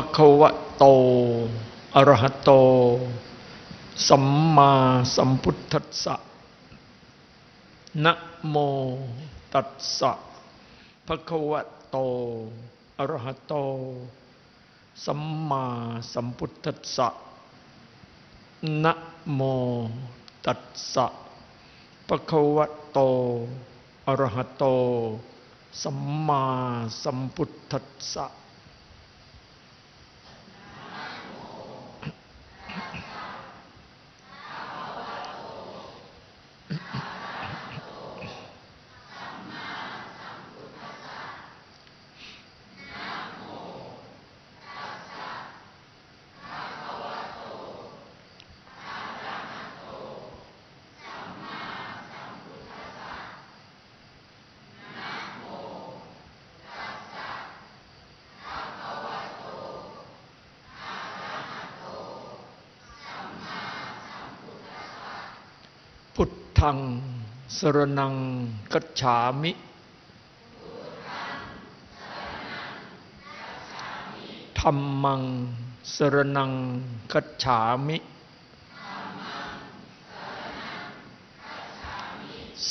ภะควะโต อรหะโต สัมมาสัมพุทธัสสะ นะโมตัสสะภะคะวะโต อรหะโต สัมมาสัมพุทธัสสะ นะโมตัสสะภะคะวะโต อรหะโต สัมมาสัมพุทธัสสะ พุ ทังสรนังกัจฉามิธรรมังสรนังกัจฉามิ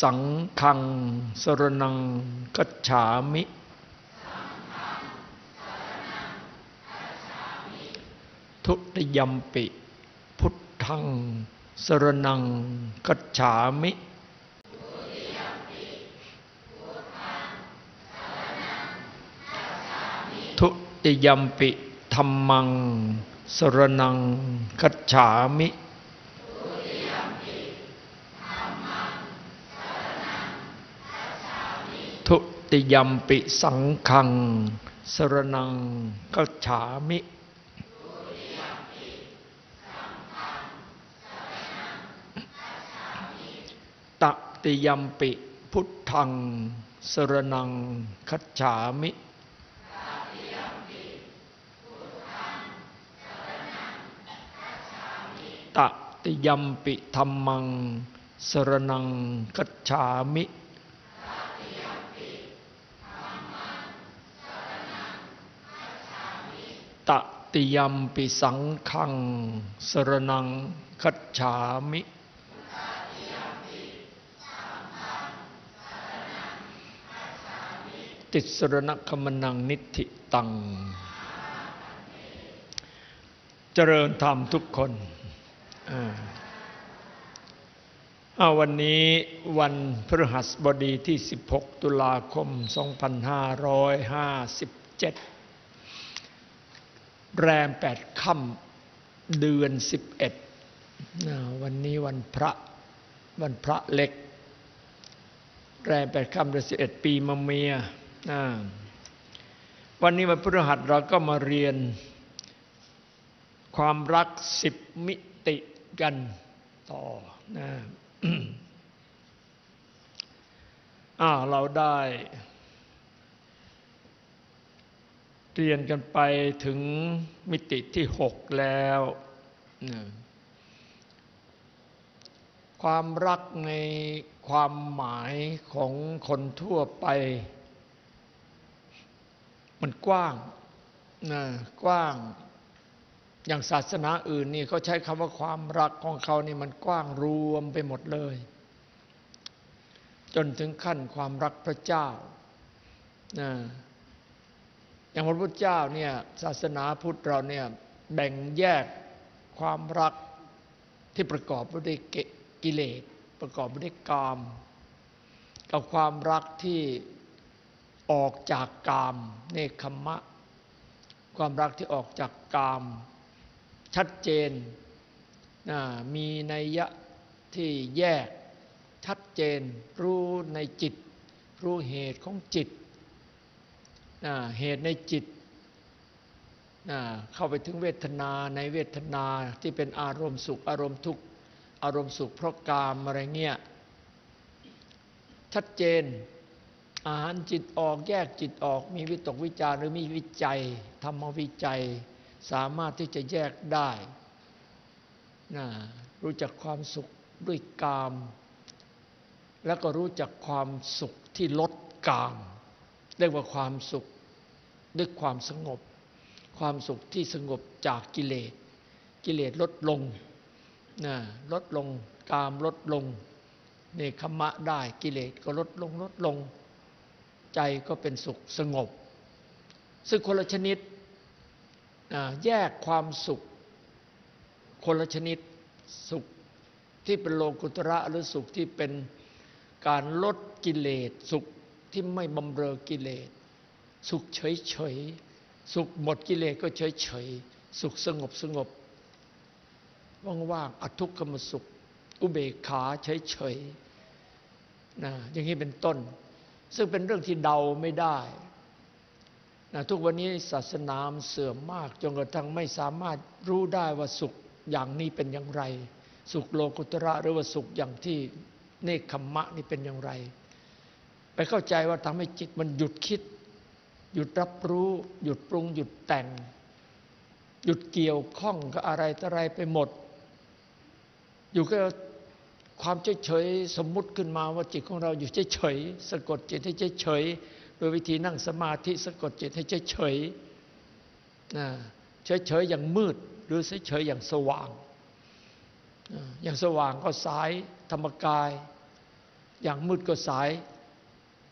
สังฆังสรนังกัจฉามิ ทุติยมปิ พุทธัง สรนังกัจฉามิทุติยมปิธรรมัง สรนังกัจฉามิ ทุติยมปิสังฆัง สรนังกัจฉามิ ตติยมปิพุทธัง สรนังคัจฉามิตติยมปิธรรมัง สรนังคัจฉามิตติยมปิสังฆัง สรนังคัจฉามิ ติสรณคมนังนิธิตัง เจริญธรรมทุกคนอาวันนี้วันพฤหัสบดีที่ 16 ตุลาคม 2557 แรม 8 ค่ำเดือน 11 วันนี้วันพระวันพระเล็ก แรม 8 ค่ำเดือน 11 ปีมะเมีย วันนี้วันพฤหัสเราก็มาเรียน ความรักสิบมิติกันต่อนะอ้าเราได้ เรียนกันไปถึงมิติที่หกแล้วนะความรักในความหมายของคนทั่วไป มันกว้างนะกว้าง อย่างศาสนาอื่นนี่เขาใช้คำว่าความรักของเขานี่มันกว้างรวมไปหมดเลย จนถึงขั้นความรักพระเจ้านะอย่างพระพุทธเจ้าเนี่ยศาสนาพุทธเราเนี่ยแบ่งแยกความรักที่ประกอบไปด้วยกิเลสประกอบไปด้วยกาม กับความรักที่ ออกจากกามเนคขมะ ความรักที่ออกจากกาม ชัดเจนนะมีนัยยะที่แยกชัดเจน รู้ในจิต รู้เหตุของจิตนะเหตุในจิตนะเข้าไปถึงเวทนาในเวทนาที่เป็นอารมณ์สุข อารมณ์ทุกข์อารมณ์สุขเพราะกามอะไรเงี้ยชัดเจน อาหารจิตออกแยกจิตออกมีวิตกวิจารหรือมีวิจัยธรรมวิจัย สามารถที่จะแยกได้นะรู้จักความสุขด้วยกาม แล้วก็รู้จักความสุขที่ลดกามเรียกว่าความสุขด้วยความสงบ ความสุขที่สงบจากกิเลส กิเลสลดลงนะลดลงกามลดลงเนคขมะได้กิเลสก็ลดลงลดลง ใจก็เป็นสุขสงบ ซึ่งคนละชนิดแยกความสุข คนละชนิดสุขที่เป็นโลกุตระหรือสุขที่เป็นการลดกิเลสสุขที่ไม่บำเรอกิเลส สุขเฉยเฉยสุขหมดกิเลสก็เฉยเฉยสุขสงบสงบ ว่างๆอทุกขมสุข อุเบกขาเฉยเฉยนะอย่างนี้เป็นต้น ซึ่งเป็นเรื่องที่เดาไม่ได้นะทุกวันนี้ศาสนามเสื่อมมากจนกระทั่งไม่สามารถรู้ได้ว่าสุขอย่างนี้เป็นอย่างไร สุขโลกุตระหรือว่าสุขอย่างที่เนคขมมะนี่เป็นอย่างไร ไปเข้าใจว่าทำให้จิตมันหยุดคิด หยุดรับรู้ หยุดปรุง หยุดแต่ง หยุดเกี่ยวข้องกับอะไรออะไรไปหมด อยู่กับ ความเฉยๆสมมุติขึ้นมาว่าจิตของเราอยู่เฉยๆสะกดจิตให้เฉยๆโดยวิธีนั่งสมาธิสะกดจิตให้เฉยๆนะเฉยๆอย่างมืด หรือเฉยๆอย่างสว่าง อย่างสว่างก็สายธรรมกาย อย่างมืดก็สาย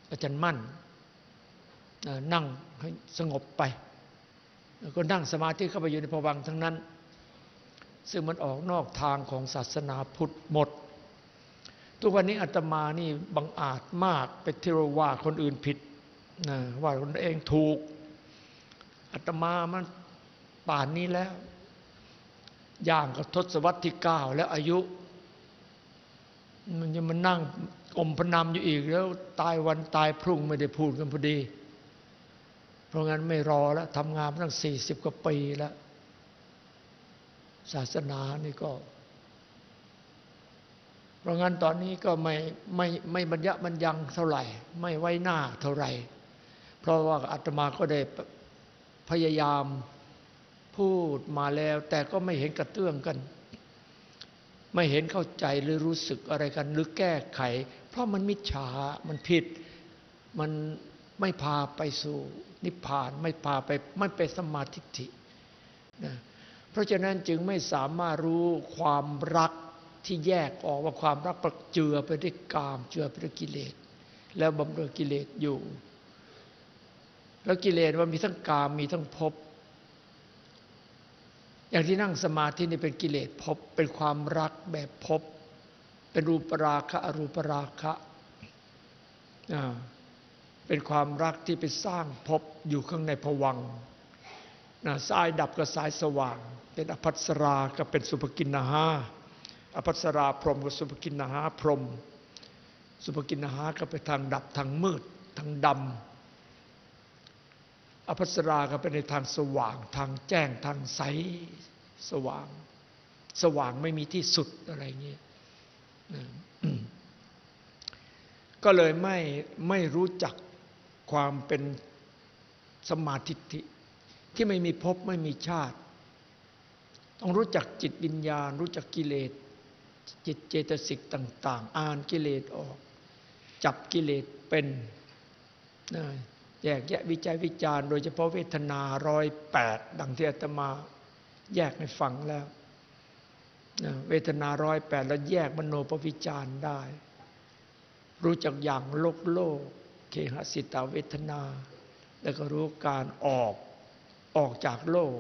อาจารย์มั่นนั่งให้สงบไป แล้วก็นั่งสมาธิเข้าไปอยู่ในภวังทั้งนั้น ซึ่งมันออกนอกทางของศาสนาพุทธหมด ทุกวันนี้อาตมานี่บังอาจมากไปเที่ว่าคนอื่นผิดนะว่าคนเองถูกอาตมามันป่านนี้แล้ว ย่างกับทศวรรษที่เก้าแล้วอายุ มันยังมานั่งอมพนำอยู่อีกแล้วตายวันตายพรุ่งไม่ได้พูดกันพอดี เพราะงั้นไม่รอแล้วทำงานมาตั้งสี่สิบกว่าปีแล้ว ศาสนานี่ก็ ราะงั้นตอนนี้ก็ไม่ไม่ไม่บรรยะบรรยังเท่าไหร่ ไม่ไว้หน้าเท่าไหร่ เพราะว่าอาตมาก็ได้พยายามพูดมาแล้ว แต่ก็ไม่เห็นกระเตื้องกัน ไม่เห็นเข้าใจหรือรู้สึกอะไรกัน หรือแก้ไข เพราะมันมิจฉามันผิด มันไม่พาไปสู่นิพพานไม่พาไปไม่ไปสมาธิินะเพราะฉะนั้นจึงไม่สามารถรู้ความรัก ที่แยกออกว่าความรักประเจือไปด้วยกามเจือไปด้วยกิเลส แล้วบำเรอกิเลสอยู่ แล้วกิเลสมันมีทั้งกามมีทั้งภพอย่างที่นั่งสมาธินี่เป็นกิเลสภพเป็นความรักแบบภพเป็นรูปราคะอรูปราคะเป็นความรักที่ไปสร้างภพอยู่ข้างในผวังนะสายดับกับสายสว่าง เป็นอภัสรากับเป็นสุภกินนาหา อภัสราพรมกับสุภกินนาหาพรม สุภกินนาหาก็ไปทางดับทางมืดทางดำอภัสราก็เป็นในทางสว่าง ทางแจ้งทางใสสว่าง สว่างไม่มีที่สุดอะไรเงี้ยก็เลยไม่ไม่รู้จักความเป็นสมาธิที่ไม่มีภพไม่มีชาติ ต้องรู้จักจิตวิญญาณ รู้จักกิเลส จิตเจตสิกต่าง ๆ อ่านกิเลสออก จับกิเลสเป็นแยกแยะวิจัยวิจารณ์โดยเฉพาะเวทนาร้อยแปดดังที่อาตมาแยกให้ฟังแล้วเวทนาร้อยแปดแล้วแยกมโนปวิจารณ์ได้ รู้จักอย่างโลกโลก เคหสิตาเวทนา แล้วก็รู้การออกออกจากโลก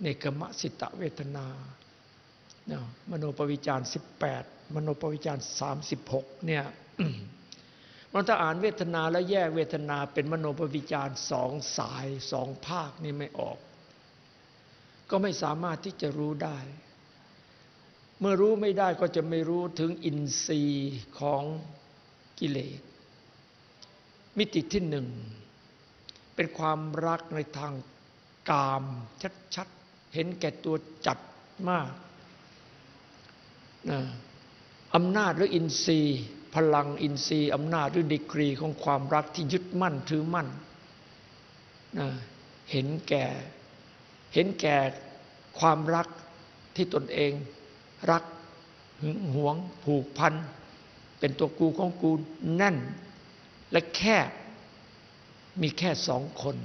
เนกมสิตเวทนา มโนปวิจารสิบแปดมโนปวิจารสามสิบหกเนี่ยมันถ้าอ่านเวทนาแล้วแยกเวทนาเป็นมโนปวิจารสองสายสองภาคนี่ไม่ออก ก็ไม่สามารถที่จะรู้ได้ เมื่อรู้ไม่ได้ก็จะไม่รู้ถึงอินทรีย์ของกิเลส มิติที่หนึ่ง เป็นความรักในทางกามชัดๆ เห็นแก่ตัวจัดมาก อำนาจหรืออินทรีย์ พลังอินทรีย์อำนาจหรือดีกรีของความรักที่ยึดมั่นถือมั่นเห็นแก่ เห็นแก่ความรักที่ตนเอง รักหึงหวง ผูกพัน เป็นตัวกูของกูแน่น และแค่มีแค่สองคน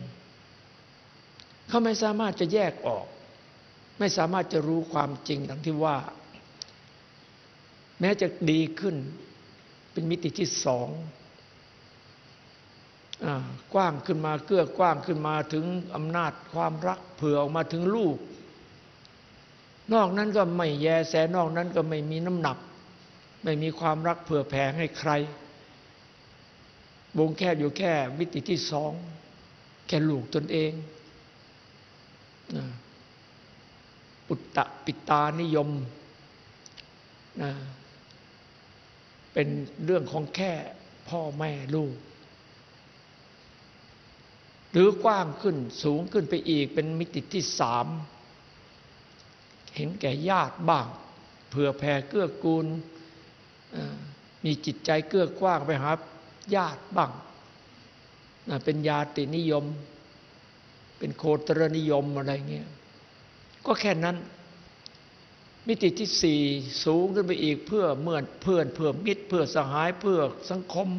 เขาไม่สามารถจะแยกออก ไม่สามารถจะรู้ความจริงดังที่ว่า แม้จะดีขึ้น เป็นมิติที่สองกว้างขึ้นมาเกื้อกว้างขึ้นมาถึงอำนาจความรักเผื่อออกมาถึงลูก นอกนั้นก็ไม่แยแสนอกนั้นก็ไม่มีน้ำหนัก ไม่มีความรักเผื่อแผ่ให้ใคร วงแคบอยู่แค่มิติที่สองแค่ลูกตนเองปุตตะปิตานิยมนะ เป็นเรื่องของแค่พ่อแม่ลูก หรือกว้างขึ้นสูงขึ้นไปอีกเป็นมิติที่สาม เห็นแก่ญาติบ้าง เผื่อแผ่เกื้อกูล มีจิตใจเกื้อกว้างไปหาญาติบ้าง เป็นญาตินิยม เป็นโคตรนิยมอะไรเงี้ย ก็แค่นั้น มิติที่สี่สูงขึ้นไปอีกเพื่อเมื่อเพื่อนเพื่อมิตร เพื่อสหายเพื่อสังคม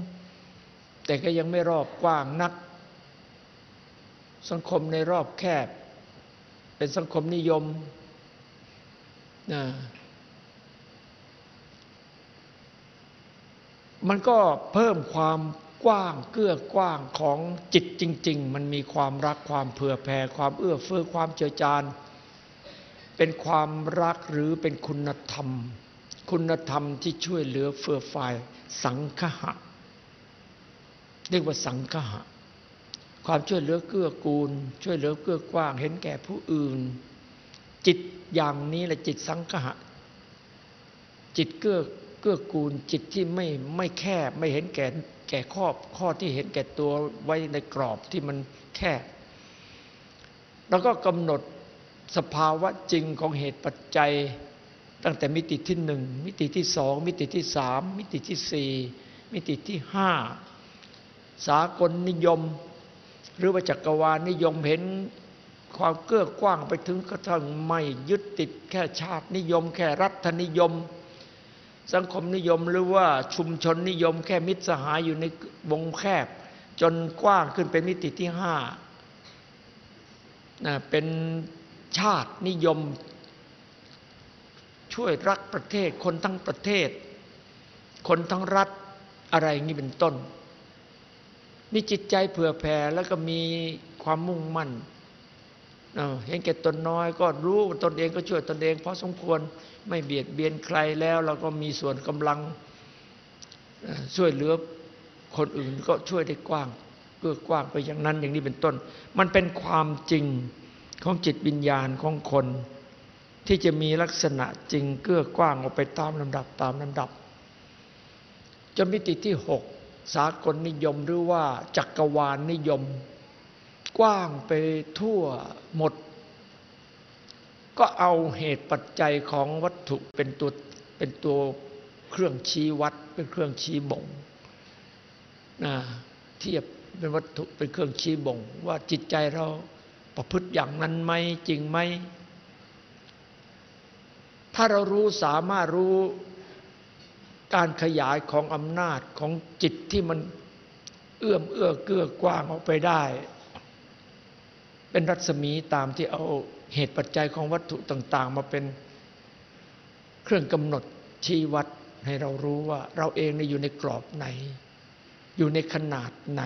แต่ก็ยังไม่รอบกว้างนัก สังคมในรอบแคบ เป็นสังคมนิยมนะมันก็เพิ่มความกว้างเกื้อกว้างของจิตจริง ๆ มันมีความรักความเผื่อแผ่ความเอื้อเฟื้อความเจือจาน เป็นความรักหรือเป็นคุณธรรม คุณธรรมที่ช่วยเหลือเฟื่อฝ่ายสังคะเรียกว่าสังคะความช่วยเหลือเกื้อกูล ช่วยเหลือเกื้อกว้าง เห็นแก่ผู้อื่น จิตอย่างนี้แหละจิตสังคะจิตเกื้อเกื้อกูล จิตที่ไม่ไม่แคบไม่เห็นแก่แก่ข้อข้อที่เห็นแก่ตัวไว้ในกรอบที่มันแคบแล้วก็กำหนด สภาวะจริงของเหตุปัจจัย ตั้งแต่มิติที่หนึ่งมิติที่สองมิติที่สามมิติที่สี่มิติที่ห้าสากลนิยม หรือว่าจักรวาลนิยมเห็นความเกื้อกว้างไปถึงกระทั่งไม่ยึดติดแค่ชาตินิยม แค่รัฐนิยม สังคมนิยมหรือว่าชุมชนนิยม แค่มิตรสหายอยู่ในวงแคบ จนกว้างขึ้นเป็นมิติที่ห้าเป็น ชาตินิยม ช่วยรักประเทศ คนทั้งประเทศ คนทั้งรัฐอะไรนี้เป็นต้นมีจิตใจเผื่อแผ่แล้วก็มีความมุ่งมั่นเห็นแก่ตนน้อยก็รู้ตนเองก็ช่วยตนเองเพราะสมควรไม่เบียดเบียนใครแล้วเราก็มีส่วนกำลังช่วยเหลือคนอื่นก็ช่วยได้กว้างเกื้อกว้างไปอย่างนั้นอย่างนี้เป็นต้น มันเป็นความจริง ของจิตวิญญาณของคน ที่จะมีลักษณะจริงเกื้อกว้างออกไปตามลำดับตามลำดับ จนมิติที่หกสากลนิยมหรือว่าจักรวาลนิยม กว้างไปทั่วหมด ก็เอาเหตุปัจจัยของวัตถุเป็นตัวเป็นตัวเครื่องชี้วัดเป็นเครื่องชี้บ่งนะเทียบเป็นวัตถุเป็นเครื่องชี้บ่ง ว่าจิตใจเรา ประพฤติอย่างนั้นไหมจริงไหม ถ้าเรารู้สามารถรู้การขยายของอำนาจของจิตที่มันเอื้อมเอื้อเกื้อกว้างออกไปได้ เป็นรัศมีตามที่เอาเหตุปัจจัยของวัตถุต่าง ๆ มาเป็นเครื่องกำหนดชี้วัดให้เรารู้ว่า เราเองอยู่ในกรอบไหน อยู่ในขนาดไหน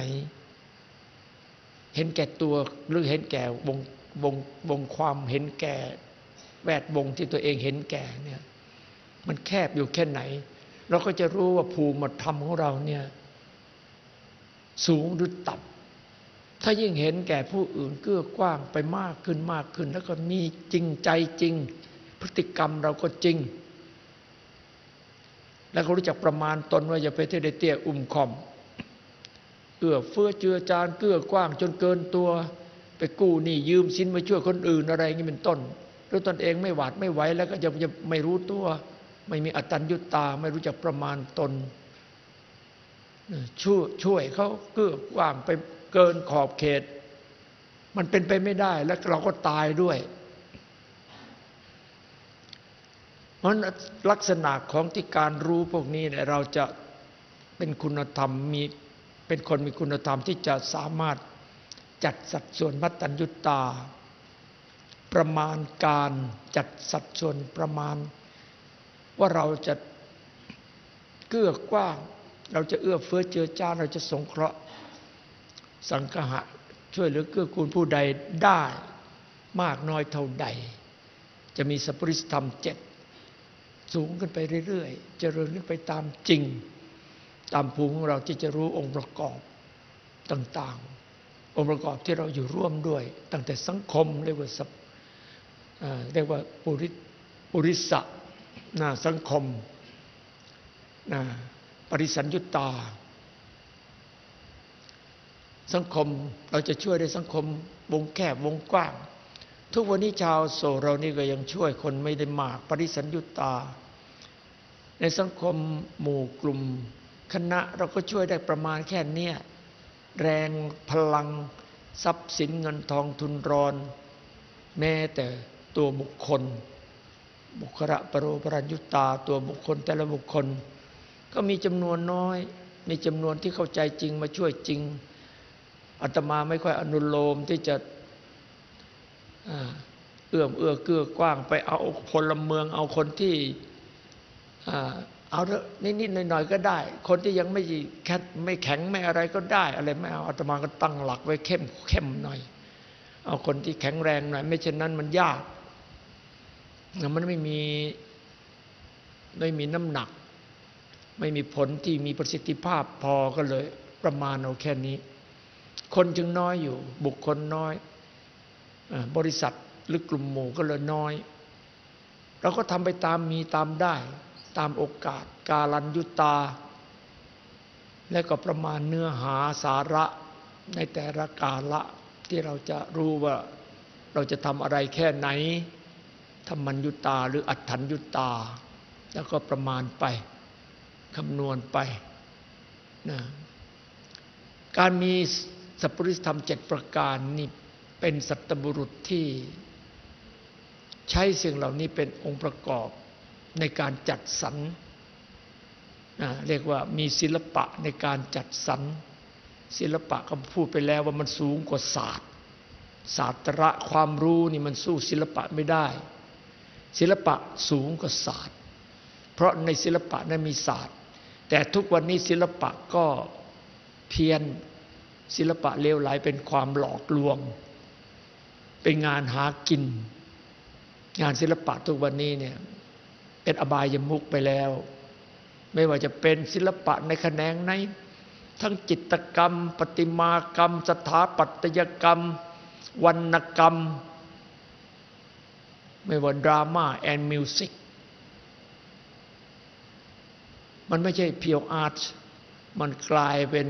เห็นแก่ตัวหรือเห็นแก่วงวงวงความเห็นแก่แวดวงที่ตัวเองเห็นแก่เนี่ย มันแคบอยู่แค่ไหน เราก็จะรู้ว่าภูมิธรรมของเราเนี่ย สูงหรือต่ำถ้ายิ่งเห็นแก่ผู้อื่นเกื้อกว้างไปมากขึ้นมากขึ้น แล้วก็มีจริงใจจริง พฤติกรรมเราก็จริง แล้วก็รู้จักประมาณตนว่าอย่าไปเที่ยวได้เตี้ย อุ้มคอม เอื้อเฟื้อเจือจานเกื้อกว้างจนเกินตัว ไปกู้หนี้ยืมสินมาช่วยคนอื่นอะไรอย่างนี้เป็นต้นแล้วตนเองไม่หวาดไม่ไหวแล้วก็จะจะไม่รู้ตัว ไม่มีอัตตัญญุตาไม่รู้จักประมาณตนช่วยช่วยเขาเกื้อกว้างไปเกินขอบเขต มันเป็นไปไม่ได้แล้วเราก็ตายด้วยเพราะลักษณะของที่การรู้พวกนี้เนี่ยเราจะเป็นคุณธรรมมี เป็นคนมีคุณธรรมที่จะสามารถจัดสัดส่วนมัตตัญญุตา ประมาณการจัดสัดส่วนประมาณ ว่าเราจะเกื้อกว้าง เราจะเอื้อเฟื้อเจือจ้าเราจะสงเคราะห์สังหะช่วยเหลือเกื้อกูลผู้ใดได้มากน้อยเท่าใด จะมีสัพพิสธรรมเจ็ดสูงขึ้นไปเรื่อยๆ เจริญขึ้นไปตามจริง ตามภูมิของเราที่จะรู้องค์ประกอบต่างๆ องค์ประกอบที่เราอยู่ร่วมด้วย ตั้งแต่สังคมเรียกว่าสัพเอ่อเรียกว่าปุริปุริสะนะสังคมนะปริสัญยุตา สังคมเราจะช่วยได้สังคมวงแคบวงกว้าง ทุกวันนี้ชาวโซเรานี่ก็ยังช่วยคนไม่ได้มาก ปริสัญยุตตา ในสังคมหมู่กลุ่ม คณะเราก็ช่วยได้ประมาณแค่เนี้ยแรงพลังทรัพย์สินเงินทองทุนรอน แม้แต่ตัวบุคคล บุคระปรโรปรัญยุตตาตัวบุคคลแต่ละบุคคล ก็มีจำนวนน้อย มีจำนวนที่เข้าใจจริงมาช่วยจริงอาตมาไม่ค่อยอนุโลมที่จะเอื้อมเอื้อเกื้อกว้างไปเอาพลเมืองเอาคนที่ เอาเถอะนิดๆหน่อยๆก็ได้ คนที่ยังไม่แค่ไม่แข็งไม่อะไรก็ได้ อะไรไม่เอาอาตมาก็ตั้งหลักไว้เข้มเข้มหน่อย เอาคนที่แข็งแรงหน่อย ไม่เช่นนั้นมันยากมันไม่มีไม่มีน้ำหนัก ไม่มีผลที่มีประสิทธิภาพพอก็เลย ประมาณเอาแค่นี้ คนจึงน้อยอยู่ บุคคลน้อย บริษัทหรือกลุ่มหมู่ก็เลยน้อย เราก็ทำไปตามมีตามได้ ตามโอกาส กาลันยุตา และก็ประมาณเนื้อหาสาระในแต่ละกาละที่เราจะรู้ว่าเราจะทำอะไรแค่ไหนธรรมัญยุตาหรืออัฏฐัญยุตา แล้วก็ประมาณไปคำนวณไปนะการมีสัพพุริธรรมเจ็ดประการนี่เป็นสัตบุรุษที่ ใช้สิ่งเหล่านี้เป็นองค์ประกอบ ในการจัดสรรเรียกว่ามีศิลปะในการจัดสรรศิลปะก็พูดไปแล้วว่ามันสูงกว่าศาสตร์ ศาสตระความรู้นี่มันสู้ศิลปะไม่ได้ ศิลปะสูงกว่าศาสตร์ เพราะในศิลปะนั้นมีศาสตร์ แต่ทุกวันนี้ศิลปะก็เพี้ยนศิลปะเลวไหลเป็นความหลอกลวง เป็นงานหากิน งานศิลปะทุกวันนี้เนี่ย เป็นอบายมุกไปแล้ว ไม่ว่าจะเป็นศิลปะในแขนงไหนทั้งจิตกรรมประติมากรรม สถาปัตยกรรม วรรณกรรม ไม่ว่าดราม่าแอนด์มิวสิกมันไม่ใช่เพียวอาร์ตมันกลายเป็น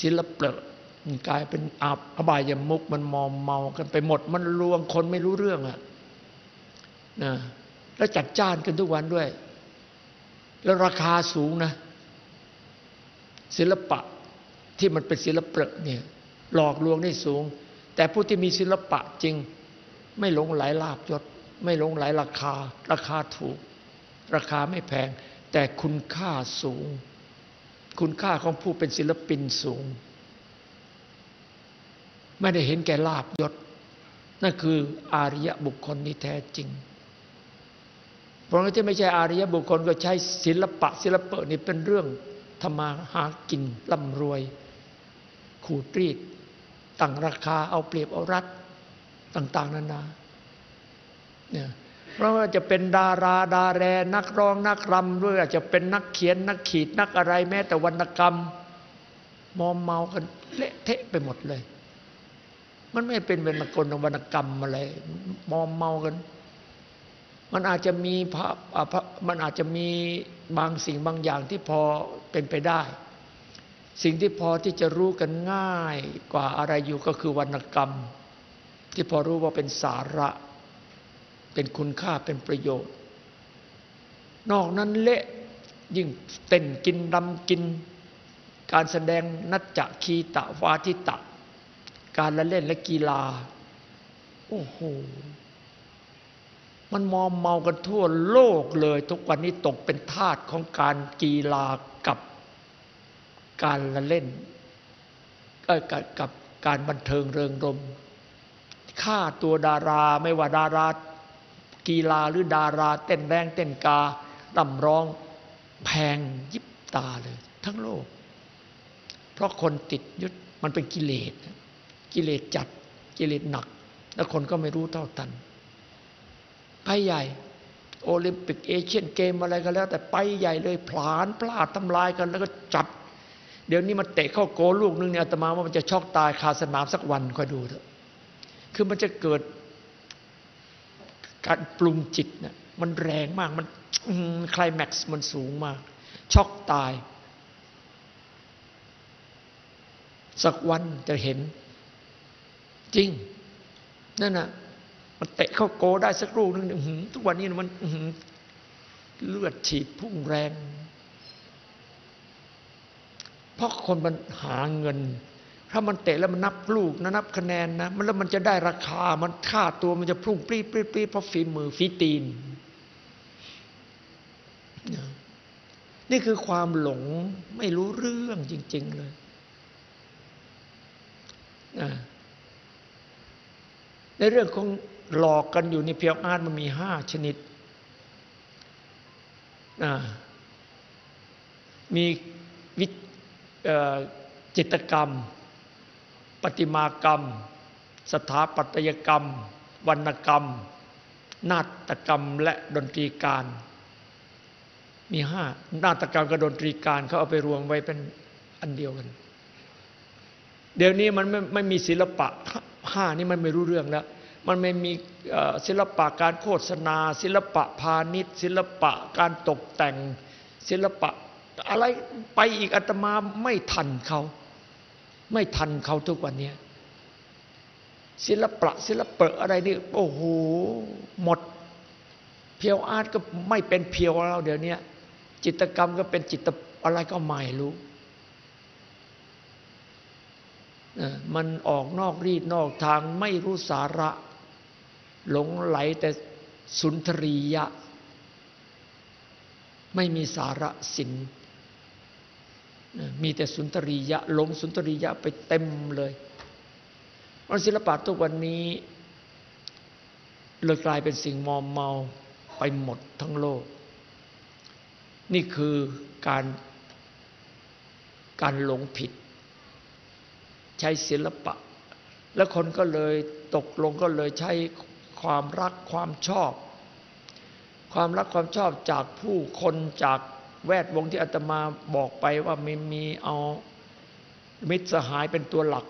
ศิลปะมันกลายเป็นอาบอบายมุกมันมอมเมากันไปหมด มันลวงคนไม่รู้เรื่องอะ นะแล้วจัดจ้านกันทุกวันด้วย แล้วราคาสูงนะ ศิลปะที่มันเป็นศิลปะเนี่ยหลอกลวงได้สูง แต่ผู้ที่มีศิลปะจริง ไม่หลงไหลลาบยศ ไม่หลงไหลราคา ราคาถูก ราคาไม่แพง แต่คุณค่าสูง คุณค่าของผู้เป็นศิลปินสูง ไม่ได้เห็นแก่ลาบยศ นั่นคืออาริยบุคคลนี้แท้จริง เพราะงั้นที่ไม่ใช่อาริยบุคคลก็ใช้ศิลปะ ศิลปะนี่เป็นเรื่องทำมาหากินร่ำรวย ขูดรีดตั้งราคาเอาเปรียบเอารัดต่าง ๆ นานาเนี่ยเพราะว่าจะเป็นดาราดาแรนักร้องนักรำด้วยจะเป็นนักเขียนนักขีดนักอะไรแม้แต่วรรณกรรม มอมเมากันเละเทะไปหมดเลย มันไม่เป็นวรรณกลวรรณกรรมอะไร มอมเมากัน มันอาจจะมีพระมันอาจจะมีบางสิ่งบางอย่างที่พอเป็นไปได้ สิ่งที่พอที่จะรู้กันง่ายกว่าอะไรอยู่ก็คือวรรณกรรม ที่พอรู้ว่าเป็นสาระ เป็นคุณค่าเป็นประโยชน์ นอกนั้นเละยิ่งเต้นกินดำกิน การแสดงนัจจคีตะวาทิตะ การละเล่นและกีฬา โอ้โห มันมอมเมากันทั่วโลกเลย ทุกวันนี้ตกเป็นทาสของการกีฬากับการละเล่นกับกับการบันเทิงเริงรมค่าตัวดาราไม่ว่าดารากีฬาหรือดาราเต้นแรงเต้นกาต่ำร้องแพงยิบตาเลย ทั้งโลก เพราะคนติดยึดมันเป็นกิเลสกิเลสจัดกิเลสหนัก แล้วคนก็ไม่รู้เท่าทัน ไปใหญ่ โอลิมปิกเอเชียนเกมอะไรก็แล้ว แต่ไปใหญ่เลยผลานพลาดทำลายกันแล้วก็จัด เดี๋ยวนี้มันเตะเข้าโกลูกนึงเนี่ยอาตมาว่ามันจะช็อกตายคาสนามสักวันคอยดูเถอะคือมันจะเกิดการปรุงจิตเนี่ยมันแรงมากมันคลายแม็กซ์มันสูงมาก ช็อกตาย สักวันจะเห็น จริง นั่นน่ะ มันเตะเข้าโกได้สักลูกนึงทุกวันนี้มันเลือดฉีดพุ่งแรง เพราะคนมันหาเงิน ถ้ามันเตะแล้วมันนับลูกนะนับคะแนนนะมันแล้วมันจะได้ราคา มันค่าตัวมันจะพุ่งปรี๊ดปรี๊ดปรี๊ดเพราะฝีมือฝีตีน นี่คือความหลงไม่รู้เรื่องจริง ๆ เลยในเรื่องของ หลอกกันอยู่ในเพียวอาร์ตมันมีห้าชนิด มีวิจิตกรรม ปฏิมากรรม สถาปัตยกรรม วรรณกรรม นาฏกรรมและดนตรีการ มีห้านาฏกรรมกับดนตรีการเขาเอาไปรวมไว้เป็นอันเดียวกัน เดี๋ยวนี้มันไม่ไม่มีศิลปะห้านี่มันไม่รู้เรื่องแล้ว มันไม่มีศิลปะการโฆษณา ศิลปะพาณิชย์ ศิลปะการตกแต่ง ศิลปะอะไรไปอีกอาตมาไม่ทันเขา ไม่ทันเขาทุกวันนี้ศิลปะศิลปะอะไรนี่โอ้โหหมด เพียวอาร์ตก็ไม่เป็นเพียวแล้วเดี๋ยวนี้จิตกรรมก็เป็นจิตอะไรก็ไม่รู้มันออกนอกรีดนอกทางไม่รู้สาระ หลงไหลแต่สุนทรียะ ไม่มีสาระสินมีแต่สุนทรียะหลงสุนทรียะไปเต็มเลยวันศิลปะทุกวันนี้เลยกลายเป็นสิ่งมอมเมาไปหมดทั้งโลก นี่คือการการหลงผิด ใช้ศิลปะ แล้วคนก็เลยตกลงก็เลยใช้ ความรักความชอบ ความรักความชอบจากผู้คนจากแวดวงที่อาตมาบอกไปว่าไม่มีเอามิตรสหายเป็นตัวหลัก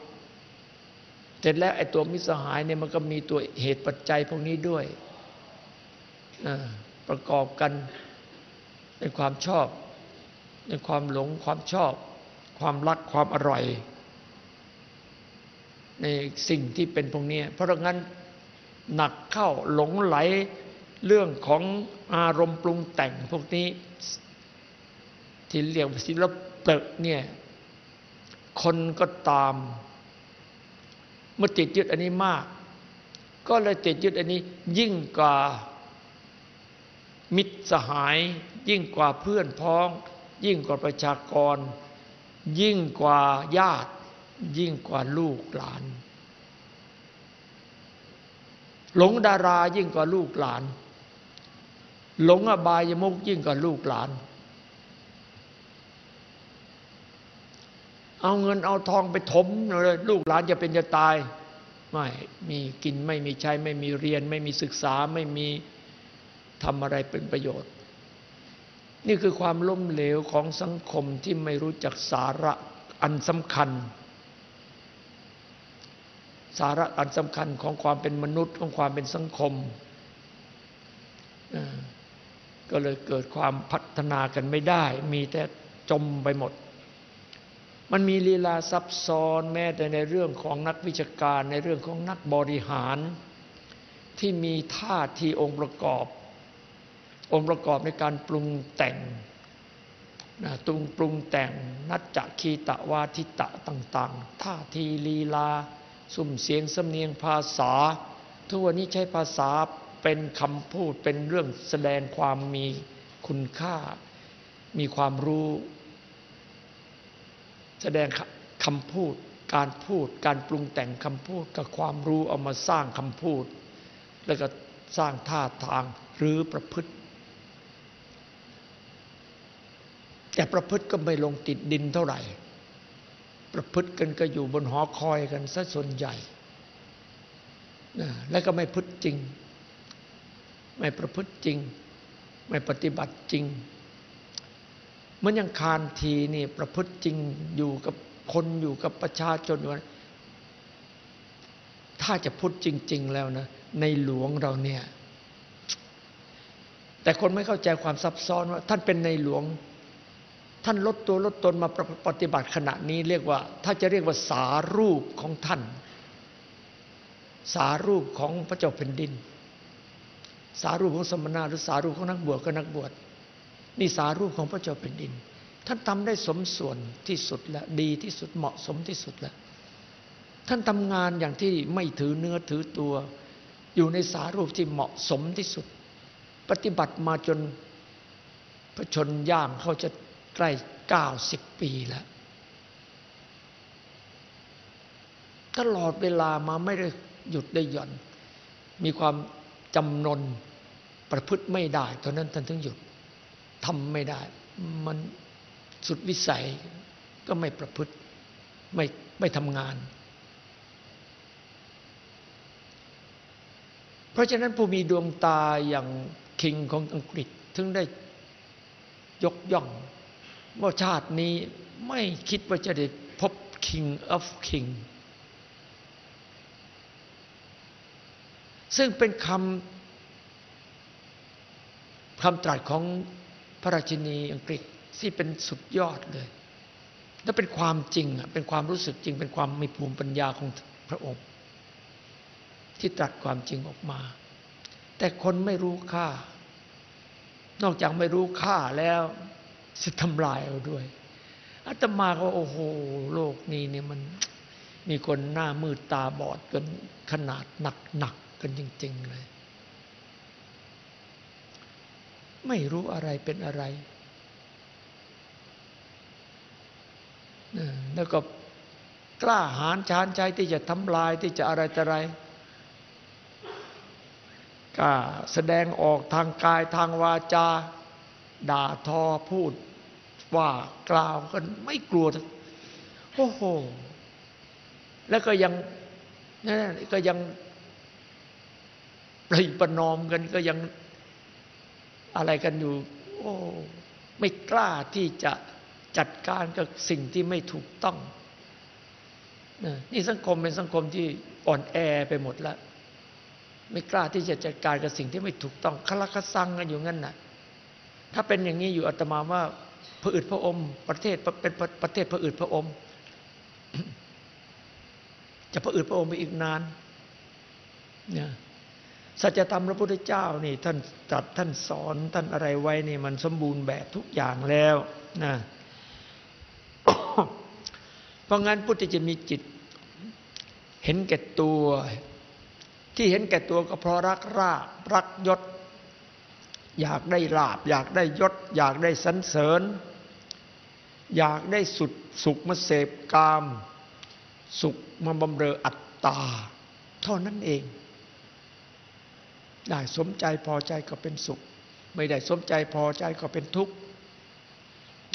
เสร็จแล้วไอ้ตัวมิตรสหายเนี่ยมันก็มีตัวเหตุปัจจัยพวกนี้ด้วย ประกอบกันในความชอบ ในความหลงความชอบ ความรักความอร่อย ในสิ่งที่เป็นพวกนี้เพราะงั้น หนักเข้าหลงไหลเรื่องของอารมณ์ปรุงแต่งพวกนี้ ที่เรียกศิลปะเนี่ยคนก็ตาม เมื่อติดยึดอันนี้มาก ก็เลยติดยึดอันนี้ยิ่งกว่ามิตรสหาย ยิ่งกว่าเพื่อนพ้อง ยิ่งกว่าประชากร ยิ่งกว่าญาติ ยิ่งกว่าลูกหลาน หลงดารายิ่งกว่าลูกหลาน หลงอบายมุกยิ่งกว่าลูกหลาน เอาเงินเอาทองไปถมเลยลูกหลานจะเป็นจะตาย ไม่มีกินไม่มีใช้ไม่มีเรียน ไม่มีศึกษาไม่มีทำอะไรเป็นประโยชน์ นี่คือความล้มเหลวของสังคมที่ไม่รู้จักสาระอันสำคัญ สาระอันสำคัญของความเป็นมนุษย์ของความเป็นสังคม ก็เลยเกิดความพัฒนากันไม่ได้ มีแต่จมไปหมด มันมีลีลาซับซ้อนแม้แต่ในเรื่องของนักวิชาการในเรื่องของนักบริหาร ที่มีท่าทีองค์ประกอบ องค์ประกอบในการปรุงแต่งนะตุงปรุงแต่งนัจจคีตะวาทิตะต่าง ๆ ท่าทีลีลา สุ่มเสียงสำเนียงภาษา ทุกวันนี้ใช้ภาษาเป็นคำพูดเป็นเรื่องแสดงความมีคุณค่า มีความรู้ แสดงคำพูด การพูด การปรุงแต่งคำพูดกับความรู้เอามาสร้างคำพูด แล้วก็สร้างท่าทางหรือประพฤติ แต่ประพฤติก็ไม่ลงติดดินเท่าไหร่ ประพฤติกันก็อยู่บนหอคอยกันซะส่วนใหญ่นะแล้วก็ไม่พฤติจริง ไม่ประพฤติจริง ไม่ปฏิบัติจริงเหมือนอย่างคานทีนี่ประพฤติจริงอยู่กับคนอยู่กับประชาชนว่าถ้าจะพูดจริง ๆ แล้วนะ ในหลวงเราเนี่ย แต่คนไม่เข้าใจความซับซ้อนว่า ท่านเป็นในหลวง ท่านลดตัวลดตนมาปฏิบัติขณะนี้เรียกว่า ถ้าจะเรียกว่าสารูปของท่าน สารูปของพระเจ้าแผ่นดิน สารูปของสมณะหรือสารูปของนักบวชก็นักบวชนี่สารูปของพระเจ้าแผ่นดิน ท่านทำได้สมส่วนที่สุดแล้วดีที่สุดเหมาะสมที่สุดแล้วท่านทำงานอย่างที่ไม่ถือเนื้อถือตัว อยู่ในสารูปที่เหมาะสมที่สุด ปฏิบัติมาจนพระชนย่างเขาจะ ใกล้เก้าสิบปีแล้ว ตลอดเวลามาไม่ได้หยุดได้หย่อน มีความจำนนประพฤติไม่ได้ตอนนั้นท่านถึงหยุดทำไม่ได้ มันสุดวิสัยก็ไม่ประพฤติไม่ไม่ทำงาน เพราะฉะนั้นผู้มีดวงตาอย่างคิงของอังกฤษถึงได้ยกย่อง ว่าชาตินี้ไม่คิดว่าจะได้พบ King of King ซึ่งเป็นคำคำตรัสของพระราชินีอังกฤษที่เป็นสุดยอดเลย และเป็นความจริงเป็นความรู้สึกจริง เป็นความมีภูมิปัญญาของพระองค์ ที่ตรัสความจริงออกมา แต่คนไม่รู้ค่า นอกจากไม่รู้ค่าแล้ว จะทำลายเอาด้วยอาตมาก็โอ้โหโลกนี้เนี่ยมันมีคนหน้ามืดตาบอดกันขนาดหนักหนักกันจริง ๆ เลย ไม่รู้อะไรเป็นอะไร แล้วก็กล้าหาญชานใจที่จะทำลายที่จะอะไรแต่อะไรกล้าแสดงออกทางกายทางวาจา ด่าทอพูด ว่ากล่าวกันไม่กลัวโอ้โห แล้วก็ยังนั่นก็ยังปริประนอมกันก็ยังอะไรกันอยู่ โอ้ไม่กล้าที่จะจัดการกับสิ่งที่ไม่ถูกต้อง นี่สังคมเป็นสังคมที่อ่อนแอไปหมดแล้ว ไม่กล้าที่จะจัดการกับสิ่งที่ไม่ถูกต้องคละคสังกันอยู่งั้นน่ะ ถ้าเป็นอย่างนี้อยู่อาตมาว่า พระอืดพระอม ประเทศเป็นประเทศพระอืดพระอม จะพระอืดพระอมไปอีกนานเนี่ยสัจธรรมพระพุทธเจ้านี่ท่านจัดท่านสอนท่านอะไรไว้นี่มันสมบูรณ์แบบทุกอย่างแล้วนะเพราะงั้นพุทธจะมีจิต เห็นแก่ตัว ที่เห็นแก่ตัวก็เพราะรักราบรักยศ อยากได้ลาบ อยากได้ยศ อยากได้สันเสริญ อยากได้สุดสุขมาเสพกาม สุขมาบำเรออัตตา เท่านั้นเอง ได้สมใจพอใจก็เป็นสุข ไม่ได้สมใจพอใจก็เป็นทุกข์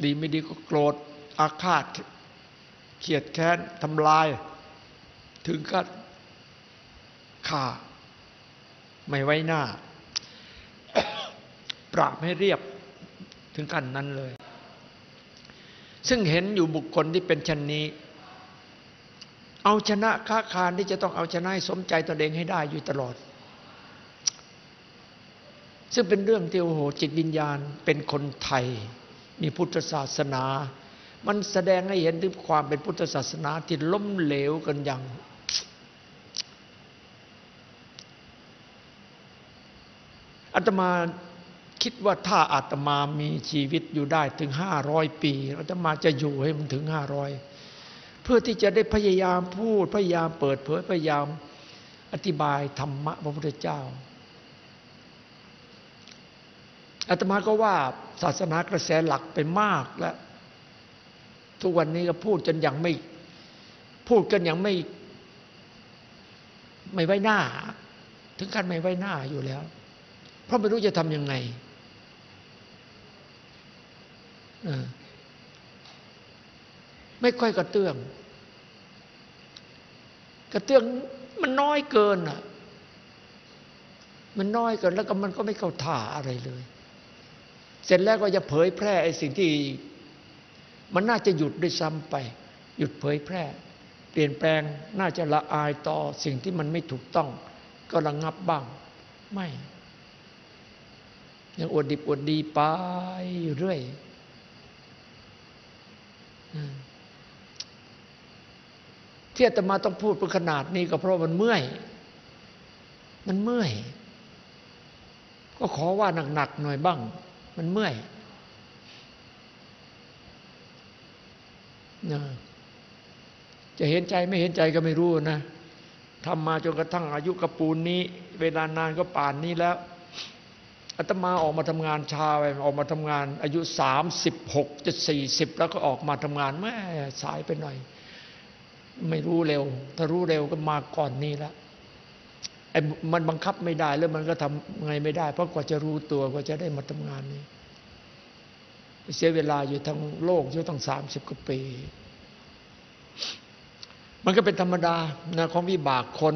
ดีไม่ดีก็โกรธอาฆาตเขียดแค้นทำลาย ถึงกับฆ่า ไม่ไว้หน้า ปราบให้เรียบถึงขั้นนั้นเลย ซึ่งเห็นอยู่บุคคลที่เป็นชันนี้ เอาชนะค้าคารที่จะต้องเอาชนะให้สมใจตนเองให้ได้อยู่ตลอด ซึ่งเป็นเรื่องที่โอ้โหจิตวิญญาณเป็นคนไทย มีพุทธศาสนา มันแสดงให้เห็นถึงความเป็นพุทธศาสนาที่ล้มเหลวกันอย่างอาตมา คิดว่าถ้าอาตมามีชีวิตอยู่ได้ถึงห้าร้อยปีอาตมาจะอยู่ให้มันถึงห้าร้อยเพื่อที่จะได้พยายามพูดพยายามเปิดเผยพยายามอธิบายธรรมะพระพุทธเจ้าอาตมาก็ว่าศาสนากระแสหลักไปมากแล้ว ทุกวันนี้ก็พูดจนยังไม่พูดกันอย่างไม่ ไม่ไว้หน้า ถึงขั้นไม่ไว้หน้าอยู่แล้ว เพราะไม่รู้จะทำยังไงเออ ไม่ค่อยกระเตื้อง กระเตื้องมันน้อยเกินอะ มันน้อยเกินแล้วก็มันก็ไม่เข้าท่าอะไรเลย เสร็จแล้วก็จะเผยแพร่ไอ้สิ่งที่ มันน่าจะหยุดด้วยซ้ำไป หยุดเผยแพร่ เปลี่ยนแปลงน่าจะละอายต่อสิ่งที่มันไม่ถูกต้อง ก็ระงับบ้าง ไม่ยังอวดดิบอวดดีไปอยู่เรื่อย ที่อาตมาต้องพูดเป็นขนาดนี้ก็เพราะมันเมื่อย มันเมื่อย ก็ขอว่าหนักๆหน่อยบ้าง มันเมื่อยนะจะเห็นใจไม่เห็นใจก็ไม่รู้นะทำมาจนกระทั่งอายุกระปูนนี้ เวลานานก็ป่านนี้แล้ว อาตมาออกมาทำงานชาไปออกมาทำงาน อายุสามสิบหกจะสี่สิบแล้วก็ออกมาทำงานแม่สายไปหน่อย ไม่รู้เร็ว ถ้ารู้เร็วก็มาก่อนนี้ล้วไอ้มันบังคับไม่ได้แล้วมันก็ทำไงไม่ได้ เพราะกว่าจะรู้ตัวกว่าจะได้มาทำงานนี้เสียเวลาอยู่ทั้งโลกอยู่ตั้งสามสิบกว่าปี มันก็เป็นธรรมดานะของวิบากคน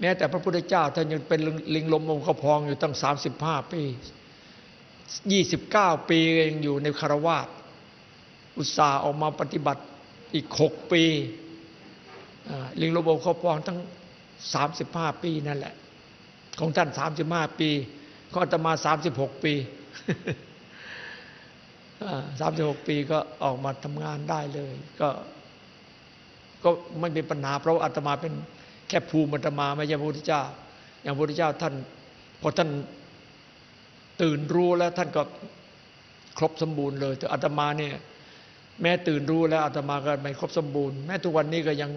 แม้แต่พระพุทธเจ้าท่านยังเป็นลิงลมองค์พองอยู่ตั้งสามสิบห้าปียี่สิบเก้าปียังอยู่ในคารวาสอุตส่าห์ออกมาปฏิบัติอีกหกปีลิงลมองค์พองทั้งสามสิบห้าปีนั่นแหละ ของท่านสามสิบห้าปีของอาตมาสามสิบหกปีสามสิบหกปีก็ออกมาทำงานได้เลย ก็ ก็ไม่เป็นปัญหาเพราะอาตมาเป็น แค่ภูมิอาตมาไม่ใช่พระพุทธเจ้า อย่างพระพุทธเจ้าท่านพอท่านตื่นรู้แล้วท่านก็ครบสมบูรณ์เลยแต่อาตมาเนี่ยแม้ตื่นรู้แล้วอาตมาก็ไม่ครบสมบูรณ์แม้ทุกวันนี้ก็ยัง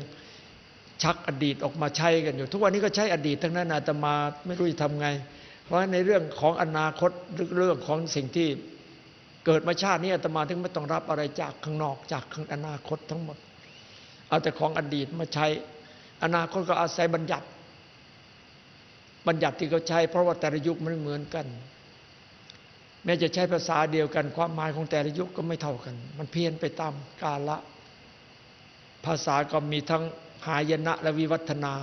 ชักอดีตออกมาใช้กันอยู่ ทุกวันนี้ก็ใช้อดีตทั้งนั้นอาตมาไม่รู้จะทำไง เพราะในเรื่องของอนาคตเรื่องของสิ่งที่เกิดมาชาตินี้อาตมาถึงไม่ต้องรับอะไรจากข้างนอกจากข้างอนาคตทั้งหมด เอาแต่ของอดีตมาใช้ อนาคตก็อาศัยบัญญัติ บัญญัติที่เขาใช้ เพราะว่าแต่ละยุคมันเหมือนกัน แม้จะใช้ภาษาเดียวกัน ความหมายของแต่ละยุคก็ไม่เท่ากัน มันเพี้ยนไปตามกาละ ภาษาก็มีทั้งหายนะและวิวัฒนา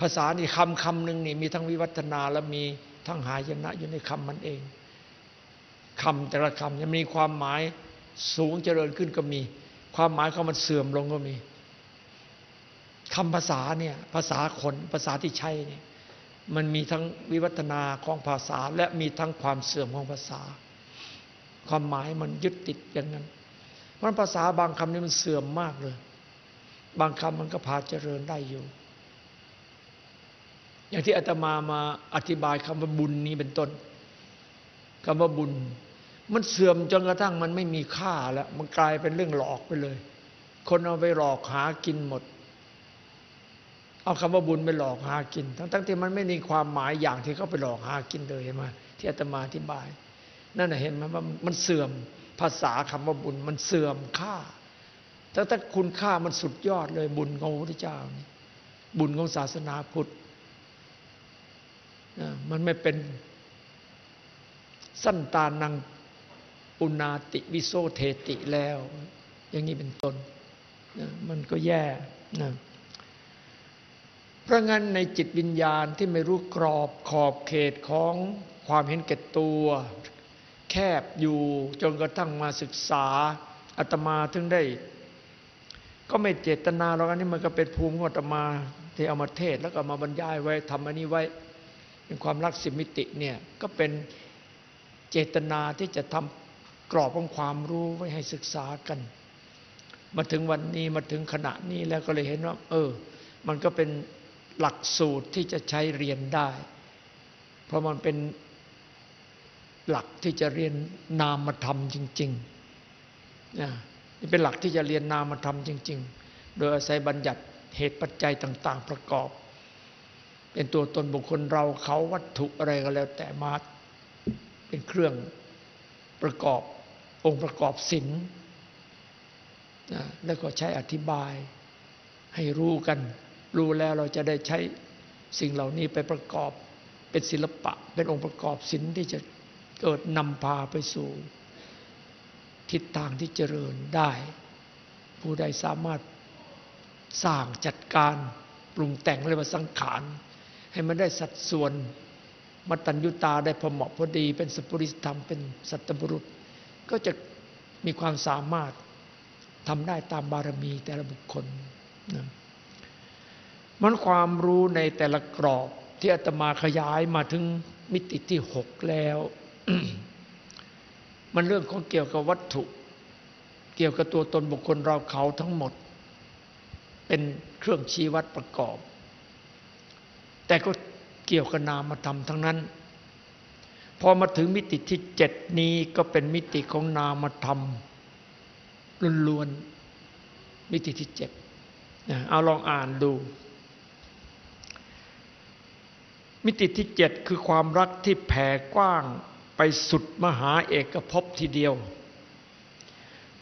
ภาษานี่คำคำหนึ่งนี่มีทั้งวิวัฒนาและมีทั้งหายนะอยู่ในคำมันเองคำแต่ละคำยังมีความหมายสูงเจริญขึ้นก็มี ความหมายของมันเสื่อมลงก็มี คำภาษาเนี่ยภาษาคนภาษาที่ใช้เนี่ยมันมีทั้งวิวัฒนาของภาษาและมีทั้งความเสื่อมของภาษา ความหมายมันยึดติดอย่างนั้น เพราะภาษาบางคำนี่มันเสื่อมมากเลย บางคำมันก็พาเจริญได้อยู่ อย่างที่อาตมามาอธิบายคำว่าบุญนี้เป็นต้นคำว่าบุญ มันเสื่อมจนกระทั่งมันไม่มีค่าแล้ว มันกลายเป็นเรื่องหลอกไปเลย คนเอาไปหลอกหากินหมด เอาคำว่าบุญไปหลอกหากิน ทั้งทั้งที่มันไม่มีความหมายอย่างที่เขาไปหลอกหากินเลยเห็นไหมที่อาตมาอธิบาย นั่นเห็นไหมว่ามันเสื่อมภาษาคำว่าบุญมันเสื่อมค่าแต่ถ้าคุณค่ามันสุดยอดเลยบุญของพระพุทธเจ้านี่บุญของศาสนาพุทธมันไม่เป็นสั้นตานังปุนาติวิโซเทติแล้ว อย่างนี้เป็นต้น มันก็แย่นะ เพราะงั้นในจิตวิญญาณที่ไม่รู้กรอบขอบเขตของความเห็นแก่ตัว แคบอยู่จนกระทั่งมาศึกษาอาตมาถึงได้ ก็ไม่เจตนาหรอกอันนี้มันก็เป็นภูมิของอาตมาที่เอามาเทศแล้วก็มาบรรยายไว้ทำอันนี้ไว้เป็นความรักสิมิติเนี่ยก็เป็นเจตนาที่จะทำกรอบของความรู้ไว้ให้ศึกษากัน มาถึงวันนี้มาถึงขณะนี้แล้วก็เลยเห็นว่า เออ มันก็เป็น หลักสูตรที่จะใช้เรียนได้ เพราะมันเป็นหลักที่จะเรียนนามธรรมจริงๆนะนี่เป็นหลักที่จะเรียนนามธรรมจริง ๆ โดยอาศัยบัญญัติเหตุปัจจัยต่าง ๆ ประกอบ เป็นตัวตนบุคคลเราเขาวัตถุอะไรก็แล้ว แต่มาเป็นเครื่องประกอบองค์ประกอบศิลป์แล้วก็ใช้อธิบายให้รู้กัน รู้แล้วเราจะได้ใช้สิ่งเหล่านี้ไปประกอบเป็นศิลปะ เป็นองค์ประกอบศิลป์ที่จะเกิดนำพาไปสู่ ทิศทางที่เจริญได้ ผู้ใดสามารถสร้างจัดการปรุงแต่งเรียกว่าสังขาร ให้มันได้สัดส่วนมัตตัญญุตาได้พอเหมาะพอดี เป็นสปุริสธรรมเป็นสัตบุรุษ ก็จะมีความสามารถทำได้ตามบารมีแต่ละบุคคลนะ มันความรู้ในแต่ละกรอบที่อาตมาขยายมาถึงมิติที่หกแล้ว มันเรื่องของเกี่ยวกับวัตถุ เกี่ยวกับตัวตนบุคคลเราเขาทั้งหมด เป็นเครื่องชี้วัดประกอบ แต่ก็เกี่ยวกับนามธรรมทั้งนั้น พอมาถึงมิติที่เจ็ดนี้ก็เป็นมิติของนามธรรมล้วนๆมิติที่เจ็ดเอาลองอ่านดู มิติที่เจ็ดคือความรักที่แผ่กว้างไปสุดมหาเอกภพทีเดียว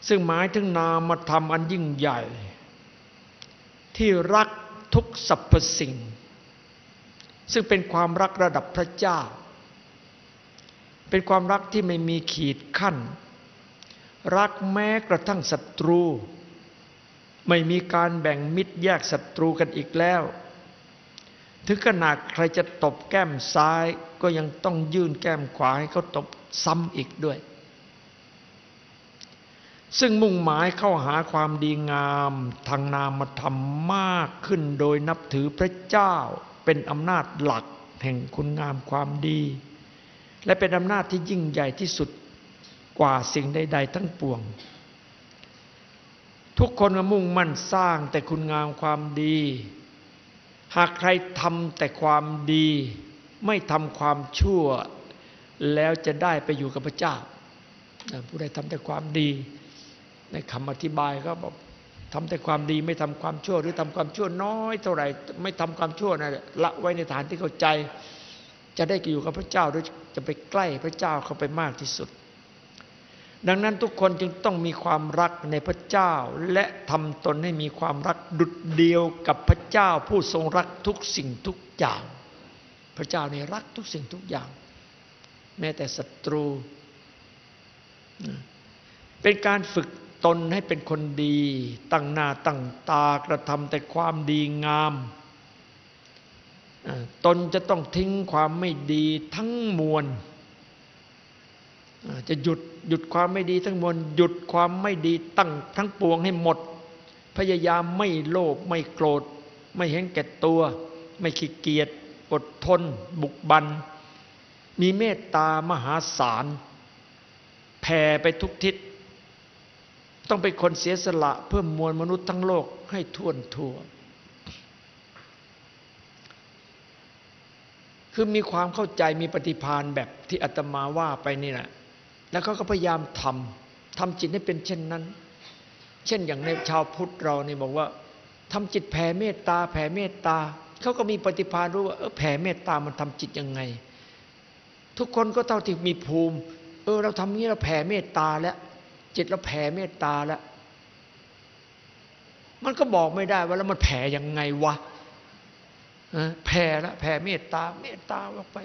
ซึ่งหมายถึงนามธรรมอันยิ่งใหญ่ ที่รักทุกสรรพสิ่ง ซึ่งเป็นความรักระดับพระเจ้า เป็นความรักที่ไม่มีขีดขั้น รักแม้กระทั่งศัตรู ไม่มีการแบ่งมิตรแยกศัตรูกันอีกแล้ว ถึงขนาดใครจะตบแก้มซ้ายก็ยังต้องยื่นแก้มขวาให้เขาตบซ้ำอีกด้วย ซึ่งมุ่งหมายเข้าหาความดีงามทางนามธรรมมากขึ้นโดยนับถือพระเจ้าเป็นอำนาจหลักแห่งคุณงามความดี และเป็นอำนาจที่ยิ่งใหญ่ที่สุดกว่าสิ่งใด ๆ ทั้งปวง ทุกคนมุ่งมั่นสร้างแต่คุณงามความดี หากใครทำแต่ความดี ไม่ทำความชั่ว แล้วจะได้ไปอยู่กับพระเจ้าผู้ใดทำแต่ความดี ในคำอธิบายก็บอกทำแต่ความดีไม่ทำความชั่ว หรือทำความชั่วน้อยเท่าไหร่ไม่ทำความชั่วนะละไว้ในฐานที่เข้าใจ จะได้อยู่กับพระเจ้าหรือจะไปใกล้พระเจ้าเข้าไปมากที่สุด ดังนั้นทุกคนจึงต้องมีความรักในพระเจ้า และทำตนให้มีความรักดุดเดียวกับพระเจ้า ผู้ทรงรักทุกสิ่งทุกอย่าง พระเจ้านี่รักทุกสิ่งทุกอย่าง แม้แต่ศัตรู เป็นการฝึกตนให้เป็นคนดี ตั้งหน้าตั้งตากระทำแต่ความดีงาม ตนจะต้องทิ้งความไม่ดีทั้งมวล จะหยุดหยุดความไม่ดีทั้งมวลหยุดความไม่ดีตั้งทั้งปวงให้หมด พยายามไม่โลภไม่โกรธ ไม่เห็นแก่ตัว ไม่ขี้เกียจอดทน บุกบัน มีเมตตามหาศาลแผ่ไปทุกทิศ ต้องเป็นคนเสียสละเพื่อมวลมนุษย์ทั้งโลกให้ท่วนทั่ว คือมีความเข้าใจมีปฏิภาณแบบที่อาตมาว่าไปนี่แหละ แล้วเขาก็พยายามทำทำจิตให้เป็นเช่นนั้น เช่นอย่างในชาวพุทธเราเนี่บอกว่าทำจิตแผ่เมตตา แผ่เมตตาเขาก็มีปฏิภาณรู้ว่าเออแผ่เมตตามันทำจิตยังไง ทุกคนก็เท่าที่มีภูมิ เออ เราทำนี้เราแผ่เมตตาแล้วจิตเราแผ่เมตตาแล้วมันก็บอกไม่ได้ว่าแล้วมันแผ่ยังไงวะแผ่ละแผ่เมตตา เมตตาออกไป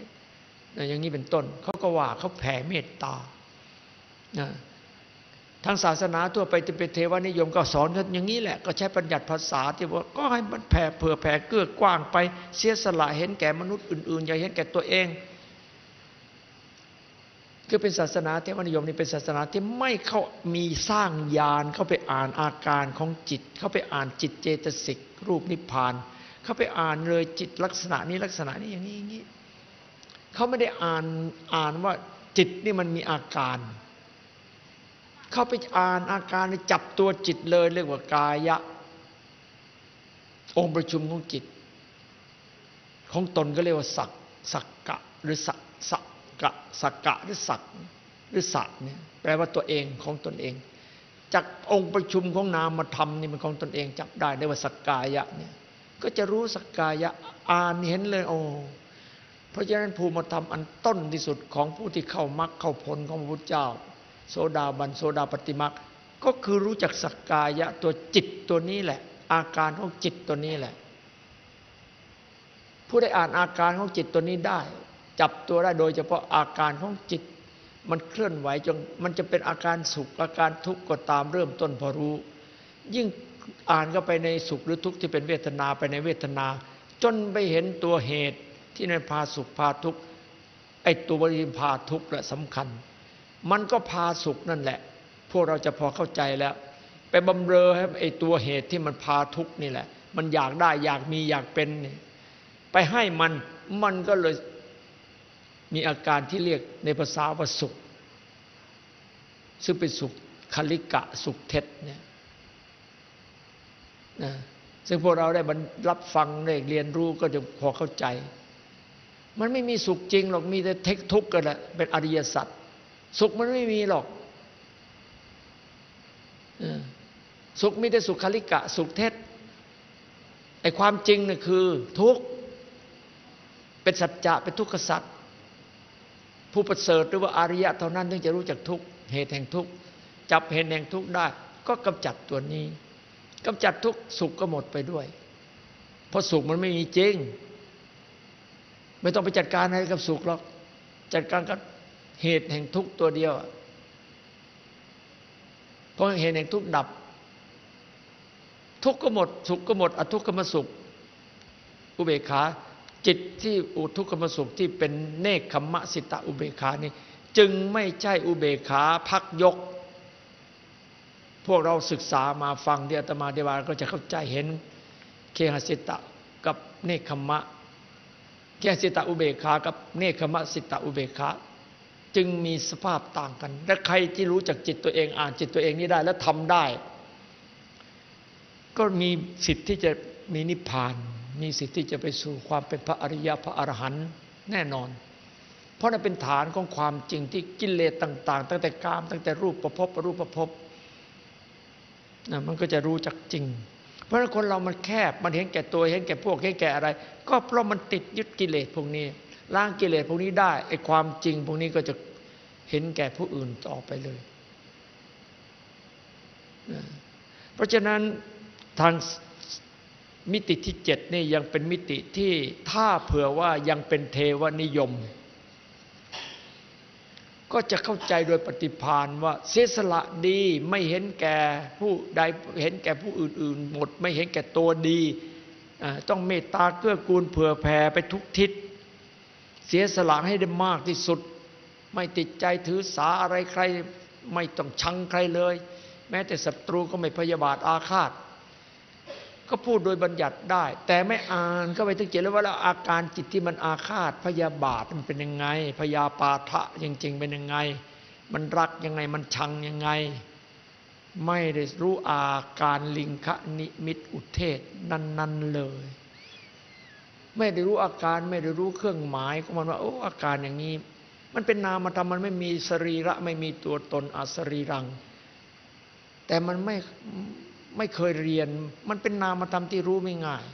อย่างนี้เป็นต้นเขาก็ว่าเขาแผ่เมตตา ทางศาสนาทั่วไปจะเป็นเทวนิยมก็สอนกันอย่างนี้แหละ ก็ใช้ปัญญัติภาษาที่ว่าก็ให้มันแผ่เผื่อแผ่เกื้อกว้างไป เสียสละเห็นแก่มนุษย์อื่นๆ อย่าเห็นแก่ตัวเองคือเป็นศาสนาเทวนิยมนี่เป็นศาสนาที่ไม่เข้ามีสร้างญาณเข้าไปอ่านอาการของจิต เข้าไปอ่านจิตเจตสิกรูปนิพพาน เข้าไปอ่านเลยจิตลักษณะนี้ลักษณะนี้อย่างนี้อย่างนี้เขาไม่ได้อ่านอ่านว่าจิตนี่มันมีอาการ เข้าไปอ่านอาการจับตัวจิตเลย เรียกว่ากายะ องค์ประชุมของจิต ของตนก็เรียกว่าสักสักกะหรือสักสักกะสักกะหรือสักหรือสัตเนี่ยแปลว่าตัวเองของตนเอง จากองค์ประชุมของนามธรรมนี่มันของตนเองจับได้ได้ว่าสักกายะเนี่ยก็จะรู้สักกายะอ่านเห็นเลยโอ้เพราะฉะนั้นภูมิธรรมอันต้นที่สุดของผู้ที่เข้ามรรคเข้าผลของพระพุทธเจ้า โสดาบันโสดาปฏิมรรก็คือรู้จักสักกายะตัวจิตตัวนี้แหละ อาการของจิตตัวนี้แหละ ผู้ได้อ่านอาการของจิตตัวนี้ได้ จับตัวได้โดยเฉพาะอาการของจิต มันเคลื่อนไหวจนมันจะเป็นอาการสุขอาการทุกข์ก็ตามเริ่มต้นพอรู้ ยิ่งอ่านก็ไปในสุขหรือทุกข์ที่เป็นเวทนาไปในเวทนา จนไปเห็นตัวเหตุที่ในพาสุขพาทุกข์ไอตัวบริพาทุกข์แหละสำคัญ มันก็พาสุขนั่นแหละ พวกเราจะพอเข้าใจแล้ว ไปบำเรอให้ไอ้ตัวเหตุที่มันพาทุกนี่แหละ มันอยากได้อยากมีอยากเป็นนี่ไปให้มันมันก็เลยมีอาการที่เรียกในภาษาว่าสุข ซึ่งเป็นสุขคลิกะสุขเท็จเนี่ยนะซึ่งพวกเราได้รับฟังได้เรียนรู้ก็จะพอเข้าใจ มันไม่มีสุขจริงหรอกมีแต่เทคทุกข์กันแหละเป็นอริยสัจ สุขมันไม่มีหรอกสุขมีแต่สุขคลิกะ สุขเท็จไอ้ความจริงน่ะคือ ทุกข์เป็นสัจจะเป็นทุกขสัจผู้ประเสริฐหรือว่าอาริยะเท่านั้นถึงจะรู้จักทุกข์เหตุแห่งทุกข์จับเหตุแห่งทุกข์ได้ ก็กำจัดตัวนี้กำจัดทุกสุขก็หมดไปด้วย เพราะสุขมันไม่มีจริง ไม่ต้องไปจัดการอะไรกับสุขหรอก จัดการกับ เหตุแห่งทุกข์ตัวเดียว เพราะเหตุแห่งทุกข์ดับ ทุกข์ก็หมด สุขก็หมด อทุกขมสุข อุเบกขา จิตที่อุทุกขมสุขที่เป็นเนคขมะสิตะอุเบกขานี่จึงไม่ใช่อุเบกขาพักยก พวกเราศึกษามาฟังที่อาตมาเดวาก็จะเข้าใจเห็นเคหสิตะกับเนคขมะเคหสิตะอุเบกขากับเนคขมะสิตะอุเบกขา จึงมีสภาพต่างกัน และใครที่รู้จักจิตตัวเองอ่านจิตตัวเองนี้ได้และทำได้ ก็มีสิทธิ์ที่จะมีนิพพาน มีสิทธิ์ที่จะไปสู่ความเป็นพระอริยะพระอรหันต์แน่นอน เพราะนั่นเป็นฐานของความจริงที่กิเลสต่าง ๆ ตั้งแต่กาม ตั้งแต่รูปประพบรูปประพบนะมันก็จะรู้จักจริง เพราะฉะนั้นคนเรามันแคบมันเห็นแก่ตัวเห็นแก่พวกเห็นแก่อะไร ก็เพราะมันติดยึดกิเลสพวกนี้ ล้างกิเลสพวกนี้ได้ไอ้ความจริงพวกนี้ก็จะเห็นแก่ผู้อื่นต่อไปเลย เพราะฉะนั้นทางมิติที่เจ็ดนี่ยังเป็นมิติที่ถ้าเผื่อว่ายังเป็นเทวนิยม ก็จะเข้าใจโดยปฏิพานว่าเสียสละดีไม่เห็นแก่ผู้ใดเห็นแก่ผู้อื่น ๆ หมด ไม่เห็นแก่ตัวดี ต้องเมตตาเกื้อกูลเผื่อแผ่ไปทุกทิศ เสียสละให้ได้มากที่สุด ไม่ติดใจถือสาอะไรใคร ไม่ต้องชังใครเลย แม้แต่ศัตรูก็ไม่พยาบาทอาฆาต ก็พูดโดยบัญญัติได้ แต่ไม่อ่านก็ไปถึงเจแล้วว่าแล้วอาการจิตที่มันอาฆาตพยาบาทมันเป็นยังไง พยาปาทะจริง ๆ เป็นยังไง มันรักยังไงมันชังยังไง ไม่ได้รู้อาการลิงคะนิมิตอุเทศนั้น ๆ เลย ไม่ได้รู้อาการไม่ได้รู้เครื่องหมายของมันว่าโอ้อาการอย่างนี้ มันเป็นนามธรรมมันไม่มีสรีระไม่มีตัวตนอสรีรัง แต่มันไม่ไม่เคยเรียน มันเป็นนามธรรมที่รู้ไม่ง่าย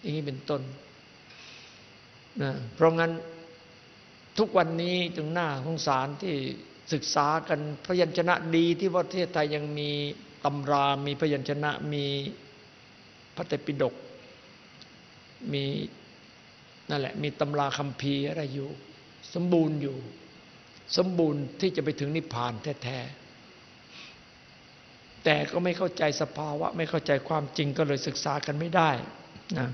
อย่างนี้เป็นต้นนะเพราะงั้นทุกวันนี้จึงหน้าสงสารที่ศึกษากันพยัญชนะดีที่ประเทศไทยยังมีตำรา มีพยัญชนะมีพระเตปิฎก มีนั่นแหละ มีตำราคำพีอะไรอยู่ สมบูรณ์อยู่ สมบูรณ์ที่จะไปถึงนิพพานแท้ๆแต่ก็ไม่เข้าใจสภาวะ ไม่เข้าใจความจริงก็เลยศึกษากันไม่ได้นะ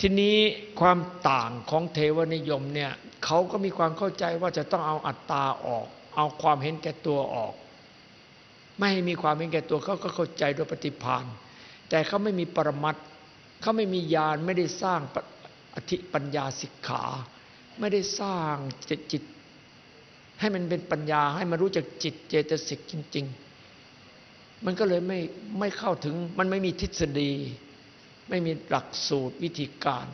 ทีนี้ความต่างของเทวนิยมเนี่ยเขาก็มีความเข้าใจว่าจะต้องเอาอัตตาออก เอาความเห็นแก่ตัวออก ไม่ให้มีความเห็นแก่ตัวเขาก็เข้าใจโดยปฏิพานแต่เขาไม่มีปรมัต เขาไม่มีญาณไม่ได้สร้างอธิปัญญาสิกขา ไม่ได้สร้างจิตจิต ให้มันเป็นปัญญาให้มันรู้จักจิตเจตสิกจริง ๆ มันก็เลยไม่ไม่เข้าถึงมันไม่มีทฤษฎี ไม่มีหลักสูตรวิธีการ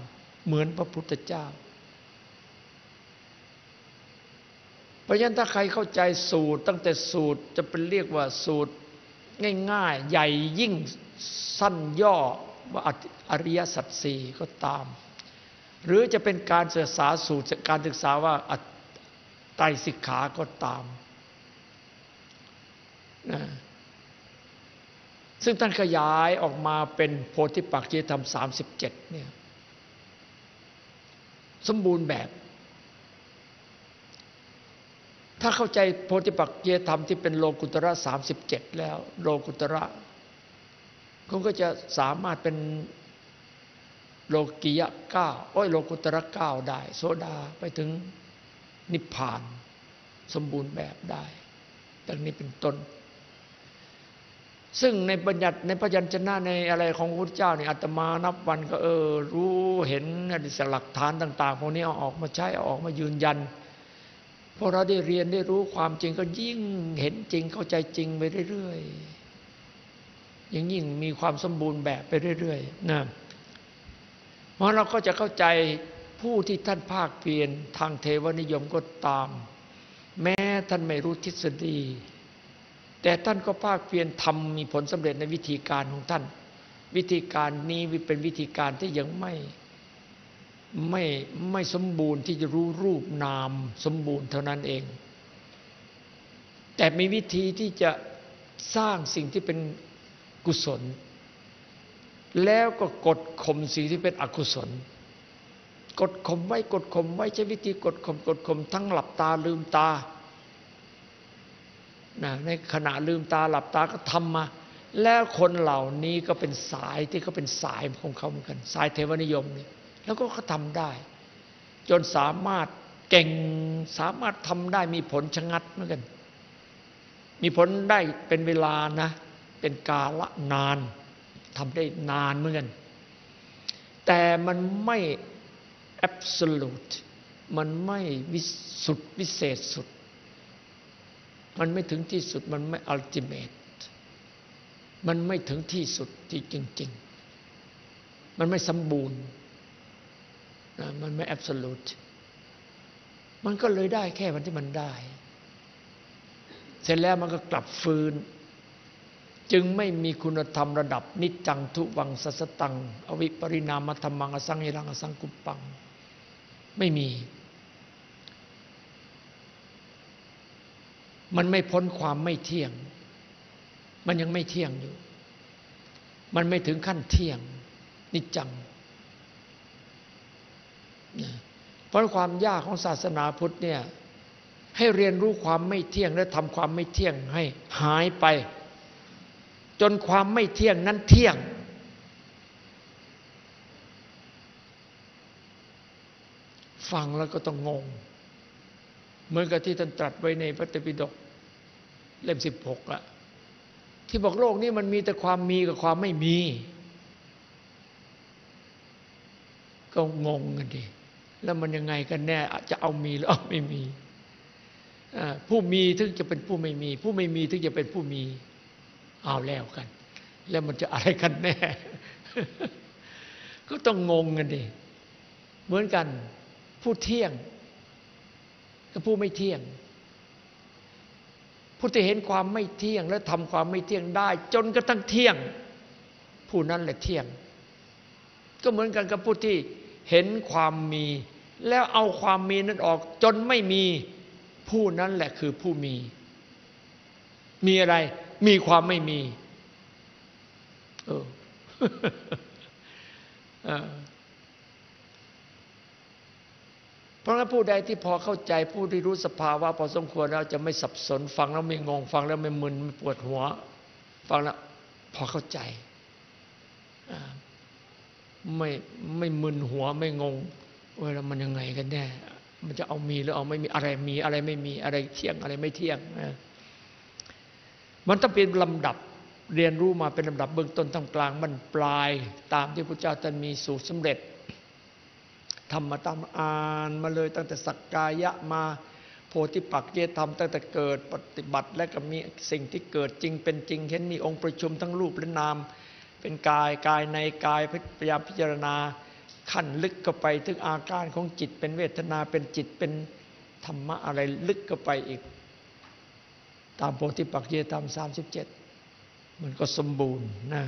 เหมือนพระพุทธเจ้าเพราะฉะนั้นถ้าใครเข้าใจสูตร ตั้งแต่สูตรจะเป็นเรียกว่าสูตรง่ายๆ ใหญ่ยิ่งสั้นย่อ ว่าอริยสัจสี่ก็ตาม หรือจะเป็นการศึกษาสูตรการศึกษาว่าไตรสิกขาก็ตามนะซึ่งท่านขยายออกมาเป็นโพธิปักจีธรรม37เจ็ดเนี่ยสมบูรณ์แบบ ถ้าเข้าใจโพธิปักจีธรรมที่เป็นโลกุตระ37แล้ว โลกุตระ คงก็จะสามารถเป็นโลกิยะเก้าโอ้ยโลกุตระเก้าได้โซดาไปถึงนิพพาน สมบูรณ์แบบได้ดังนี้เป็นต้น ซึ่งในบัญญัติในพยัญชนะในอะไรของพระพุทธเจ้าเนี่ยอาตมานับวันก็เออ รู้เห็นอดิสหลักฐานต่าง ๆ พวกนี้เอาออกมาใช้เอาออกมายืนยันพอเราได้เรียนได้รู้ความจริงก็ยิ่งเห็นจริงเข้าใจจริงไปเรื่อยๆ ยิ่งยิ่งมีความสมบูรณ์แบบไปเรื่อยๆนะเพราะเราก็จะเข้าใจผู้ที่ท่านภาคเพียรทางเทวนิยมก็ตาม แม้ท่านไม่รู้ทฤษฎี แต่ท่านก็ภาคเพียรทำมีผลสำเร็จในวิธีการของท่าน วิธีการนี้เป็นวิธีการที่ยังไม่ไม่ไม่สมบูรณ์ที่จะรู้รูปนามสมบูรณ์เท่านั้นเอง แต่มีวิธีที่จะสร้างสิ่งที่เป็น กุศล แล้วก็กดข่มสิ่งที่เป็นอกุศล กดข่มไว้กดข่มไว้ใช้วิธีกดข่มกดข่มทั้งหลับตาลืมตานะในขณะลืมตาหลับตาก็ทำมา แล้วคนเหล่านี้ก็เป็นสายที่เขาเป็นสายของเขาเหมือนกัน สายเทวนิยมนี่แล้วก็เขาทำได้ จนสามารถเก่งสามารถทำได้มีผลชะงัดเหมือนกัน มีผลได้เป็นเวลานะ เป็นกาละนานทำได้นานเหมือนกัน แต่มันไม่ absolute มันไม่วิสุดวิเศษสุด มันไม่ถึงที่สุดมันไม่ ultimate มันไม่ถึงที่สุดที่จริง ๆ มันไม่สมบูรณ์นะมันไม่ absolute มันก็เลยได้แค่วันที่มันได้ เสร็จแล้วมันก็กลับฟืน จึงไม่มีคุณธรรมระดับนิจจังทุวังสัสตัง อวิปริณามธรรมังอสังหิรังอสังกุปปัง ไม่มี มันไม่พ้นความไม่เที่ยง มันยังไม่เที่ยงอยู่ มันไม่ถึงขั้นเที่ยง นิจจัง เพราะความยากของศาสนาพุทธเนี่ยให้เรียนรู้ความไม่เที่ยงและทำความไม่เที่ยงให้หายไป จนความไม่เที่ยงนั้นเที่ยง ฟังแล้วก็ต้องงง เหมือนกับที่ท่านตรัสไว้ในพระตปิฎกเล่มสิบหกอะที่บอกโลกนี้มันมีแต่ความมีกับความไม่มี ก็งงกันดิแล้วมันยังไงกันแน่จะเอามีหรือเอาไม่มีผู้มีถึงจะเป็นผู้ไม่มี ผู้ไม่มีถึงจะเป็นผู้มี เอาแล้วกัน แล้วมันจะอะไรกันแน่ ก็ต้องงงกันดิเหมือนกัน ผู้เที่ยงกับผู้ไม่เที่ยง ผู้ที่เห็นความไม่เที่ยง และทำความไม่เที่ยงได้ จนกระทั่งเที่ยง ผู้นั้นแหละเที่ยง ก็เหมือนกันกับผู้ที่เห็นความมี แล้วเอาความมีนั้นออก จนไม่มีผู้นั้นแหละคือผู้มี มีอะไร มีความไม่มี เออเพราะงั้นผู้ใดที่พอเข้าใจผู้ที่รู้สภาวะพอสมควรแล้วจะไม่สับสนฟังแล้วไม่งง ฟังแล้วไม่มึนไม่ปวดหัว ฟังแล้วพอเข้าใจไม่ไม่มึนหัวไม่งงว่ามันยังไงกันแน่ มันจะเอามีหรือเอาไม่มีอะไรมีอะไรไม่มีอะไรเที่ยงอะไรไม่เที่ยงนะ มันต้องเป็นลำดับเรียนรู้มาเป็นลำดับเบื้องต้นทำกลางมันปลายตามที่พระเจ้าท่านมีสูตรสำเร็จทำมาตามอ่านมาเลยตั้งแต่สักกายะมาโพธิปักเยธรรมตั้งแต่เกิดปฏิบัติและก็มีสิ่งที่เกิดจริงเป็นจริงเห็นมีองค์ประชุมทั้งรูปและนาม เป็นกายกายในกายพยายามพิจารณาขั้นลึกเข้าไปถึงอาการของจิตเป็นเวทนาเป็นจิตเป็นธรรมะอะไรลึกเข้าไปอีก ตามโพธิปักเยธรรมสามสิบเจ็ดมันก็สมบูรณ์นะ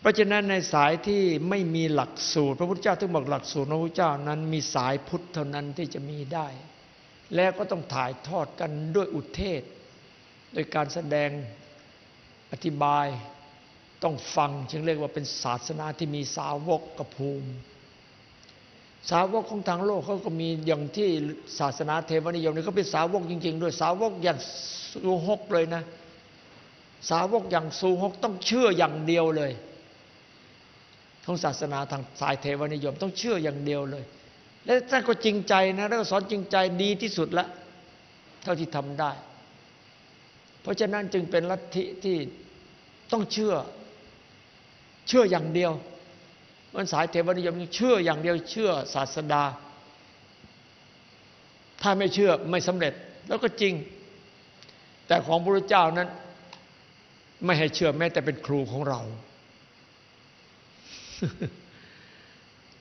เพราะฉะนั้นในสายที่ไม่มีหลักสูตร พระพุทธเจ้าถึงบอกหลักสูตรพระพุทธเจ้านั้นมีสายพุทธเท่านั้นที่จะมีได้ แล้วก็ต้องถ่ายทอดกันด้วยอุเทศ โดยการแสดงอธิบายต้องฟัง จึงเรียกว่าเป็นศาสนาที่มีสาวกกับภูมิ สาวกของทางโลกเขาก็มีอย่างที่ศาสนาเทวนิยมนี่เขาเป็นสาวกจริง ๆ ด้วยสาวกอย่างสูฮกเลยนะ สาวกอย่างสูฮกต้องเชื่ออย่างเดียวเลยของศาสนาทางสายเทวนิยม ต้องเชื่ออย่างเดียวเลย และท่านก็จริงใจนะแล้วก็สอนจริงใจดีที่สุดละเท่าที่ทำได้ เพราะฉะนั้นจึงเป็นลัทธิที่ต้องเชื่อ เชื่ออย่างเดียว มันสายเทวนิยมเชื่ออย่างเดียวเชื่อศาสดา ถ้าไม่เชื่อไม่สำเร็จแล้วก็จริง แต่ของพระเจ้านั้น ไม่ให้เชื่อแม้แต่เป็นครูของเรา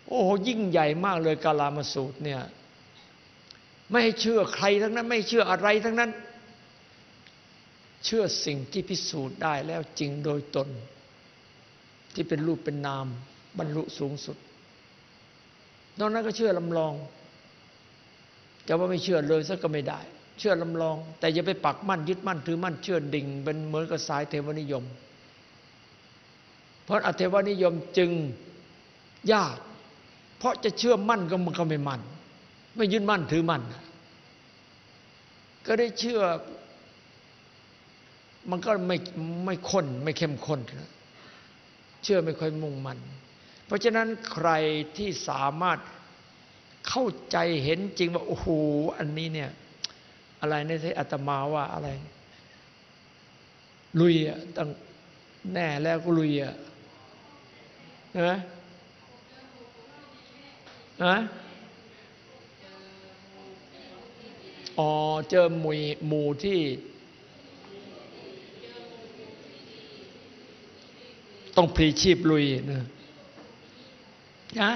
โอ้โหยิ่งใหญ่มากเลยกาลามาสูตรเนี่ยไม่ให้เชื่อใครทั้งนั้น ไม่เชื่ออะไรทั้งนั้น เชื่อสิ่งที่พิสูจน์ได้แล้วจริงโดยตน ที่เป็นรูปเป็นนาม บรรลุสูงสุด นอกนั้นก็เชื่อลำลองจะว่าไม่เชื่อเลยสักก็ไม่ได้ เชื่อลำลอง แต่อย่าไปปักมั่นยึดมั่นถือมั่นเชื่อดิ่งเป็นเหมือนกับสายเทวนิยม เพราะอเทวนิยมจึงยาก เพราะจะเชื่อมั่นก็มันก็ไม่มั่น ไม่ยึดมั่นถือมั่น ก็ได้เชื่อ มันก็ไม่ไม่ข้นไม่เข้มข้นเชื่อไม่ค่อยมุ่งมั่น ราะฉะนั้นใครที่สามารถเข้าใจเห็นจริงว่า โอ้โหอันนี้เนี่ย อะไรในที่อาตมาว่าอะไร ลุยอะตั้งแน่แล้วก็ลุยอะนะนะอ๋อเจอหมูหมู่ที่ต้องพลีชีพลุยนะ นะ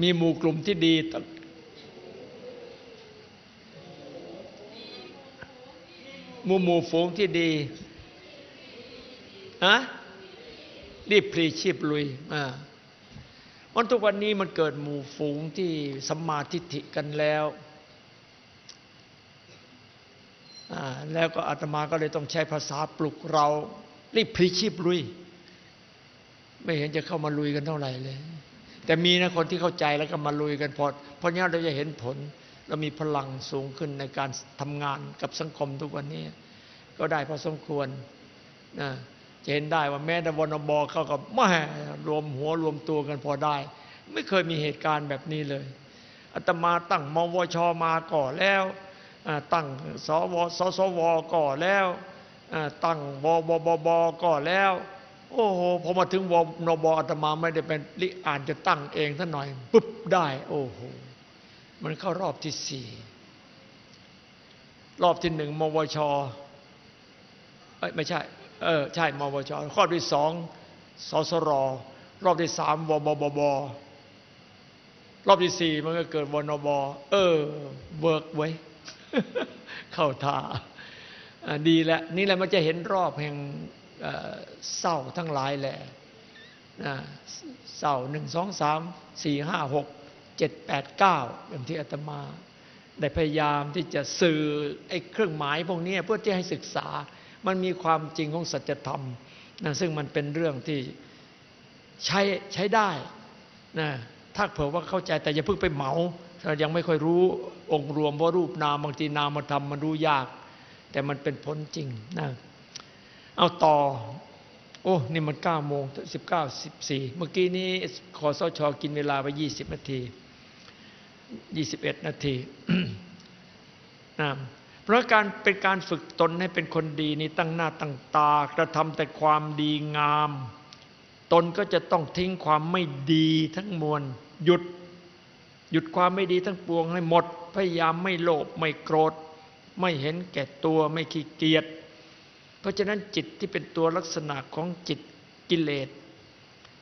มีหมู่กลุ่มที่ดีหมู่หมู่ฝูงที่ดีอะรีบพลีชีพลุยอ่าวันทุกวันนี้มันเกิดหมู่ฝูงที่สัมมาทิฏฐิกันแล้วอ่าแล้วก็อาตมาก็เลยต้องใช้ภาษาปลุกเรารีบพลีชีพลุย ไม่เห็นจะเข้ามาลุยกันเท่าไหร่เลย แต่มีนะคนที่เข้าใจแล้วก็มาลุยกันพอเพราะนี้เราจะเห็นผลเรามีพลังสูงขึ้นในการทำงานกับสังคมทุกวันนี้ ก็ได้พอสมควรนะจะเห็นได้ว่าแม้แต่วนบอเขาก็แม่รวมหัวรวมตัวกันพอได้ ไม่เคยมีเหตุการณ์แบบนี้เลยอาตมาตั้งมวชมาก่อแล้วตั้งสวสสวก่อแล้วตั้งวบบบก่อแล้ว โอ้โหพอมาถึงวนบอาตมาไม่ได้เป็นลิอ่านจะตั้งเองท่านหน่อยปุ๊บได้ โอ้โหมันเข้ารอบที่สี่รอบที่หนึ่งมวชไม่ใช่ เออใช่มวชข้อที่สองสสรรอบที่สามวบบบรอบที่สี่มันก็เกิดวนบเออเวิร์กไว้เข้าท่าดีแล้วนี่แหละมันจะเห็นรอบแห่ง เศร้าทั้งหลายแหละเศร้าหนึ่งสองสามสี่ห้าหกเจ็ดแปดเก้าอย่างที่อาตมา ได้พยายามที่จะสื่อไอ้เครื่องหมายพวกนี้เพื่อที่ให้ศึกษา มันมีความจริงของสัจธรรมนะซึ่งมันเป็นเรื่องที่ใช้ใช้ได้นะถ้าเผื่อว่าเข้าใจแต่อย่าเพิ่งไปเหมาเรายังไม่ค่อยรู้องค์รวมว่ารูปนามบางทีนามธรรมมันรู้ยาก แต่มันเป็นผลจริงนะ เอาต่อ โอ้ นี่มันเก้าโมงสิบเก้าสิบสี่เมื่อกี้นี้ขอสชกินเวลาไปยี่สิบนาทียี่สิบเอ็ดนาทีนะเพราะการเป็นการฝึกตนให้เป็นคนดีนี่ตั้งหน้าตั้งตากระทำแต่ความดีงาม ตนก็จะต้องทิ้งความไม่ดีทั้งมวลหยุด หยุดความไม่ดีทั้งปวงให้หมด พยายามไม่โลภไม่โกรธ ไม่เห็นแก่ตัวไม่ขี้เกียจ ราะฉะนั้นจิตที่เป็นตัวลักษณะของจิตกิเลส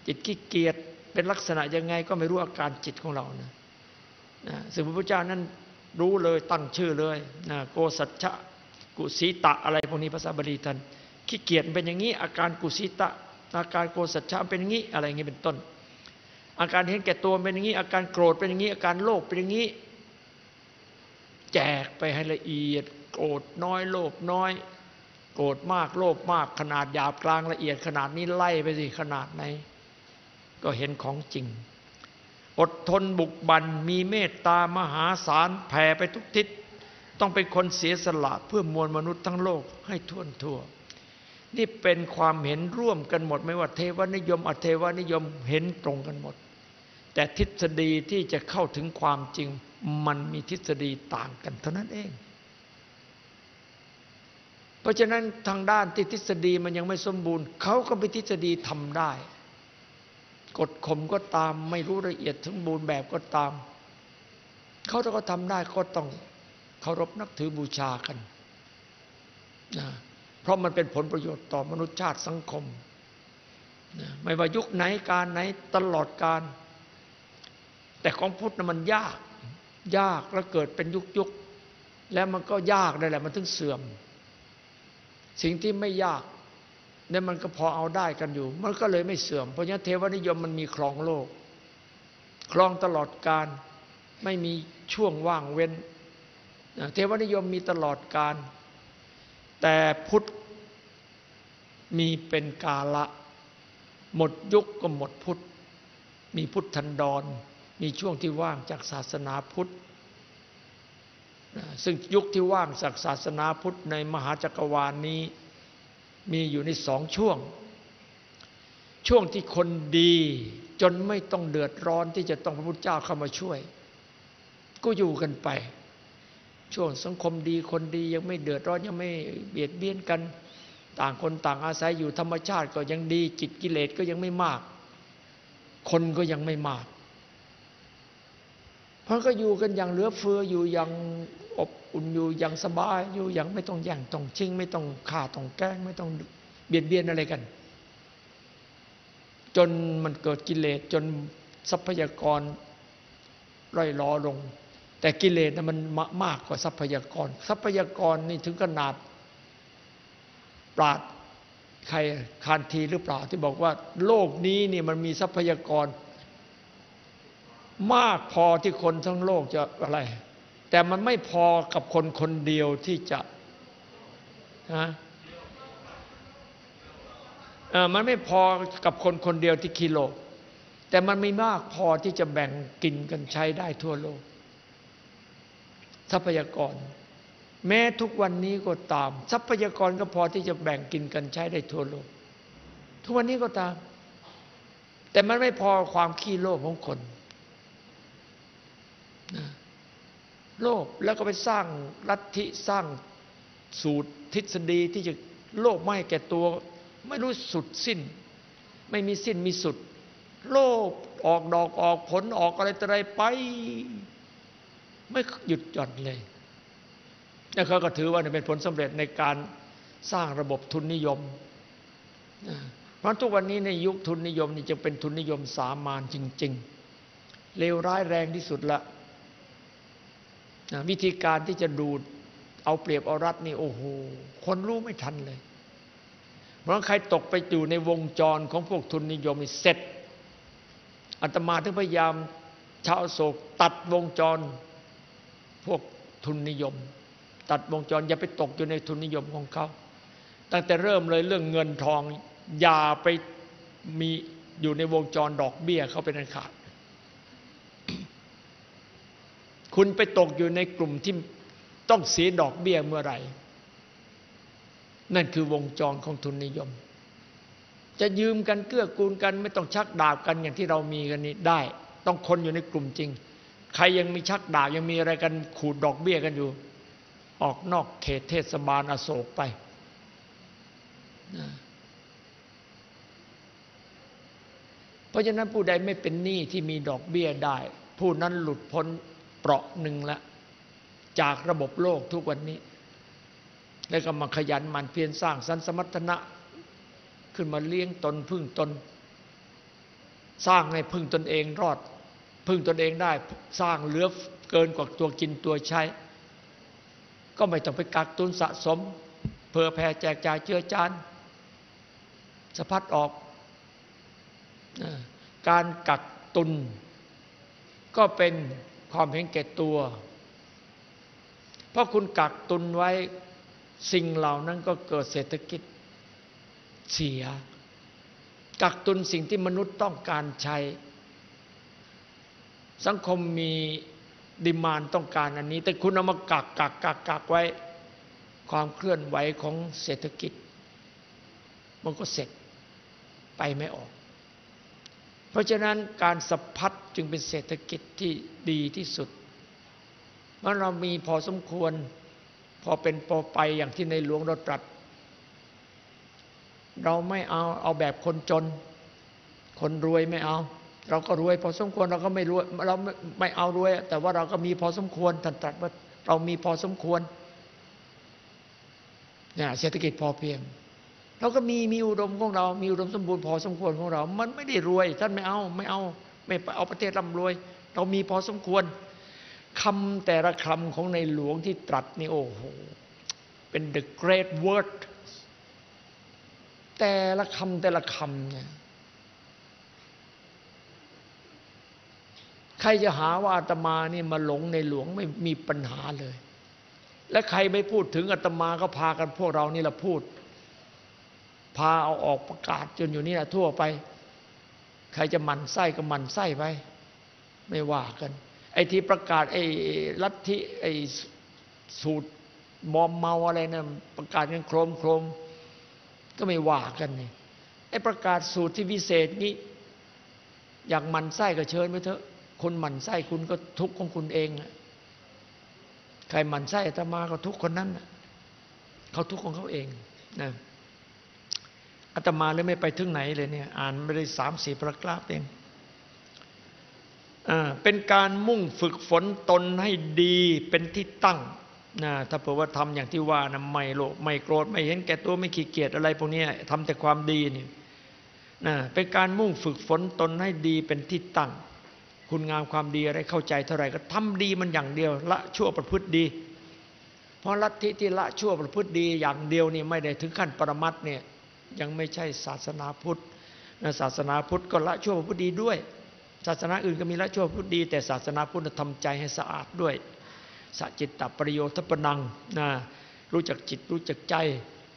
จิตขี้เกียจเป็นลักษณะยังไงก็ไม่รู้อาการจิตของเรานะนะซึ่งพระพุทธเจ้านั้นรู้เลยตั้งชื่อเลยนะโกสัจฉะกุสีตะอะไรพวกนี้ภาษาบาลีท่านขี้เกียจเป็นอย่างนี้ อาการกุสีตะ อาการโกสัจฉะเป็นอย่างนี้อะไรอย่างนี้เป็นต้น อาการเห็นแก่ตัวเป็นอย่างนี้ อาการโกรธเป็นอย่างนี้ อาการโลภเป็นอย่างนี้ แจกไปให้ละเอียด โกรธน้อย โลภน้อย โกรธมากโลภมากขนาดหยาบกลางละเอียดขนาดนี้ไล่ไปสิขนาดไหน ก็เห็นของจริง อดทนบุกบันมีเมตตามหาศาลแผ่ไปทุกทิศ ต้องเป็นคนเสียสละเพื่อมวลมนุษย์ทั้งโลกให้ทั่วทั่ว นี่เป็นความเห็นร่วมกันหมด ไม่ว่าเทวนิยมอเทวนิยมเห็นตรงกันหมด แต่ทฤษฎีที่จะเข้าถึงความจริง มันมีทฤษฎีต่างกันเท่านั้นเอง เพราะฉะนั้นทางด้านที่ทฤษฎีมันยังไม่สมบูรณ์ เขาก็ไปทฤษฎีทำได้กดข่มก็ตาม ไม่รู้ละเอียดสมบูรณ์แบบก็ตาม เขาถ้าเขาทำได้ก็ต้องเคารพนับถือบูชากันนะเพราะมันเป็นผลประโยชน์ต่อมนุษยชาติสังคมนะไม่ว่ายุคไหนการไหนตลอดการ แต่ของพุทธนะมันยาก ยากแล้วเกิดเป็นยุคยุคแล้วมันก็ยากนั่นแหละมันถึงเสื่อม สิ่งที่ไม่ยากเนี่ยมันก็พอเอาได้กันอยู่ มันก็เลยไม่เสื่อม เพราะฉะนั้นเทวนิยมมันมีครองโลก ครองตลอดการไม่มีช่วงว่างเว้น เทวนิยมมีตลอดการ แต่พุทธมีเป็นกาละ หมดยุคก็หมดพุทธ มีพุทธันดร มีช่วงที่ว่างจากศาสนาพุทธ ซึ่งยุคที่ว่างจากศาสนาพุทธในมหาจักรวาลนนี้ มีอยู่ในสองช่วง ช่วงที่คนดีจนไม่ต้องเดือดร้อนที่จะต้องพระพุทธเจ้าเข้ามาช่วย ก็อยู่กันไป ช่วงสังคมดีคนดียังไม่เดือดร้อนยังไม่เบียดเบียนกัน ต่างคนต่างอาศัยอยู่ธรรมชาติก็ยังดีจิตกิเลสก็ยังไม่มาก คนก็ยังไม่มากเพราะก็อยู่กันอย่างเหลือเฟืออยู่อย่าง อุ่นอยู่อย่างสบายอยู่อย่างไม่ต้องแย่งต้องชิง ไม่ต้องฆ่าต้องแกล้ง ไม่ต้องเบียดเบียนอะไรกัน จนมันเกิดกิเลสจนทรัพยากรร่อยล้อลง แต่กิเลสนะมันมากกว่าทรัพยากร ทรัพยากรนี่ถึงขนาด ปราดใครคานทีหรือเปล่าที่บอกว่า โลกนี้นี่มันมีทรัพยากร มากพอที่คนทั้งโลกจะอะไร แต่มันไม่พอกับคนคนเดียวที่จะนะมันไม่พอกับคนคนเดียวที่กิโลแต่มันไม่มากพอที่จะแบ่งกินกันใช้ได้ทั่วโลก ทรัพยากร แม้ทุกวันนี้ก็ตาม ทรัพยากรก็พอที่จะแบ่งกินกันใช้ได้ทั่วโลก ทุกวันนี้ก็ตาม แต่มันไม่พอความขี้โลภของคน โลภแล้วก็ไปสร้างลัทธิสร้างสูตรทฤษฎีที่จะโลภไม่แก่ตัว ไม่รู้สุดสิ้น ไม่มีสิ้นมีสุด โลภออกดอกออกผลออกอะไรต่อะไรไป ไม่หยุดหย่อนเลยแล้วเขาก็ถือว่าเป็นผลสำเร็จในการสร้างระบบทุนนิยม เพราะทุกวันนี้ในยุคทุนนิยมนี่จะเป็นทุนนิยมสามานจริง ๆ เลวร้ายแรงที่สุดละ วิธีการที่จะดูดเอาเปรียบเอารัดนี่โอ้โหคนรู้ไม่ทันเลย เพราะใครตกไปอยู่ในวงจรของพวกทุนนิยมนี่เสร็จอาตมาถึงพยายามชาวโศกตัดวงจรพวกทุนนิยม ตัดวงจรอย่าไปตกอยู่ในทุนนิยมของเขาตั้งแต่เริ่มเลยเรื่องเงินทองอย่าไปมีอยู่ในวงจรดอกเบี้ยเขาเป็นอันขาด คุณไปตกอยู่ในกลุ่มที่ต้องเสียดอกเบี้ยเมื่อไหร่ นั่นคือวงจรของทุนนิยม จะยืมกันเกื้อกูลกัน ไม่ต้องชักดาบกันอย่างที่เรามีกันนี้ได้ ต้องคนอยู่ในกลุ่มจริง ใครยังมีชักดาบยังมีอะไรกันขูดดอกเบี้ยกันอยู่ ออกนอกเขตเทศบาลอโศกไปเพราะฉะนั้นผู้ใดไม่เป็นหนี้ที่มีดอกเบี้ยได้ ผู้นั้นหลุดพ้น เปราะหนึ่งละจากระบบโลกทุกวันนี้ แล้วก็มาขยันมันเพียรสร้างสันสมรรถนะ ขึ้นมาเลี้ยงตนพึ่งตน สร้างให้พึ่งตนเองรอด พึ่งตนเองได้สร้างเหลือเกินกว่าตัวกินตัวใช้ ก็ไม่ต้องไปกักตุนสะสมเพื่อแผ่แจกจ่ายเจือจานสะพัดออก การกักตุนก็เป็น ความเห็นแก่ตัว เพราะคุณกักตุนไว้สิ่งเหล่านั้นก็เกิดเศรษฐกิจเสีย กักตุนสิ่งที่มนุษย์ต้องการใช้ สังคมมีดิมานต้องการอันนี้ แต่คุณเอามากักกักกักกักไว้ ความเคลื่อนไหวของเศรษฐกิจ มันก็เสร็จไปไม่ออก เพราะฉะนั้นการสัพพัดจึงเป็นเศรษฐกิจที่ดีที่สุดเมื่อเรามีพอสมควร พอเป็นพอไปอย่างที่ในหลวงเราตรัส เราไม่เอาเอาแบบคนจน คนรวยไม่เอา เราก็รวยพอสมควรเราก็ไม่รวยเราไม่ไม่เอารวย แต่ว่าเราก็มีพอสมควรท่านตรัสว่าเรามีพอสมควรเนี่ยเศรษฐกิจพอเพียง เราก็มีมีอุดมของเรา มีอุดมสมบูรณ์พอสมควรของเรา มันไม่ได้รวย ท่านไม่เอาไม่เอา ไม่เอาประเทศร่ำรวย เรามีพอสมควรคำแต่ละคำของในหลวงที่ตรัสนี่โอ้โหเป็น the great word แต่ละคำแต่ละคำเนี่ยใครจะหาว่าอาตมานี่มาหลงในหลวงไม่มีปัญหาเลย และใครไม่พูดถึงอาตมาก็พากันพวกเรานี่แหละพูด พาเอาออกประกาศจนอยู่นี่แหละทั่วไป ใครจะมันไส้ก็มันไส้ไปไม่ว่ากัน ไอ้ที่ประกาศไอ้ลัทธิไอ้สูตรมอมเมาอะไรนะประกาศกันโครมโครมก็ไม่ว่ากันนี่ไอ้ประกาศสูตรที่วิเศษนี้ อยากมันไส้ก็เชิญไปเถอะคนมันไส้คุณก็ทุกข์ของคุณเองใครมันไส้อาตมาก็ทุกคนนั้นเขาทุกข์ของเขาเองนะ อาตมาเลยไม่ไปถึงไหนเลยเนี่ย อ่านไม่ได้สามสี่ประกราบเองอ่าเป็นการมุ่งฝึกฝนตนให้ดีเป็นที่ตั้งนะถ้าเผื่อว่าทำอย่างที่ว่านะไม่โลภไม่โกรธไม่เห็นแก่ตัวไม่ขี้เกียจอะไรพวกนี้ทำแต่ความดีนี่นะเป็นการมุ่งฝึกฝนตนให้ดีเป็นที่ตั้ง คุณงามความดีอะไรเข้าใจเท่าไหร่ก็ทำดีมันอย่างเดียว ละชั่วประพฤติดี เพราะลัทธิที่ละชั่วประพฤติดีอย่างเดียวนี่ไม่ได้ถึงขั้นปรมัตถ์เนี่ย ยังไม่ใช่ศาสนาพุทธศาสนาพุทธก็ละชั่วพฤติดีด้วย ศาสนาอื่นก็มีละชั่วพฤติดี แต่ศาสนาพุทธทำใจให้สะอาดด้วยสัจจิตตประโยชน์ทปนังนะรู้จักจิตรู้จักใจ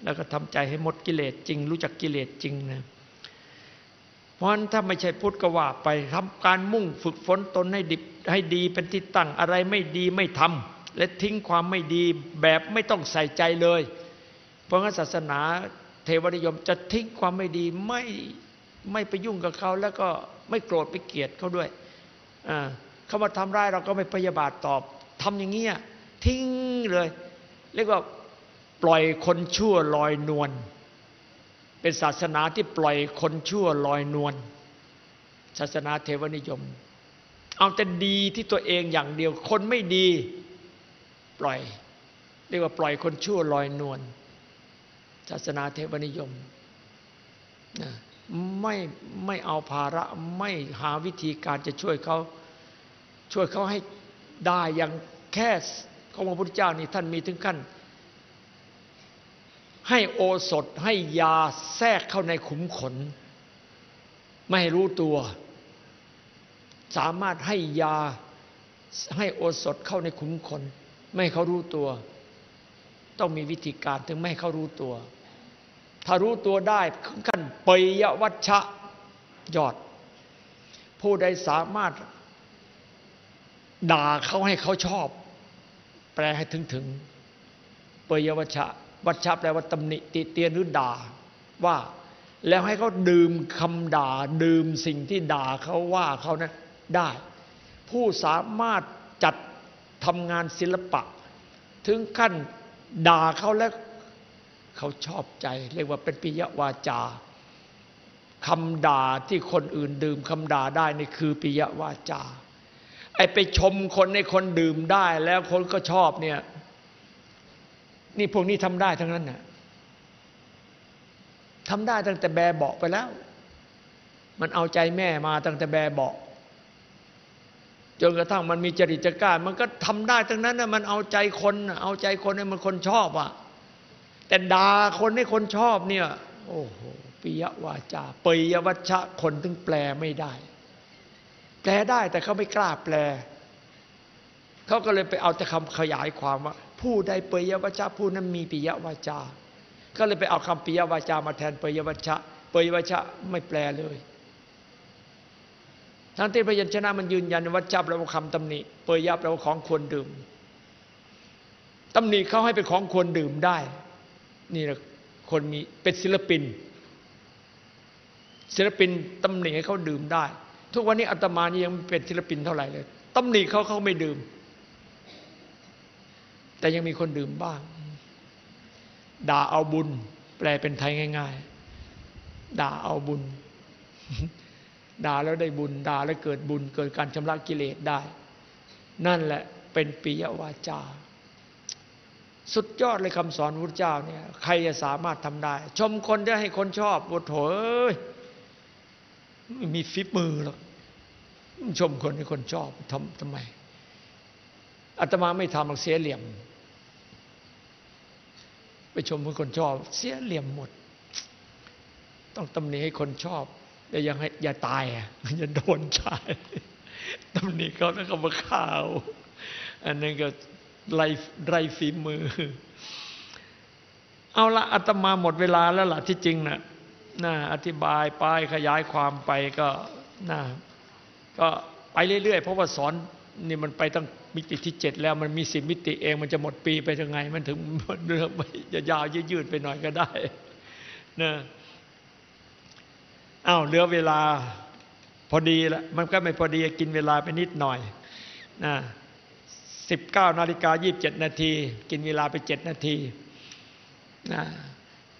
แล้วก็ทำใจให้หมดกิเลสจริง รู้จักกิเลสจริงนะเพราะฉะนั้นถ้าไม่ใช่พุทธก็ว่าไปทำการมุ่งฝึกฝนตนให้ดิบให้ดีเป็นที่ตั้งอะไรไม่ดีไม่ทำและทิ้งความไม่ดีแบบไม่ต้องใส่ใจเลย เพราะงั้นศาสนา เทวนิยมจะทิ้งความไม่ดีไม่ไม่ไปยุ่งกับเขาแล้วก็ไม่โกรธไม่เกลียดเขาด้วยเขามาทำร้ายเราก็ไม่พยาบาทตอบทำอย่างเงี้ยทิ้งเลยเรียกว่าปล่อยคนชั่วลอยนวลเป็นศาสนาที่ปล่อยคนชั่วลอยนวลศาสนาเทวนิยม เอาแต่ดีที่ตัวเองอย่างเดียว คนไม่ดี ปล่อย เรียกว่าปล่อยคนชั่วลอยนวล ศาสนาเทวนิยมนะไม่ไม่เอาภาระไม่หาวิธีการจะช่วยเขาช่วยเขาให้ได้อย่างแค่ของพระพุทธเจ้านี่ท่านมีถึงขั้น ให้โอสถให้ยาแทรกเข้าในขุมขน ไม่ให้รู้ตัว สามารถให้ยาให้โอสถเข้าในขุมขน ไม่ให้เขารู้ตัว ต้องมีวิธีการถึงไม่ให้เขารู้ตัว ถ้ารู้ตัวได้ขั้นปยวัชชะยอด ผู้ใดสามารถ ด่าเขาให้เขาชอบ แปลให้ถึงถึงเปยวัชะ วัชชะแปลว่าตำหนิติเตียนหรือด่าว่าแล้วให้เขาดื่มคำด่า ดื่มสิ่งที่ด่าเขาว่าเขานั้นได้ ผู้สามารถจัดทำงานศิลปะ ถึงขั้นด่าเขาแล้ว เขาชอบใจ เรียกว่าเป็นปิยวาจาคำด่าที่คนอื่นดื่มคำด่าได้นี่คือปิยวาจา ไอ้ไปชมคนในคนดื่มได้ แล้วคนก็ชอบเนี่ย นี่พวกนี้ทำได้ทั้งนั้นน่ะทำได้ตั้งแต่แบเบาไปแล้ว มันเอาใจแม่มาตั้งแต่แบเบาจนกระทั่งมันมีจริตจักรมันก็ทำได้ทั้งนั้นนะมันเอาใจคน เอาใจคนให้มันคนชอบอะ แต่ด่าคนให้คนชอบเนี่ย โอ้โหปิยวาจาปิยวัชชะคนถึงแปลไม่ได้ แปลได้แต่เขาไม่กล้าแปลเขาก็เลยไปเอาแต่คำขยายความว่า ผู้ใดเปรยวาจาผู้นั้นมีปิยวาจา ก็เลยไปเอาคำปิยวาจามาแทนเปรยวาจาเปรยวาจาไม่แปลเลยทั้งที่พยัญชนะมันยืนยันว่าจับแล้วาคำตำหนิเปรยแปลว่าของควรดื่มตำหนิเขาให้เป็นของควรดื่มได้ นี่แหละคนมีเป็นศิลปิน ศิลปินตำหนิให้เขาดื่มได้ ทุกวันนี้อาตมานี่ยังเป็นศิลปินเท่าไหร่เลยตำหนิเขาเขาไม่ดื่ม แต่ยังมีคนดื่มบ้าง ด่าเอาบุญ แปลเป็นไทยง่าย ๆ ด่าเอาบุญ ด่าแล้วได้บุญ ด่าแล้วเกิดบุญ เกิดการชำระกิเลสได้ นั่นแหละเป็นปิยวาจา สุดยอดเลยคำสอนพระเจ้าเนี่ยใครจะสามารถทำได้ ชมคนได้ให้คนชอบโอ้โถเอ้ยไม่มีฟิปมือหรอกชมคนให้คนชอบทำทำไมอาตมาไม่ทำหรอกเสียเหลี่ยม ไปชมคนชอบ เสียเหลี่ยมหมด ต้องตำหนิให้คนชอบอย่ยังให้อย่าตายอะอย่าโดนชายตำหนิเขาแล้วก็มาข่าว อันนั้นก็ ไรไรฝีมือ เอาละอาตมาหมดเวลาแล้วล่ะที่จริงนะ่ะน่าอธิบายไปขยายความไปก็น่าก็ไปเรื่อยๆ เพราะว่าสอนนี่มันไปตั้งมิติที่เจ็ดแล้วมันมีสิบมิติเองมันจะหมดปีไปยังไง มันถึงเรื่องไม่จะยาวยืดไปหน่อยก็ได้นะอ้าวเหลือเวลาพอดีละมันก็ไม่พอดีกินเวลาไปนิดหน่อยนะ สิบเก้านาฬิกายี่บเจ็ดนาที กินเวลาไปเจ็ดนาทีนะ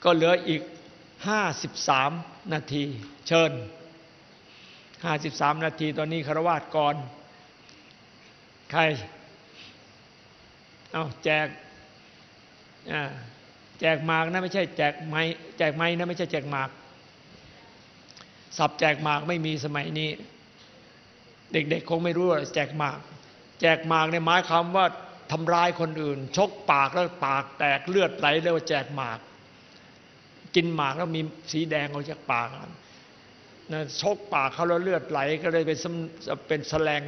ก็เหลืออีกห้าสิบสามนาที เชิญห้าสิบสามนาทีตอนนี้คารวาสก่อน ใคร เอาแจกแจกหมากนะไม่ใช่แจกไม้แจกไม้นะไม่ใช่แจกหมากสับแจกหมากไม่มีสมัยนี้ เด็กๆคงไม่รู้ว่าแจกหมาก แจกหมากในหมายความว่าทำร้ายคนอื่น ชกปากแล้วปากแตกเลือดไหลเรียกว่าแจกหมาก กินหมากแล้วมีสีแดงออกจากปากนะชกปากเขาแล้วเลือดไหลก็เลยเป็นเป็นแสลง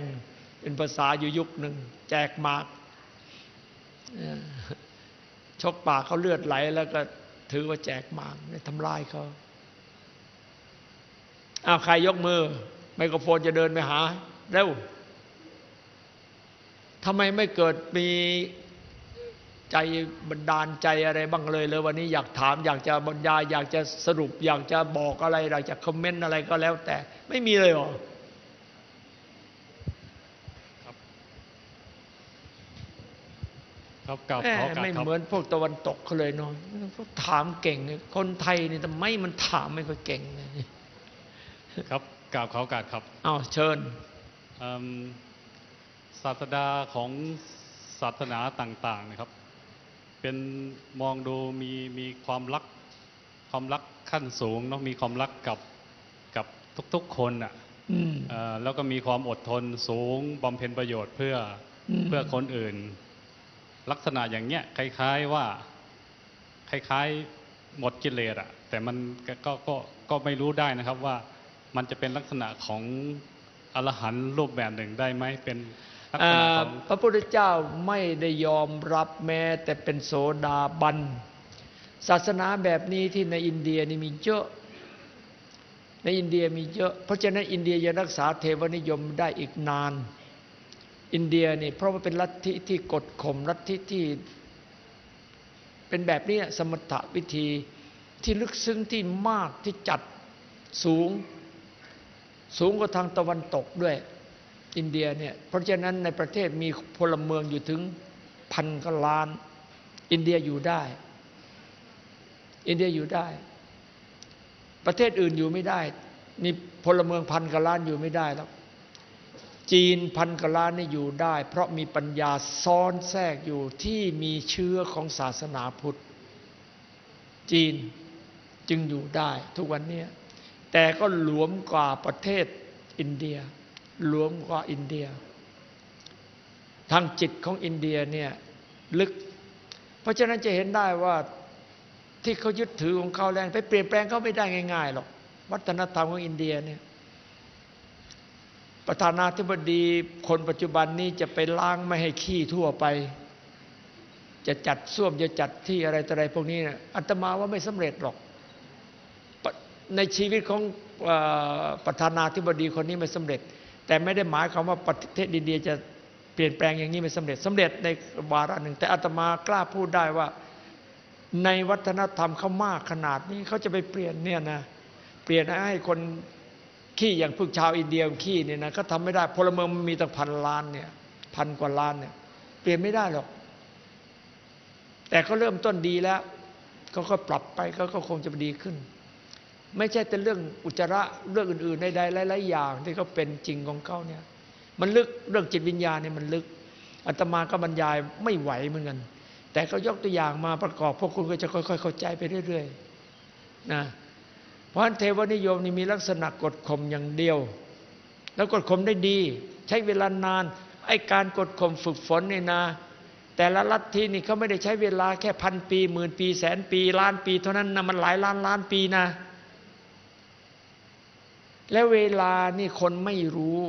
เป็นภาษาอยู่ยุคหนึ่งแจกหมากชกปากเขาเลือดไหล แล้วก็ถือว่าแจกหมากทำลายเขาอ้าวใครยกมือ ไมโครโฟนจะเดินไปหา เร็ว ทำไมไม่เกิดมีใจบันดาลใจอะไรบ้างเลยเลยวันนี้อยากถามอยากจะบรรยายอยากจะสรุป อยากจะบอกอะไรอยากจะคอมเมนต์อะไรก็แล้ว แต่ไม่มีเลยหรอครับกับขอกไม่เหมือนพวกตะวันตกเขาเลยเนาะถามเก่ง คนไทยนี่ทำไมมันถามไม่ค่อยเก่งเลยครับกราบขอโอกาสครับอ้าวเชิญ ศาสดาของศาสนาต่างๆนะครับ เป็นมองดูมีมีความรักความรักขั้นสูงเนาะมีความรักกับกับทุกๆคนอะแล้วก็มีความอดทนสูงบำเพ็ญประโยชน์เพื่อเพื่อคนอื่น ลักษณะอย่างเนี้ยคล้าย ๆว่าคล้ายๆหมดกิเลสอะแต่มันก็ก็ก็ไม่รู้ได้นะครับว่ามันจะเป็นลักษณะของอรหันต์รูปแบบหนึ่งได้ไหมเป็นลักษณะของ พระพุทธเจ้าไม่ได้ยอมรับแม้แต่เป็นโสดาบัน ศาสนาแบบนี้ที่ในอินเดียนี่มีเยอะ ในอินเดียมีเยอะ เพราะฉะนั้นอินเดียยังรักษาเทวนิยมได้อีกนาน อินเดียนี่เพราะว่าเป็นลัทธิที่กดข่มลัทธิที่ เป็นแบบนี้สมถะวิธีที่ลึกซึ้งที่มากที่จัดสูง สูงกว่าทางตะวันตกด้วย อินเดียเนี่ยเพราะฉะนั้นในประเทศมีพลเมืองอยู่ถึงพันกล้าน อินเดียอยู่ได้ อินเดียอยู่ได้ ประเทศอื่นอยู่ไม่ได้มีพลเมืองพันกล้านอยู่ไม่ได้แล้วจีนพันกล้านนี่อยู่ได้ เพราะมีปัญญาซ้อนแทรกอยู่ที่มีเชื้อของศาสนาพุทธ จีนจึงอยู่ได้ทุกวันนี้แต่ก็หลวมกว่าประเทศอินเดีย หลวมกว่าอินเดีย ทางจิตของอินเดียเนี่ยลึก เพราะฉะนั้นจะเห็นได้ว่าที่เขายึดถือของเขาแล้วไปเปลี่ยนแปลงเขาไม่ได้ง่ายๆหรอกวัฒนธรรมของอินเดียเนี่ยประธานาธิบดีคนปัจจุบันนี้จะไปล้างไม่ให้ขี้ทั่วไป จะจัดส้วมจะจัดที่อะไรต่ออะไรพวกนี้นะอาตมาว่าไม่สำเร็จหรอก ในชีวิตของประธานาธิบดีคนนี้ไม่สำเร็จ แต่ไม่ได้หมายความว่าประเทศอินเดียจะเปลี่ยนแปลงอย่างนี้ไม่สำเร็จสำเร็จในวาระหนึ่ง แต่อาตมากล้าพูดได้ว่า ในวัฒนธรรมเขามากขนาดนี้เขาจะไปเปลี่ยนเนี่ยนะเปลี่ยนให้คนขี้อย่างพวกชาวอินเดียขี้เนี่ยนะเขาทำไม่ได้พลเมืองมันมีตั้งพันล้านเนี่ยพันกว่าล้านเนี่ยเปลี่ยนไม่ได้หรอก แต่ก็เริ่มต้นดีแล้วก็ก็ปรับไปก็ก็คงจะดีขึ้น ไม่ใช่แต่เรื่องอุจจาระเรื่องอื่นๆใดๆหลายๆอย่างที่เขาเป็นจริงของเขาเนี่ย มันลึกเรื่องจิตวิญญาณเนี่ยมันลึกอาตมาก็บรรยายไม่ไหวเหมือนกัน แต่ก็ยกตัวอย่างมาประกอบ พวกคุณก็จะค่อย ๆ เข้าใจไปเรื่อยๆนะเพราะฉะนั้นเทวนิยมนี่มีลักษณะกดข่มอย่างเดียว แล้วกดข่มได้ดี ใช้เวลานานไอ้การกดข่มฝึกฝนเนี่ยนะ แต่ละลัทธินี่เขาไม่ได้ใช้เวลาแค่พันปีหมื่นปีแสนปีล้านปีเท่านั้นนะมันหลายล้านล้านปีนะ และเวลานี่คนไม่รู้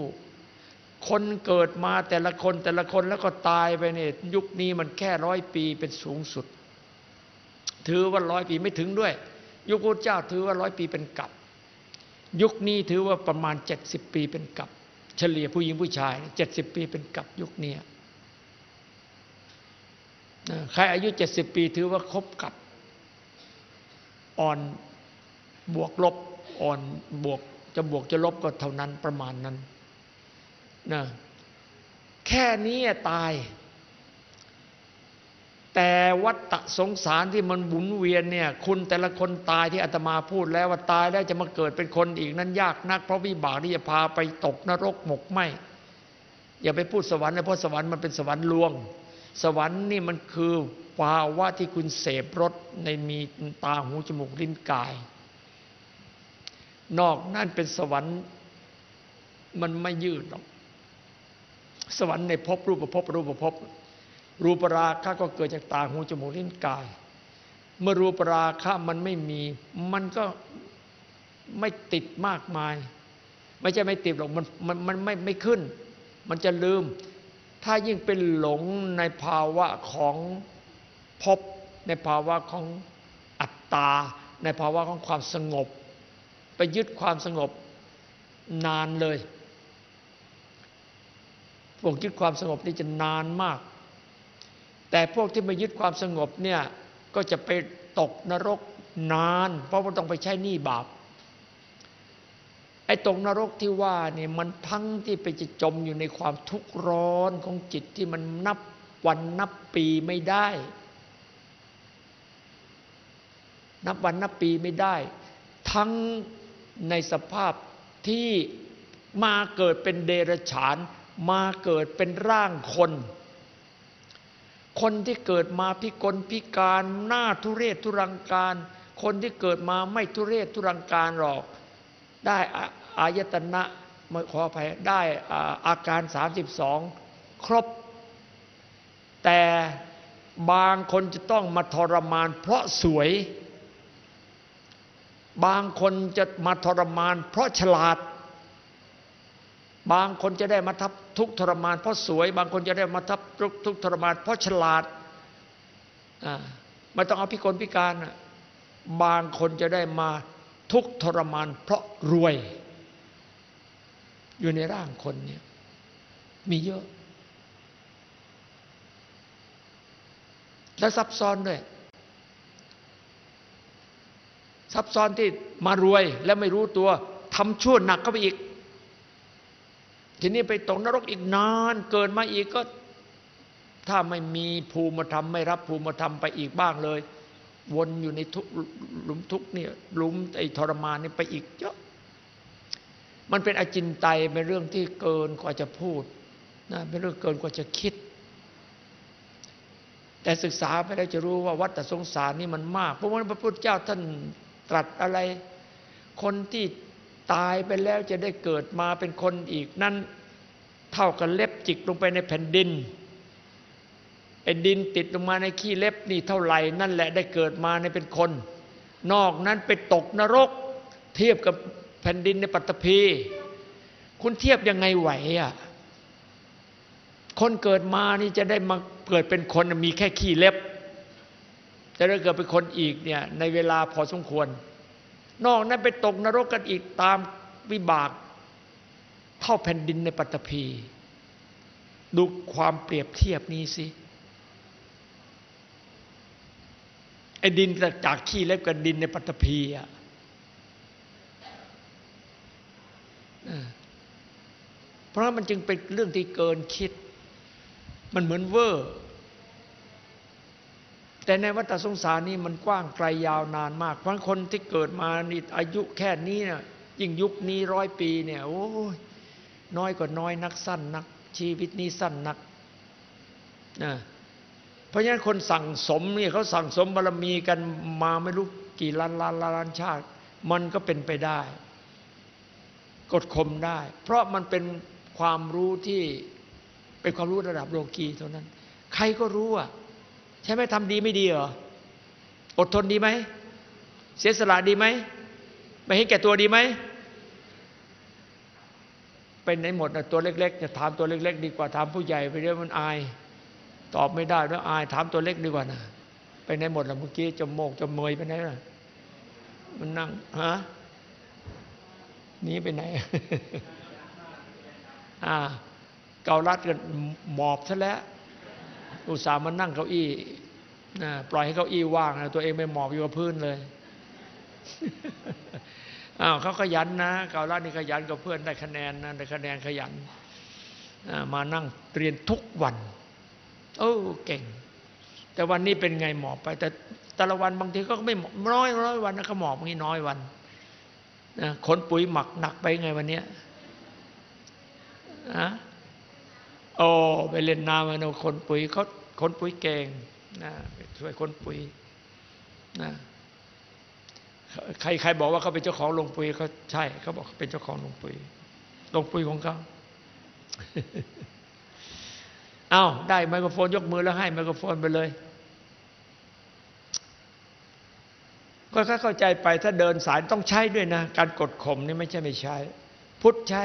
คนเกิดมาแต่ละคนแต่ละคนแล้วก็ตายไปเนี่ยยุคนี้มันแค่ร้อยปีเป็นสูงสุด ถือว่าร้อยปีไม่ถึงด้วย ยุคพระเจ้าถือว่าร้อยปีเป็นกับ ยุคนี้ถือว่าประมาณเจ็ดสิบปีเป็นกับ เฉลี่ยผู้หญิงผู้ชายเจ็ดสิบปีเป็นกับยุคนี้ใครอายุเจ็ดสิบปีถือว่าครบกับ อ่อนบวกลบอ่อนบวก จะบวกจะลบก็เท่านั้นประมาณนั้นนะแค่นี้ตาย แต่วัฏสงสารที่มันหมุนเวียนเนี่ยคุณแต่ละคนตายที่อาตมาพูดแล้วว่าตายแล้วจะมาเกิดเป็นคนอีกนั้นยากนัก เพราะวิบากที่จะพาไปตกนรกหมกไหมอย่าไปพูดสวรรค์นะเพราะสวรรค์มันเป็นสวรรค์ลวง สวรรค์นี่มันคือภาวะที่คุณเสพรสในมีตาหูจมูกลิ้นกาย นอกนั่นเป็นสวรรค์มันไม่ยืดหรอก สวรรค์ในภพรูปภพรูปภพรูปราคะก็เกิดจากตาหูจมูกลิ้นกาย เมื่อรูปราคะมันไม่มี มันก็ไม่ติดมากมาย ไม่ใช่ไม่ติดหรอกมันมันมันไม่ไม่ขึ้น มันจะลืม ถ้ายิ่งเป็นหลงในภาวะของภพในภาวะของอัตตา ในภาวะของความสงบ ไปยึดความสงบนานเลย พวกยึดความสงบนี่จะนานมาก แต่พวกที่ไมายึดความสงบเนี่ยก็จะไปตกนรกนาน เพราะว่าต้องไปใช้หนี้บาปไอ้ตกนรกที่ว่าเนี่ยมันทั้งที่ไปจะจมอยู่ในความทุกข์ร้อนของจิตที่มันนับวันนับปีไม่ได้ นับวันนับปีไม่ได้ ทั้ง ในสภาพที่มาเกิดเป็นเดรัจฉาน มาเกิดเป็นร่างคน คนที่เกิดมาพิกลพิการหน้าทุเรศทุรังการ คนที่เกิดมาไม่ทุเรศทุรังการหรอก ได้อายตนะขออภัยได้อาการ 32 ครบ แต่บางคนจะต้องมาทรมานเพราะสวย บางคนจะมาทรมาน เพราะฉลาด บางคนจะได้มาทับทุกข์ทรมาน เพราะสวย บางคนจะได้มาทับทุกข์ทุกทรมาน เพราะฉลาดอ่าไม่ต้องเอาพิกลพิการน่ะบางคนจะได้มาทุกข์ทรมาน เพราะรวย อยู่ในร่างคนเนี่ยมีเยอะ และซับซ้อนด้วย ซับซ้อนที่มารวยและไม่รู้ตัวทำชั่วหนักเข้าไปอีก ทีนี้ไปตกนรกอีกนาน เกิดมาอีกก็ ถ้าไม่มีภูมิธรรมไม่รับภูมิธรรมไปอีกบ้างเลย วนอยู่ในทุกหลุมทุกเนี่ยหลุมไอ้ทรมานนี่ไปอีกเยอะมันเป็นอจินไตยเป็นเรื่องที่เกินกว่าจะพูดนะเป็นเรื่องเกินกว่าจะคิด แต่ศึกษาไปแล้วจะรู้ว่าวัฏสงสารนี่มันมาก เพราะว่าพระพุทธเจ้าท่าน ตรัสอะไร คนที่ตายไปแล้วจะได้เกิดมาเป็นคนอีกนั่นเท่ากับเล็บจิกลงไปในแผ่นดินไอ้ดินติดลงมาในขี้เล็บนี่เท่าไหร่นั่นแหละได้เกิดมาในเป็นคน นอกนั้นไปตกนรก เทียบกับแผ่นดินในปัตตภีคุณเทียบยังไงไหวอะคนเกิดมานี่จะได้มาเกิดเป็นคนมีแค่ขี้เล็บ แต่ถ้าเกิดเป็นคนอีกเนี่ยในเวลาพอสมควร นอกนั้นไปตกนรกกันอีกตามวิบากเท่าแผ่นดินในปัตตภีดูความเปรียบเทียบนี้สิไอ้ดินจากขี้เล็บกับดินในปัตตภีอะเออเพราะมันจึงเป็นเรื่องที่เกินคิด มันเหมือนเวอร์ แต่ในวัฏสงสารนี่มันกว้างไกลยาวนานมาก เพราะคนที่เกิดมานี่อายุแค่นี้เนี่ยยิ่งยุคนี้ร้อยปีเนี่ยโอ้ยน้อยกว่าน้อยนักสั้นนัก ชีวิตนี้สั้นนักนะเพราะฉะนั้นคนสั่งสมเนี่ยเขาสั่งสมบารมีกันมาไม่รู้กี่ล้านล้านล้านล้านชาติ มันก็เป็นไปได้ กดข่มได้ เพราะมันเป็นความรู้ที่เป็นความรู้ระดับโลกีเท่านั้น ใครก็รู้อะ ใช่ไหมทำดีไม่ดีเหรอ อดทนดีไหม เสียสละดีไหม ไม่ให้แก่ตัวดีไหม เป็นไหนหมดนะตัวเล็กๆจะถามตัวเล็ก ๆ ดีกว่าถามผู้ใหญ่ไปเรื่อยมันอาย ตอบไม่ได้แล้วอายถามตัวเล็กดีกว่านะไปไหนหมดละเมื่อกี้จมโมกจมเมยไปไหนล่ะมันนั่งฮะหนีไปไหน อ่า เกาลัดกันหมอบซะแล้ว อุตส่าห์มานั่งเก้าอี้นะปล่อยให้เก้าอี้ว่างนะตัวเองไปหมอบอยู่กับพื้นเลยอ้าวเขาขยันนะเกาลัดนี่ขยันกับเพื่อนได้คะแนนนะได้คะแนนขยันมานั่งเรียนทุกวัน โอ้เก่ง แต่วันนี้เป็นไงหมอบไป แต่แต่ละวันบางทีก็ไม่น้อยร้อยวันนะเขาหมอบงทีน้อยวันขนปุ๋ยหมักหนักไปไงวันเนี้ยอะโอ้ไปเล่นน้ำมาโนคนปุ๋ยเขา คนปุ๋ยเก่งนะช่วยคนปุ๋ยนะใครใครบอกว่าเขาเป็นเจ้าของโรงปุ๋ยเขาใช่เขาบอกเป็นเจ้าของโรงปุ๋ยโรงปุ๋ยของเขาเอ้าได้ไมโครโฟนยกมือแล้วให้ไมโครโฟนไปเลย ก็เข้าใจไปถ้าเดินสายต้องใช้ด้วยนะ การกดข่มนี่ไม่ใช่ไม่ใช้ พุทธใช้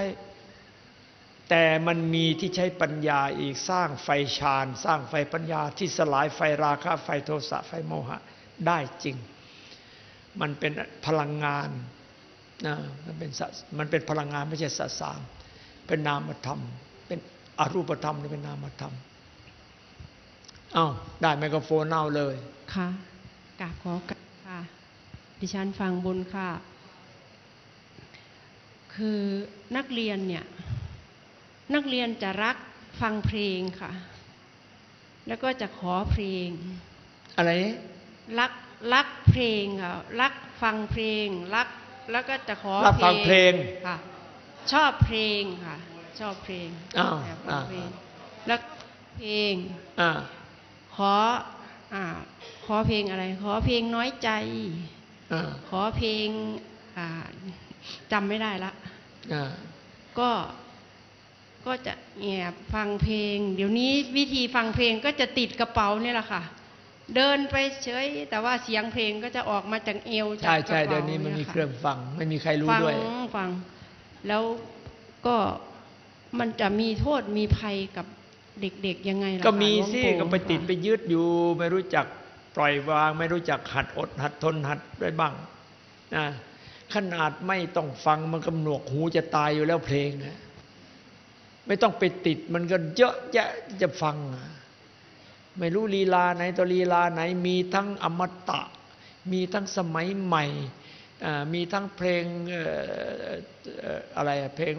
แต่มันมีที่ใช้ปัญญาอีกสร้างไฟฌานสร้างไฟปัญญาที่สลายไฟราคะไฟโทสะไฟโมหะได้จริง มันเป็นพลังงานนะมันเป็นสมันเป็นพลังงานไม่ใช่สสารเป็นนามธรรม เป็นอรูปธรรมนี่เป็นนามธรรมเอ้าได้ไมโครโฟนเอาเลยค่ะกราบขอกค่ะ ดิฉันฟังบุญค่ะ คือนักเรียนเนี่ย นักเรียนจะรักฟังเพลงค่ะ แล้วก็จะขอเพลง อะไร รักรักเพลงค่ะ รักฟังเพลง รักแล้วก็จะขอรับฟังเพลงค่ะ ชอบเพลงค่ะ ชอบเพลงอ้าวอยกฟังอ้าวเพลงแล้วเพลงอ่าขออ่าขอเพลงอะไร ขอเพลงน้อยใจอ่าขอเพลงอ่าจำไม่ได้ละอ่าก็ ก็จะแอบฟังเพลง เดี๋ยวนี้วิธีฟังเพลงก็จะติดกระเป๋าเนี่ยแหละค่ะ เดินไปเฉย แต่ว่าเสียงเพลงก็จะออกมาจากเอวจากใช่กระใช่เป๋าเดี๋ยวนี้มันมียค่ะเครื่องฟัง ไม่มีใครรู้ฟังด้วยฟังแล้วก็มันจะมีโทษมีภัยกับเด็กๆยังไงล่ะก็คะมีหลวงสิปู่ก็ไปติดค่ะไปยึดอยู่ ไม่รู้จักปล่อยวาง ไม่รู้จักหัดอดหัดทนหัดได้บ้างนะขนาดไม่ต้องฟังมันกำหนวกหูจะตายอยู่แล้วเพลงนะ ไม่ต้องไปติด มันก็เยอะแยะจะฟัง ไม่รู้ลีลาไหนตัวลีลาไหนมีทั้งอมตะ มีทั้งสมัยใหม่ มีทั้งเพลงอะไรเพลง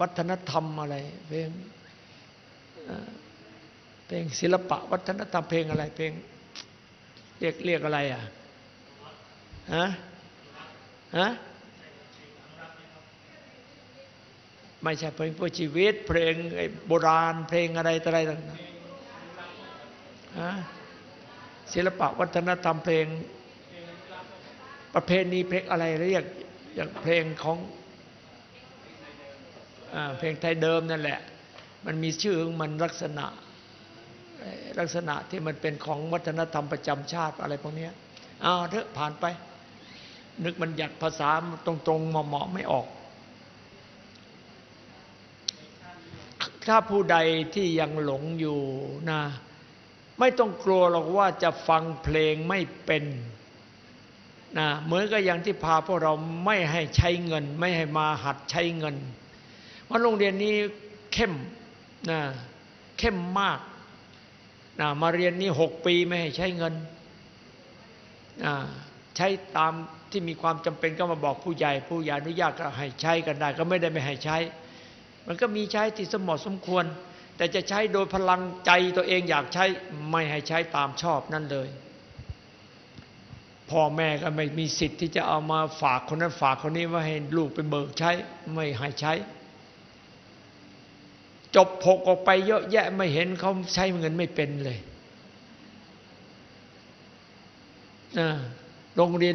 วัฒนธรรมอะไร เพลงเพลงศิลปะ วัฒนธรรมเพลงอะไร เพลงเรียกเรียกอะไรอะฮะฮะ ไม่ใช่เพลงเพื่อชีวิต เพลงโบราณ เพลงอะไรอะไรต่างๆศิลปะวัฒนธรรมเพลง ประเพณีเพลงอะไรเรียกอย่างเพลงของอเพลงไทยเดิมนั่นแหละ มันมีชื่อของมันลักษณะลักษณะที่มันเป็นของวัฒนธรรมประจำชาติอะไรพวกนี้เอาเถอะผ่านไป นึกมันหยัดภาษาตรงๆเหมาะๆไม่ออก ถ้าผู้ใดที่ยังหลงอยู่นะ ไม่ต้องกลัวหรอกว่าจะฟังเพลงไม่เป็นนะเหมือนกับอย่างที่พาพวกเราไม่ให้ใช้เงิน ไม่ให้มาหัดใช้เงินเพราโรงเรียนนี้เข้มนะเข้มมากนะมาเรียนนี่หกปีไม่ให้ใช้เงินนะใช้ตามที่มีความจำเป็นก็มาบอกผู้ใหญ่ ผู้ใหญ่อนุญาตก็ให้ใช้กันได้ ก็ไม่ได้ไม่ให้ใช้ มันก็มีใช้ที่สมเหมาะสมควร แต่จะใช้โดยพลังใจตัวเองอยากใช้ไม่ให้ใช้ตามชอบนั่นเลยพ่อแม่ก็ไม่มีสิทธิ์ที่จะเอามาฝากคนนั้นฝากคนนี้ว่าให้ลูกไปเบิกใช้ไม่ให้ใช้ จบพกออกไปเยอะแยะไม่เห็นเขาใช้เงินไม่เป็นเลยนะโรงเรียน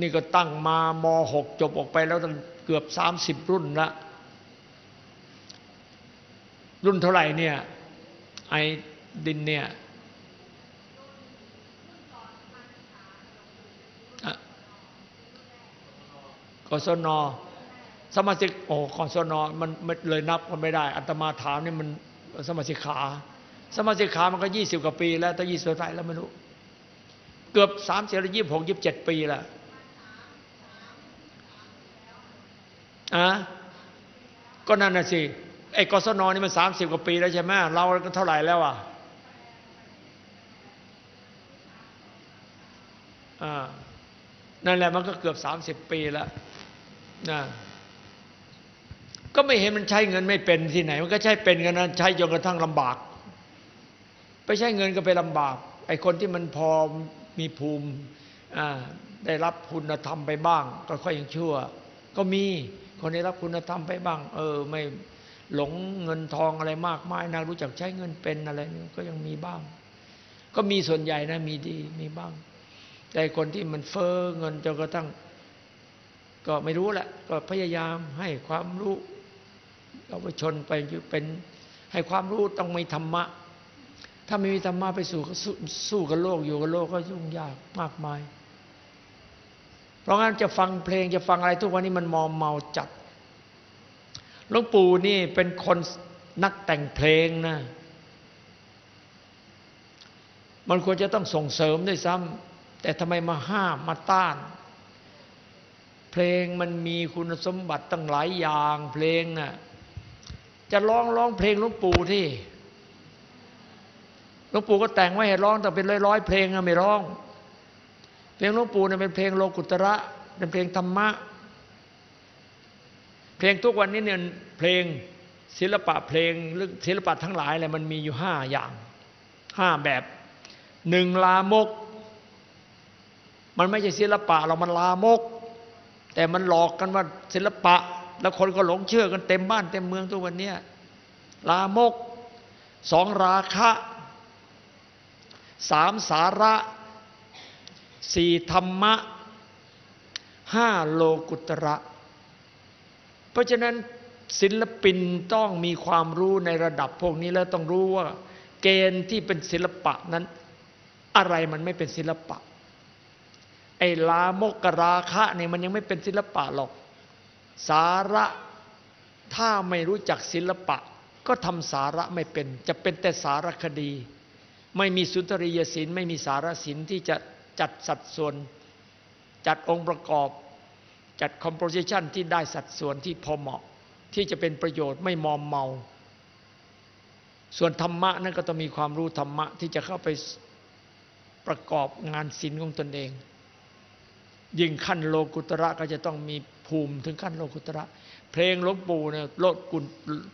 นี่ก็ตั้งมามหกจบออกไปแล้วเกือบสามสิบรุ่นละ รุ่นเท่าไหร่เนี่ย ไอดินเนี่ยอะกศนสมาชิกโอ้กศนมันมันเลยนับกันไม่ได้ อัตมาถามนี่มันสมาชิกขา สมาชิกขามันก็ยี่สิบกว่าปี แล้วแต่ยี่สิบไรแล้วไม่รู้ เกือบสามสิบยี่สิบหกยี่สิบเจ็ดปีแล้วอะก็นั่นน่ะสิ ไอ้กศนนี่มันสามสิบกว่าปีแล้วใช่ไหมเราก็เท่าไหร่แล้วอะอ่านั่นแหละมันก็เกือบสามสิบปีแล้วนะก็ไม่เห็นมันใช้เงินไม่เป็นที่ไหน มันก็ใช้เป็นกันนะใช้จนกระทั่งลำบาก ไปใช้เงินก็ไปลำบาก ไอ้คนที่มันพอมีภูมิอ่าได้รับคุณธรรมไปบ้าง ก็ค่อยยังชั่ว ก็มีคนได้รับคุณธรรมไปบ้าง เออ ไม่ หลงเงินทองอะไรมากมายนะรู้จักใช้เงินเป็นอะไรนี่ก็ยังมีบ้าง ก็มีส่วนใหญ่นะมีดีมีบ้าง แต่คนที่มันเฟ้อเงินจนกระทั่ง ก็ไม่รู้แหละ ก็พยายามให้ความรู้เยาวชนไปเป็นให้ความรู้ต้องมีธรรมะ ถ้าไม่มีธรรมะไปสู่สสู้กับโลกอยู่กับโลกก็ยุ่งยากมากมาย เพราะงั้นจะฟังเพลงจะฟังอะไรทุกวันนี้มันมอมเมาจัด หลวงปู่นี่เป็นคนนักแต่งเพลงนะ มันควรจะต้องส่งเสริมด้วยซ้ำแต่ทำไมมาห้ามมาต้าน เพลงมันมีคุณสมบัติตั้งหลายอย่างเพลงน่ะจะร้องร้องเพลงหลวงปู่ที่หลวงปู่ก็แต่งไว้ให้ร้องแต่เป็นร้อยๆเพลงอะไม่ร้อง เพลงหลวงปู่เนี่ยเป็นเพลงโลกุตระเป็นเพลงธรรมะ เพลงทุกวันนี้เนี่ยเพลงศิลปะเพลงหรือศิลปะทั้งหลายอะไรมันมีอยู่ห้าอย่างห้าแบบหนึ่งลามก มันไม่ใช่ศิลปะเรามันลามก แต่มันหลอกกันว่าศิลปะ แล้วคนก็หลงเชื่อกันเต็มบ้านเต็มเมืองทุกวันนี้ลามกสองราคะสามสาระสี่ธรรมะห้าโลกุตระ เพราะฉะนั้นศิลปินต้องมีความรู้ในระดับพวกนี้แล้วต้องรู้ว่า เกณฑ์ที่เป็นศิลปะนั้น อะไรมันไม่เป็นศิลปะ ไอ้ลามกราคะเนี่ยมันยังไม่เป็นศิลปะหรอก สาระถ้าไม่รู้จักศิลปะ ก็ทำสาระไม่เป็น จะเป็นแต่สารคดี ไม่มีสุนทรียศิลป์ไม่มีสารศิลป์ที่จะจัดสัดส่วน จัดองค์ประกอบ จัดคอมโพสิชันที่ได้สัดส่วนที่พอเหมาะ ที่จะเป็นประโยชน์ไม่มอมเมา ส่วนธรรมะนั่นก็ต้องมีความรู้ธรรมะที่จะเข้าไปประกอบงานศิลป์ของตนเอง ยิ่งขั้นโลกุตระก็จะต้องมีภูมิถึงขั้นโลกุตระ เพลงลวงปู่เนี่ยโลกุล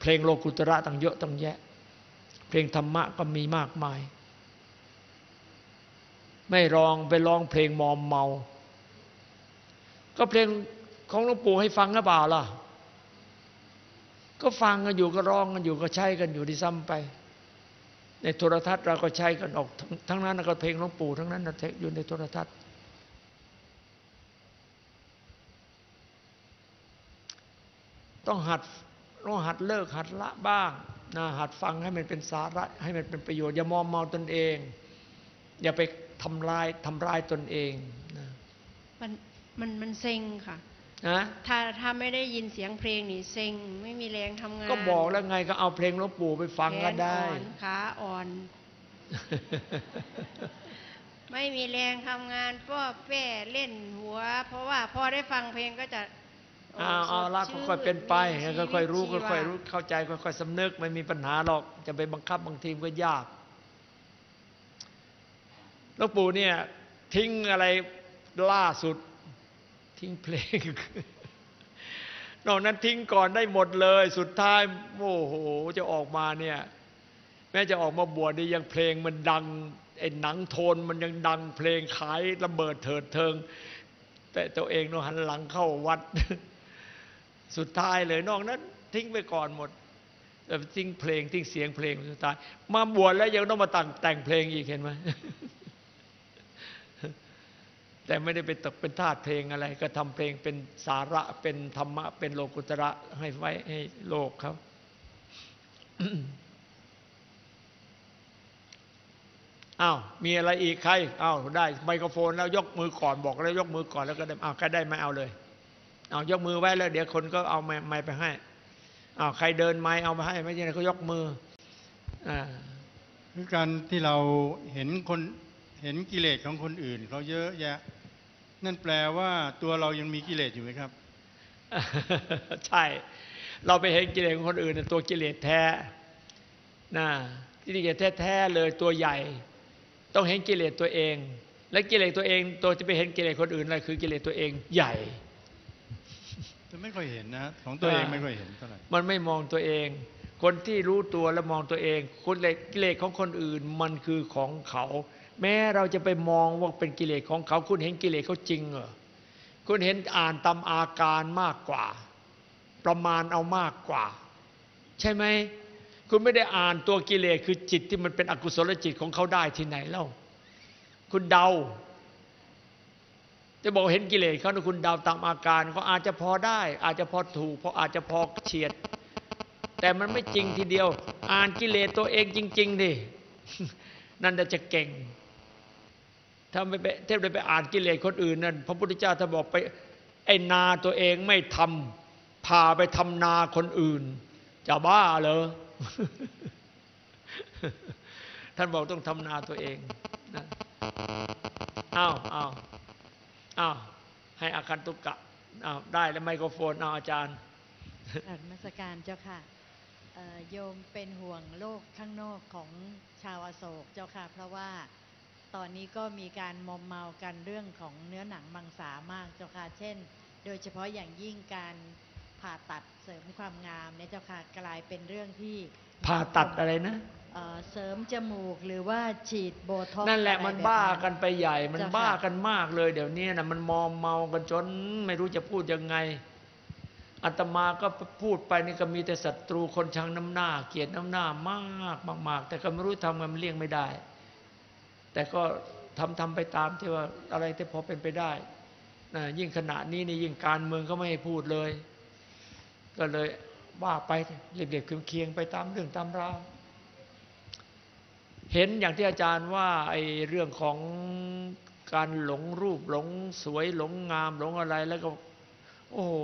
เพลงโลกุตระตั้งเยอะตั้งแยะ เพลงธรรมะก็มีมากมาย ไม่ร้องไปร้องเพลงมอมเมา ก็เพลง ของหลวงปู่ให้ฟังหรือเปล่าล่ะ ก็ฟังกันอยู่ก็ร้องกันอยู่ก็ใช้กันอยู่ที่ซ้ำไป ในโทรทัศน์เราก็ใช้กันออกทั้งทั้นั้นก็เพลงหลวงปู่ทั้งนั้นนะอยู่ในโทรทัศน์ ต้องหัดต้องหัดเลิกหัดละบ้างนะหัดฟังให้มันเป็นสาระให้มันเป็นประโยชน์อย่ามอมเมาตนเอง อย่าไปทำลายทำร้ายตนเองนะมันมันมันเซ็งค่ะ นะถ้าถ้าไม่ได้ยินเสียงเพลงนี่เซ็งไม่มีแรงทำงาน ก็บอกแล้วไงก็เอาเพลงหลวงปู่ไปฟังก็ได้แขนอ่อนขาอ่อน ไม่มีแรงทำงานป้อแป้เล่นหัว เพราะว่าพอได้ฟังเพลงก็จะโเอาเอาละสดชื่ค่อยๆเป็นไปมีชีวิตค่อยๆรู้ชีวาค่อยๆรู้เข้าใจค่อยๆสำนึกไม่มีปัญหาหรอกจะไปบังคับบางทีมก็ยากหลวงปู่เนี่ย ทิ้งอะไรล่าสุด ทิ้งเพลง นอกนั้นทิ้งก่อนได้หมดเลย สุดท้ายโอ้โหจะออกมาเนี่ย แม้จะออกมาบวชนี่ยังเพลงมันดังไอ้หนังโทนมันยังดัง เพลงขายระเบิดเถิดเทิง แต่ตัวเองนาะหันหลังเข้าวัด สุดท้ายเลยนอกนั้น ทิ้งไปก่อนหมดทิ้งเพลงทิ้งเสียงเพลงสุดท้าย มาบวชแล้วยังต้องมาแต่งแต่งเพลงอีกเห็นไหม แต่ไม่ได้ไปตกเป็นทาสเพลงอะไร ก็ทำเพลงเป็นสาระเป็นธรรมะ เป็นโลกุตระให้ไว้ให้โลกเขาอ้าวมีอะไรอีกใครอ้าวได้ ไมโครโฟนแล้วยกมือก่อนบอกแล้วยกมือก่อนแล้วก็ได้อ้าวใครได้ไม่เอาเลยเอายกมือไว้แล้วเดี๋ยวคนก็เอาไม้ไปให้อ้าวใครเดินไม้เอามาให้ ไม่ใช่เขายกมืออ่าคือการที่เราเห็นคนเห็นกิเลสของคนอื่นเขาเยอะแยะ นั่นแปลว่าตัวเรายังมีกิเลสอยู่ไหมครับ ใช่ เราไปเห็นกิเลสของคนอื่นน่ะตัวกิเลสแท้นะกิเลสแท้ๆเลยตัวใหญ่ ต้องเห็นกิเลสตัวเอง และกิเลสตัวเอง ตัวจะไปเห็นกิเลสคนอื่นอะไรคือกิเลสตัวเองใหญ่จะไม่ค่อยเห็นนะของตัวเองอ่าไม่ค่อยเห็นเท่าไหร่มันไม่มองตัวเอง คนที่รู้ตัวและมองตัวเองคุณเลสกิเลสของคนอื่นมันคือของเขา แม้เราจะไปมองว่าเป็นกิเลสของเขา คุณเห็นกิเลสเขาจริงเหรอคุณเห็นอ่านตามอาการมากกว่า ประมาณเอามากกว่า ใช่ไหมคุณไม่ได้อ่านตัวกิเลสคือจิตที่มันเป็นอกุศลจิตของเขาได้ที่ไหนเล่า คุณเดาจะบอกเห็นกิเลสเขานะคุณเดาตามอาการเขาอาจจะพอได้ อาจจะพอถูกเพราะอาจจะพอเฉียด แต่มันไม่จริงทีเดียว อ่านกิเลสตัวเองจริง ๆดินั่นจะเก่ง ถ้าไปเทพได้ไปอ่านกิเลสคนอื่นนั่นพระพุทธเจ้าถ้าบอกไปไอ้นาตัวเองไม่ทำพาไปทำนาคนอื่น จะบ้าเหรอท่านบอกต้องทำนาตัวเองนะอ้าวอ้าวอ้าวให้อาคันตุกกะอ้าวได้แล้วไมโครโฟนเอาอาจารย์กรามัสการเจ้าค่ะโยมเป็นห่วงโลกข้างนอกของชาวอโศกเจ้าค่ะ เพราะว่า ตอนนี้ก็มีการมอมเมากันเรื่องของเนื้อหนังมังสามากเจ้าค่ะ เช่น โดยเฉพาะอย่างยิ่งการผ่าตัดเสริมความงามเนี่ยเจ้าค่ะกลายเป็นเรื่องที่ผ่าตัดอะไรนะเอ่อเสริมจมูกหรือว่าฉีดโบท็อกซ์นั่นแหละอไรมันแบบบ้ากันไปใหญ่ มันเจ้าค่ะบ้ากันมากเลย เดี๋ยวนี้นะมันมอมเมากันจนไม่รู้จะพูดยังไงอาตมาก็พูดไปนี่ก็มีแต่ศัตรูคนชังน้ำหน้า เกลียดน้ำหน้ามากมากๆแต่ก็ไม่รู้ทำไงมันเลี่ยงไม่ได้ แต่ก็ทำทำไปตามที่ว่าอะไรที่พอเป็นไปได้นะยิ่งขณะนี้นี่ยิ่งการเมืองก็ไม่ให้พูดเลย ก็เลยว่าไปเรียบๆเคียงๆไปตามเรื่องตามราวเห็นอย่างที่อาจารย์ว่าไอ้เรื่องของการหลงรูปหลงสวยหลงงามหลงอะไรแล้วก็ โอ้โห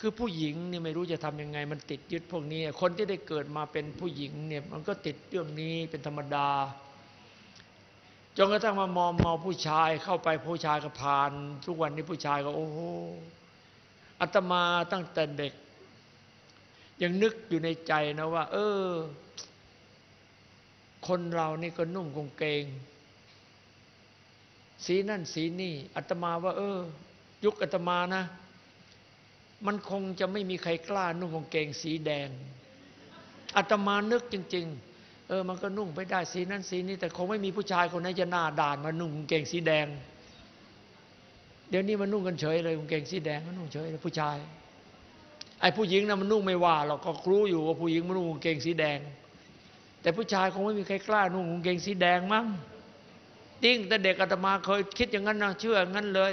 คือผู้หญิงนี่ไม่รู้จะทำยังไง มันติดยึดพวกนี้ คนที่ได้เกิดมาเป็นผู้หญิงเนี่ยมันก็ติดเรื่องนี้เป็นธรรมดา จนกระทั่งมามองมองผู้ชายเข้าไปผู้ชายก็ผ่าน ทุกวันนี้ผู้ชายก็โอ้โหอาตมาตั้งแต่เด็ก ยังนึกอยู่ในใจนะว่า เออ คนเรานี่ก็นุ่งกงเกง สีนั่นสีนี่อาตมาว่า เออ ยุคอาตมานะ มันคงจะไม่มีใครกล้านุ่งกงเกงสีแดงอาตมานึกจริง ๆ เออมันก็นุ่งไปได้สีนั้นสีนี้แต่คงไม่มีผู้ชายคนไหนจะหน้าด่านมานุ่งกางเก่งสีแดง เดี๋ยวนี้มันนุ่งกันเฉยเลยกางเกงสีแดงมันนุ่งเฉยเลยผู้ชาย ไอ้ผู้หญิงนะมันนุ่งไม่ว่าเราก็รู้อยู่ว่าผู้หญิงมันนุ่งกางเกงสีแดง แต่ผู้ชายคงไม่มีใครกล้านุ่งกางเกงสีแดงมั้งจริงแต่เด็กอาตมาเคยคิดอย่างนั้นนะเชื่ออย่างนั้นเลย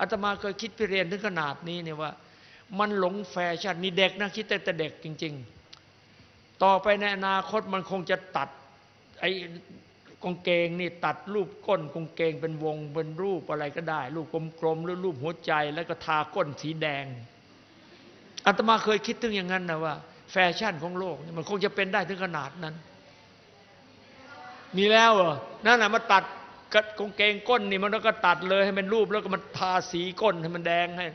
อาตมาเคยคิดไปเรียนถึงขนาดนี้เนี่ยว่า มันหลงแฟชั่นนี่เด็กนะคิดแต่แต่เด็กจริง ๆ ต่อไปในอนาคตมันคงจะตัดไอ้กางเกงนี่ตัดรูปก้นกางเกงเป็นวงเป็นรูปอะไรก็ได้ รูปกลมๆหรือรูปหัวใจ แล้วก็ทาก้นสีแดงอาตมาเคยคิดถึงอย่างนั้นนะว่า แฟชั่นของโลกมันคงจะเป็นได้ถึงขนาดนั้น มีแล้วเหรอนั่นแหละมาตัดกกางเกงก้นนี่มันก็ตัดเลยให้เป็นรูปแล้วก็มันทาสีก้นให้มันแดงให้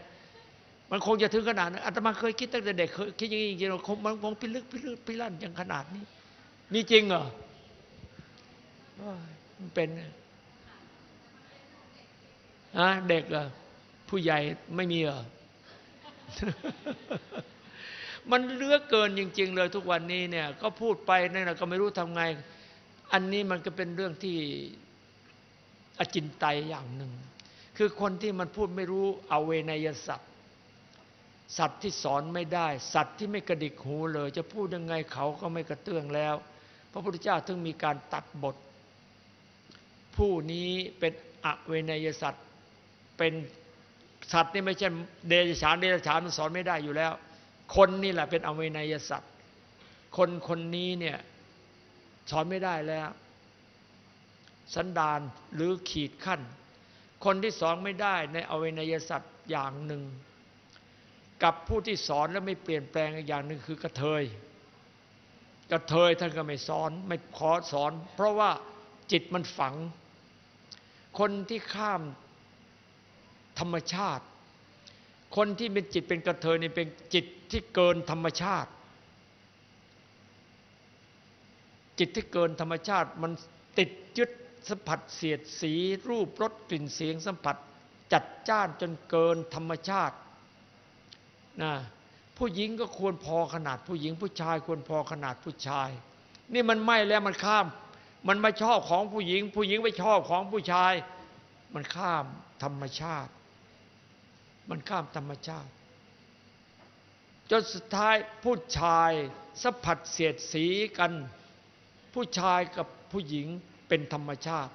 มันคงจะถึงขนาดนั้นอาตมาเคยคิดตั้งแต่เด็กเคยคิดอย่างนี้จริงๆคงมันคงพิลึกพิลึกพิลั่นอย่างขนาดนี้มีจริงเหรอมันเป็นนะฮะเด็กเหรอผู้ใหญ่ไม่มีเหรอมันเลือเกินจริง ๆ เลยทุกวันนี้เนี่ย ก็พูดไปนั่นแหละก็ไม่รู้ทำไง อันนี้มันก็เป็นเรื่องที่อจินไตยอย่างหนึ่ง คือคนที่มันพูดไม่รู้เอาเวนยสัตว์ สัตว์ที่สอนไม่ได้ สัตว์ที่ไม่กระดิกหูเลย จะพูดยังไงเขาก็ไม่กระเตื้องแล้ว พระพุทธเจ้าถึงมีการตัดบท ผู้นี้เป็นอเวนยสัตว์เป็นสัตว์นี่ไม่ใช่เดรัจฉานเดรัจฉานมันสอนไม่ได้อยู่แล้ว คนนี่แหละเป็นอเวนยสัตว์คนคนนี้เนี่ยสอนไม่ได้แล้ว สันดานหรือขีดขั้น คนที่สอนไม่ได้ในอเวนยสัตว์อย่างหนึ่ง กับผู้ที่สอนแล้วไม่เปลี่ยนแปลงอีกอย่างหนึ่งคือกระเทย กระเทยท่านก็ไม่สอน ไม่ขอสอน เพราะว่าจิตมันฝัง คนที่ข้ามธรรมชาติ คนที่เป็นจิตเป็นกระเทยนี่เป็นจิตที่เกินธรรมชาติ จิตที่เกินธรรมชาติมันติดยึดสัมผัสเสียดสีรูปรสกลิ่นเสียงสัมผัส จัดจ้านจนเกินธรรมชาติ นะผู้หญิงก็ควรพอขนาดผู้หญิงผู้ชายควรพอขนาดผู้ชาย นี่มันไม่แล้วมันข้าม มันไม่ชอบของผู้หญิง ผู้หญิงไม่ชอบของผู้ชาย มันข้ามธรรมชาติ มันข้ามธรรมชาติจนสุดท้ายผู้ชายสัมผัสเสียดสีกัน ผู้ชายกับผู้หญิงเป็นธรรมชาติ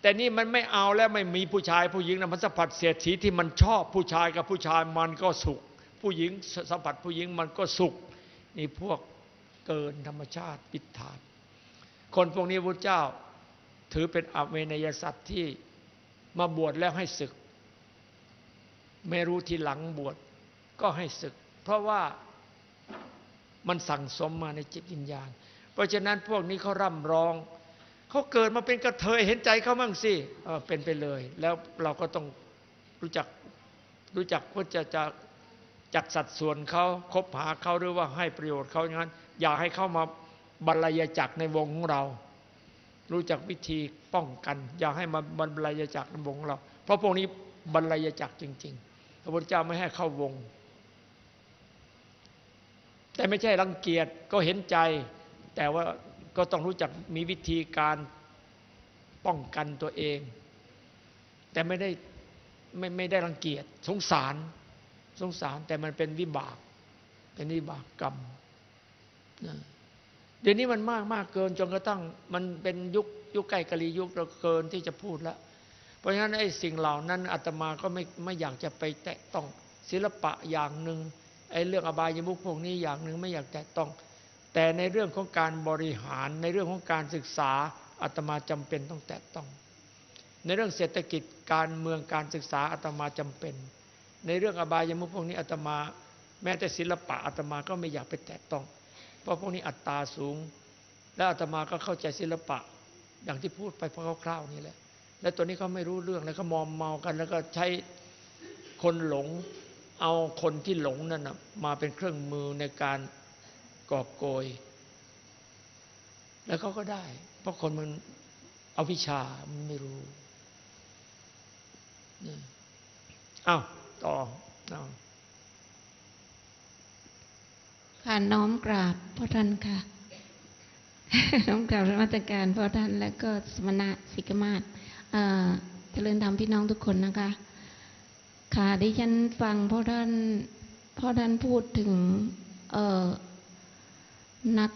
แต่นี่มันไม่เอาแล้วไม่มีผู้ชายผู้หญิงนะมันสัมผัสเสียดสีที่มันชอบผู้ชายกับผู้ชายมันก็สุข ผู้หญิงสัมผัสผู้หญิงมันก็สุขนี่พวกเกินธรรมชาติปิดฐาน คนพวกนี้พระเจ้า ถือเป็นอเวนยสัตว์ที่มาบวชแล้วให้ศึก ไม่รู้ทีหลังบวชก็ให้ศึก เพราะว่ามันสั่งสมมาในจิตวิญญาณ เพราะฉะนั้นพวกนี้เขาร่ำร้อง เขาเกิดมาเป็นกระเทยเห็นใจเขาบ้างสิเเป็นไปเลย แล้วเราก็ต้องรู้จักรู้จักว่าจะจะ จัดสัดส่วนเขาคบหาเขาหรือว่าให้ประโยชน์เขาอย่างนั้น อย่าให้เข้ามาบรรลัยจักในวงของเรา รู้จักวิธีป้องกัน อย่าให้มาบรรลัยจักในวงของเรา เพราะพวกนี้บรรลัยจักจริง ๆ พระพุทธเจ้าไม่ให้เข้าวง แต่ไม่ใช่รังเกียจก็เห็นใจ แต่ว่าก็ต้องรู้จักมีวิธีการป้องกันตัวเอง แต่ไม่ได้ไม่ไม่ได้รังเกียจสงสาร สงสารแต่มันเป็นวิบาก เป็นวิบากกรรมนะเดี๋ยวนี้มันมากมากเกินจนกระทั่งมันเป็นยุคยุคใกล้กะลียุคเราเกินที่จะพูดแล้ว เพราะฉะนั้นไอ้สิ่งเหล่านั้นอาตมาก็ไม่ไม่อยากจะไปแตะต้องศิลปะอย่างหนึ่งไอ้เรื่องอบายมุขพวกนี้อย่างหนึ่งไม่อยากแตะต้อง แต่ในเรื่องของการบริหารในเรื่องของการศึกษาอาตมาจำเป็นต้องแตะต้อง ในเรื่องเศรษฐกิจการเมืองการศึกษาอาตมาจำเป็น ในเรื่องอบายมุขพวกนี้อาตมา แม้แต่ศิลปะอาตมาก็ไม่อยากไปแตะต้อง เพราะพวกนี้อัตตาสูง และอาตมาก็เข้าใจศิลปะ อย่างที่พูดไปเพราะคร่าวๆนี่แหละ และตัวนี้เขาไม่รู้เรื่องแล้วก็มอมเมากัน แล้วก็ใช้คนหลง เอาคนที่หลงนั่นนะมาเป็นเครื่องมือในการกอบโกย แล้วเขาก็ได้ เพราะคนมันเอาวิชามันไม่รู้นี่อ้าว ต่อเอาค่ะน้อมกราบพ่อท่านค่ะ น้อมกราบนมัสการพ่อท่านและก็สมณะสิกมาศเอ่อเจริญธรรมพี่น้องทุกคนนะคะ ค่ะดิฉันฟังพ่อท่านพ่อท่านพูดถึงเอ่อนัก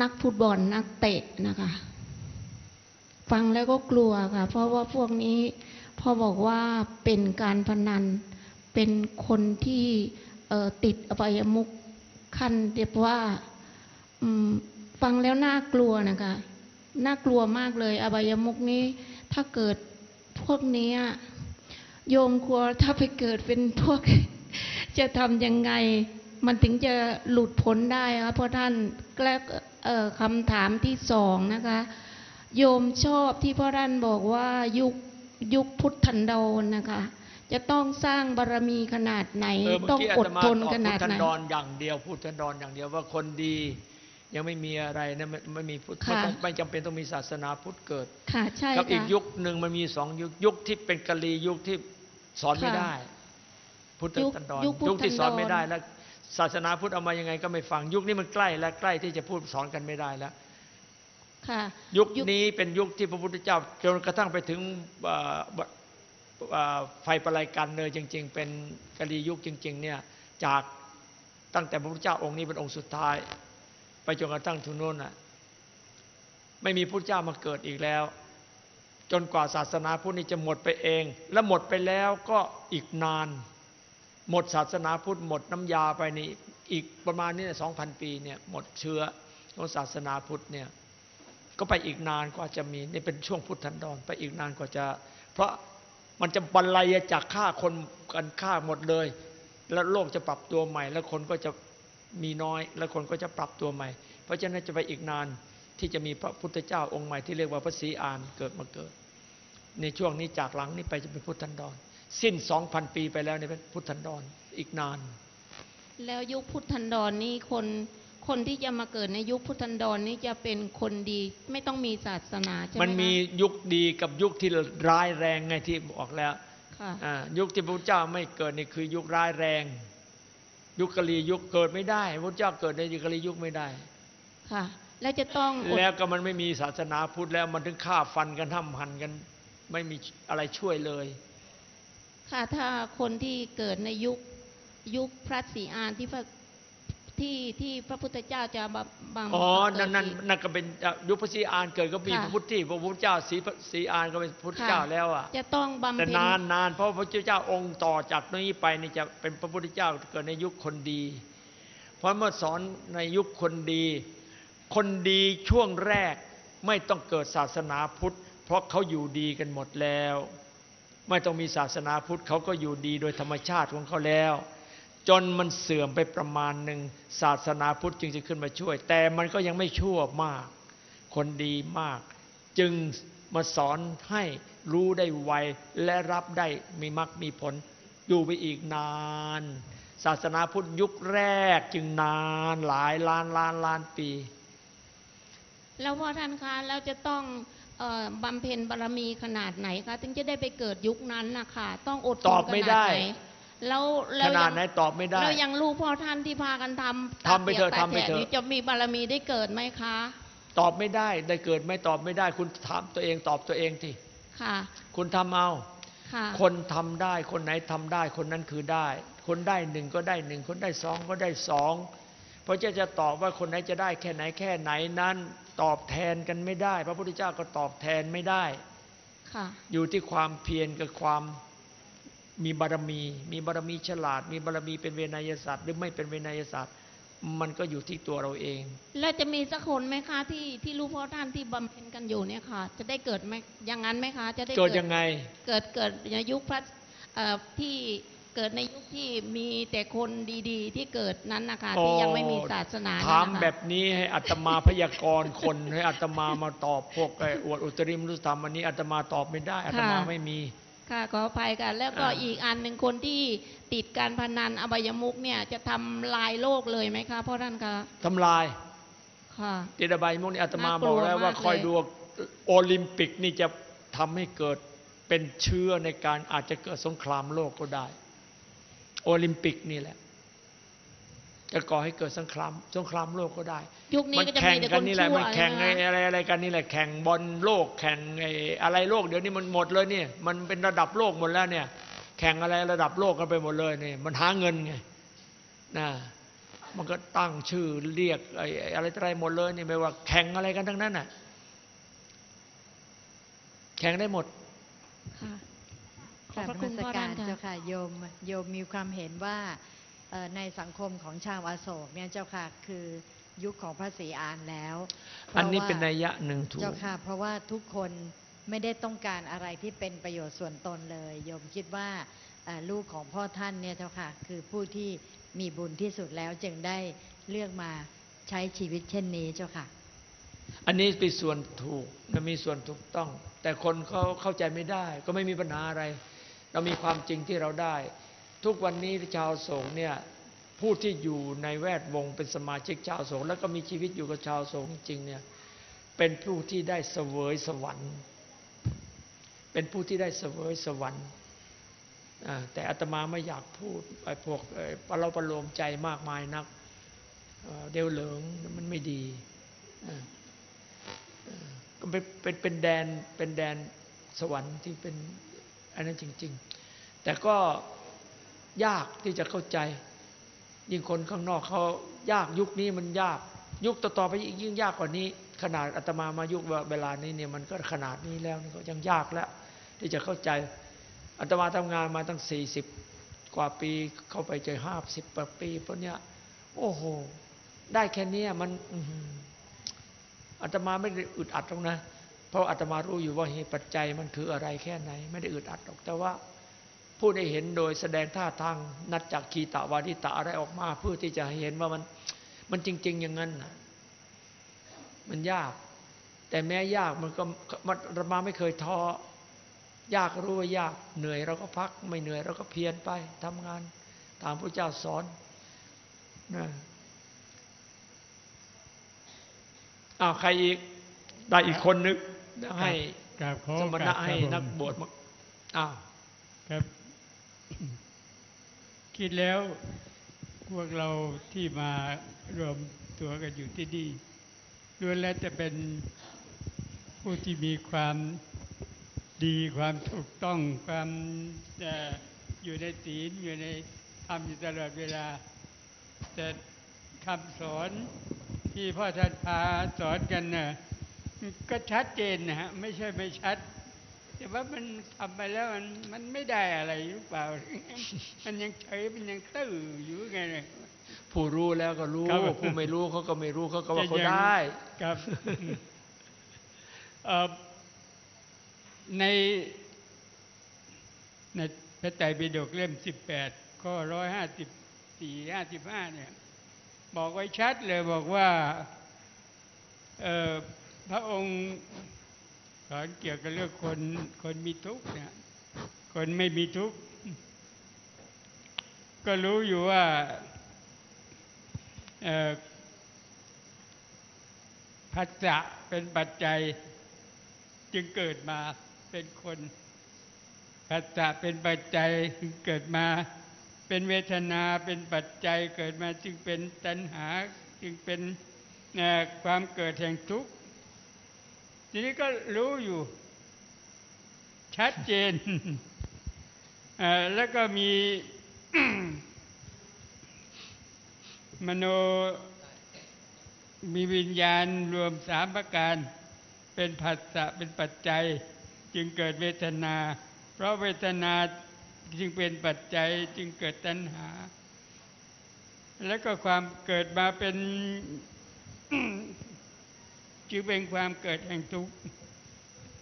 นักฟุตบอลนักเตะนะคะ ฟังแล้วก็กลัวค่ะ เพราะว่าพวกนี้พ่อบอกว่าเป็นการพนัน เป็นคนที่ติดอบายมุขขั้นเรียกว่าฟังแล้วน่ากลัวนะคะ น่ากลัวมากเลย อบายมุกนี้ ถ้าเกิดพวกนี้โยมกลัวถ้าไปเกิดเป็นพวก จะทำยังไง มันถึงจะหลุดพ้นได้คะเพราะท่านแล้คำถามที่สองนะคะ โยมชอบที่พ่อท่านบอกว่ายุคยุคพุทธันดรนะคะ จะต้องสร้างบารรมีขนาดไหนเออเมื่อต้องกี้อาอดตมาทตนอบขพุนาทดธันไหนดรอย่างเดียวพุทธันดรอย่างเดียวว่าคนดี ยังไม่มีอะไรนะไม่ไม่มีพุทธค่ะไม่ต้องไม่จำเป็นต้องมีศาสนาพุทธเกิด ค่ะใช่กับอีกค่ะ ยุคหนึ่งมันมีสองยุคยุคที่เป็นกะลียุคที่สอนไม่ค่ะได้ พุทธยุคตันดรยุคพุทธันดรยุคที่สอนไม่ได้แล้ว ศาสนาพุทธเอามายังไงก็ไม่ฟังยุคนี้มันใกล้และใกล้ที่จะพูดสอนกันไม่ได้แล้ว ค่ะ ยุคนี้เป็นยุคที่พระพุทธเจ้าจนกระทั่งไปถึงเอ่อเอ่อ ไฟประไลกันเลยจริง ๆ เป็นกะลียุคจริง ๆ เนี่ยจากตั้งแต่พระพุทธเจ้าองค์นี้เป็นองค์สุดท้าย ไปจนกระทั่งถึงโน้นน่ะไม่มีพระพุทธเจ้ามาเกิดอีกแล้ว จนกว่าศาสนาพุทธนี้จะหมดไปเอง และหมดไปแล้วก็อีกนาน หมดศาสนาพุทธหมดน้ำยาไปนี่อีกประมาณนี้สองพันปีเนี่ยหมดเชื้อของศาสนาพุทธเนี่ยก็ไปอีกนานกว่าจะมีนี่เป็นช่วงพุทธันดรไปอีกนานกว่าจะ เพราะ มันจะบรรลัยจากฆ่าคนกันฆ่าหมดเลย แล้วโลกจะปรับตัวใหม่ แล้วคนก็จะมีน้อย แล้วคนก็จะปรับตัวใหม่ เพราะฉะนั้นจะไปอีกนานที่จะมีพระพุทธเจ้าองค์ใหม่ที่เรียกว่าพระศรีอานเกิดมาเกิด ในช่วงนี้จากหลังนี้ไปจะเป็นพุทธันดร สิ้นสองพันปีไปแล้วเนี่ยเป็นพุทธันดรอีกนาน แล้วยุคพุทธันดรนี่คน คนที่จะมาเกิดในยุคพุทธันดรนี่จะเป็นคนดีไม่ต้องมีศาสนาใช่ไหมมันมีคะยุคดีกับยุคที่ร้ายแรงไงที่บอกแล้วค่ะอ่ายุคที่พระพุทธเจ้าไม่เกิดนี่คือยุคร้ายแรง ยุคกะลียุคเกิดไม่ได้พระพุทธเจ้าเกิดในยุคกะลียุคไม่ได้ ค่ะ แล้วจะต้องอดแล้วก็มันไม่มีศาสนาพุทธแล้วมันถึงฆ่าฟันกันห้ำหันกัน ไม่มีอะไรช่วยเลย ค่ะถ้าคนที่เกิดในยุคยุคพระศรีอานที่พระ ที่ที่พระพุทธเจ้าจะมาบังอ๋อมาเกินั่ดนนั่นอีกนั่นก็เป็นยุคพระศรีอานเกิดก็มีค่ะพระพุทธที่พระพุทธเจ้าศรีศรีอานก็เป็นพุทธเจ้าค่ะแล้วอะจะต้องบำแต่เพ็ญนานนานเพราะพระพุทธเจ้าองค์ต่อจากนี้ไปนี่จะเป็นพระพุทธเจ้าเกิดในยุคคนดี เพราะเมื่อสอนในยุคคนดี คนดีช่วงแรกไม่ต้องเกิดศาสนาพุทธ เพราะเขาอยู่ดีกันหมดแล้ว ไม่ต้องมีศาสนาพุทธเขาก็อยู่ดีโดยธรรมชาติของเขาแล้ว จนมันเสื่อมไปประมาณหนึ่งศาสนาพุทธจึงจะขึ้นมาช่วย แต่มันก็ยังไม่ชั่วมาก คนดีมาก จึงมาสอนให้รู้ได้ไวและรับได้มีมรรคมีผล อยู่ไปอีกนาน ศาสนาพุทธยุคแรกจึงนานหลายล้านล้านล้านปี แล้วพ่อท่านคะแล้วจะต้องเอ่อบำเพ็ญบารมีขนาดไหนคะถึงจะได้ไปเกิดยุคนั้นนะคะต้องอดทนตอบไม่ได้ขนาหน แล้วแล้ขวนายัดงไหนตอบไม่ได้ แล้วยังลูกพ่อท่านที่พากันทำทำไปเถอะตาปียกทำไปเถอะตาแฉนี่จะมีบารมีได้เกิดไหมคะ ตอบไม่ได้ได้เกิดไม่ตอบไม่ได้ คุณถามตัวเองตอบตัวเองที่ค่ะ คุณทำเอาค่ะคนทำได้คนไหนทำได้คนนั้นคือได้ คนได้หนึ่งก็ได้หนึ่งคนได้สองก็ได้สองเพราะจะจะตอบว่าคนไหนจะได้แค่ไหนแค่ไหนนั้นตอบแทนกันไม่ได้ พระพุทธเจ้าก็ตอบแทนไม่ได้ค่ะอยู่ที่ความเพียรกับความ มีบารมี มีบารมีฉลาด มีบารมีเป็นเวนยศาสตร์หรือไม่เป็นเวนยศาสตร์ มันก็อยู่ที่ตัวเราเอง แล้วจะมีสักคนไหมคะที่ที่ลูกพ่อท่านที่บำเพ็ญกันอยู่เนี่ยค่ะ จะได้เกิดไหมอย่างนั้นไหมคะจะได้เกิดยังไง เกิดเกิดในยุคพระเอ่อที่เกิดในยุคที่มีแต่คนดีๆ ที่เกิดนั้นนะคะที่ยังไม่มีศาสนาถามนั่นนะคะแบบนี้ให้อัตมาพยากรณ์คนให้อัตมามาตอบพวกไอ้อวดอุตริมนุสธรรมอันนี้อัตมาตอบไม่ได้อัตมาไม่มี ค่ะขออภัยกันแล้วก็อ่าอีกอันหนึ่งคนที่ติดการพนันอบายมุกเนี่ยจะทำลายโลกเลยไหมคะพ่อท่านคะทำลายค่ะติดบายมุกนี่อาตมาน่ากบลัอกวแล้วว่ามากเลยคอยดูโอลิมปิกนี่จะทำให้เกิดเป็นเชื้อในการอาจจะเกิดสงครามโลกก็ได้ โอลิมปิกนี่แหละ จะก่อให้เกิดสงครามสงครามโลกก็ได้ ยุคนี้มันก็จะแข่มีงแต่กัคนนนี่แหละชั่วมันแข่งใช่ไอ้ไหมคะอะไรอะไรกันนี่แหละแข่งบอลโลกแข่งไอ้อะไรโลกเดี๋ยวนี้มันหมดเลยเนี่ยมันเป็นระดับโลกหมดแล้วเนี่ย แข่งอะไรระดับโลกกันไปหมดเลยเนี่ยมันหาเงินไงนะมันก็ตั้งชื่อเรียกไอ้ไอ้อะไรต่ออะไรหมดเลยนี่ไม่ว่าแข่งอะไรกันทั้งนั้นน่ะแข่งได้หมดค่ะขกอบราบพระนคุมัณสพ่อกาท่านรค่ะเจ้าค่ะโยมโยมมีความเห็นว่าเอ่อ ในสังคมของชาวอโศกเนี่ยเจ้าค่ะคือยุคของพระศรีอานแล้วพอันราะนี้ว่าเป็นนัยยะหนึ่งถูกเจ้าค่ะ เพราะว่าทุกคนไม่ได้ต้องการอะไรที่เป็นประโยชน์ส่วนตนเลยโยมคิดว่าเอ่อลูกของพ่อท่านเนี่ยเจ้าค่ะคือผู้ที่มีบุญที่สุดแล้วจึงได้เลือกมาใช้ชีวิตเช่นนี้เจ้าค่ะ อันนี้เป็นส่วนถูกนะมีส่วนถูกต้อง แต่คนเขาเข้าใจไม่ได้ ก็ไม่มีปัญหาอะไร เรามีความจริงที่เราได้ ทุกวันนี้ชาวโศกเนี่ยผู้ที่อยู่ในแวดวงเป็นสมาชิกชาวโศกแล้วก็มีชีวิตอยู่กับชาวโศกจริงเนี่ยเป็นผู้ที่ได้เสวยสวรรค์ เป็นผู้ที่ได้เสวยสวรรค์แต่อาตมาไม่อยากพูดไอ้พวกปเราประโลมใจมากมายนักเอ่อเดวเหลิงมันไม่ดีก็เป็นเป็นเป็นแดนเป็นแดนสวรรค์ที่เป็นอันนั้นจริง ๆ แต่ก็ ยากที่จะเข้าใจ ยิ่งคนข้างนอกเขายากยุคนี้มันยาก ยุคต่อๆไปยิ่งยากกว่านี้ ขนาดอาตมามายุคเวลานี้เนี่ยมันก็ขนาดนี้แล้วก็ยังยากแล้ว ที่จะเข้าใจอาตมาทำงานมาตั้งสี่สิบกว่าปีเข้าไปเจอห้าสิบปีเพราะเนี้ยโอ้โห ได้แค่นี้มันอาตมาไม่ได้อึดอัดหรอกนะ เพราะอาตมารู้อยู่ว่าเหตุปัจจัยมันคืออะไรแค่ไหน ไม่ได้อึดอัดหรอกแต่ว่า ผู้ได้เห็นโดยแสดงท่าทางนัดจากขีตะวาดิตะอะไรออกมาเพื่อที่จะให้เห็นว่ามันมันจริง ๆ อย่างนั้นนะมันยาก แต่แม้ยากมันก็มันอาตมาไม่เคยท้อยากรู้ว่ายากเหนื่อยเราก็พัก ไม่เหนื่อยเราก็เพียรไปทำงาน ตามพระเจ้าสอนนะอ้าวใครอีกได้อีกคนนึงให้กราบขอสโอมกาณะสให้ครับผมนักบวชมาอ้าวครับ คิดแล้วพวกเราที่มารวมตัวกันอยู่ที่นี่ล้วนแล้วจะเป็นผู้ที่มีความดีความถูกต้องความเอ่อยู่ในศีลอยู่ในธรรมอยู่ตลอดเวลา แต่คำสอนที่พ่อท่านพาสอนกันน่ะก็ชัดเจนนะฮะไม่ใช่ไม่ชัด แต่ว่ามันทำไปแล้วมันมันไม่ได้อะไรหรือเปล่า มันยังเฉยมันยังตื้ออยู่ไงเนี่ยผู้รู้แล้วก็รู้ครับผู้ไม่รู้เขาก็ไม่รู้เขาก็ว่าเขาจะยังได้ครับเอ่อในในพระไตรปิฎกเล่มสิบแปดข้อร้อยห้าสิบสี่ห้าสิบห้าเนี่ย บอกไว้ชัดเลยบอกว่าเอ่อพระองค์ สอนเกี่ยวกับเรื่องคนคนมีทุกข์เนี่ยคนไม่มีทุกข์ก็รู้อยู่ว่าพัสสะเป็นปัจจัยจึงเกิดมาเป็นคนพัสสะเป็นปัจจัยจึงเกิดมา เป็นเวทนาเป็นปัจจัยเกิดมาจึงเป็นตัณหาจึงเป็นความเกิดแห่งทุกข์ ทีนี้ก็รู้อยู่ ชัดเจนแล้วก็มีมโนมีวิญญาณรวมสามประการ เป็นผัสสะเป็นปัจจัย จึงเกิดเวทนา เพราะเวทนาจึงเป็นปัจจัยจึงเกิดตัณหา แล้วก็ความเกิดมาเป็น จึงเป็นความเกิดแห่งทุกข์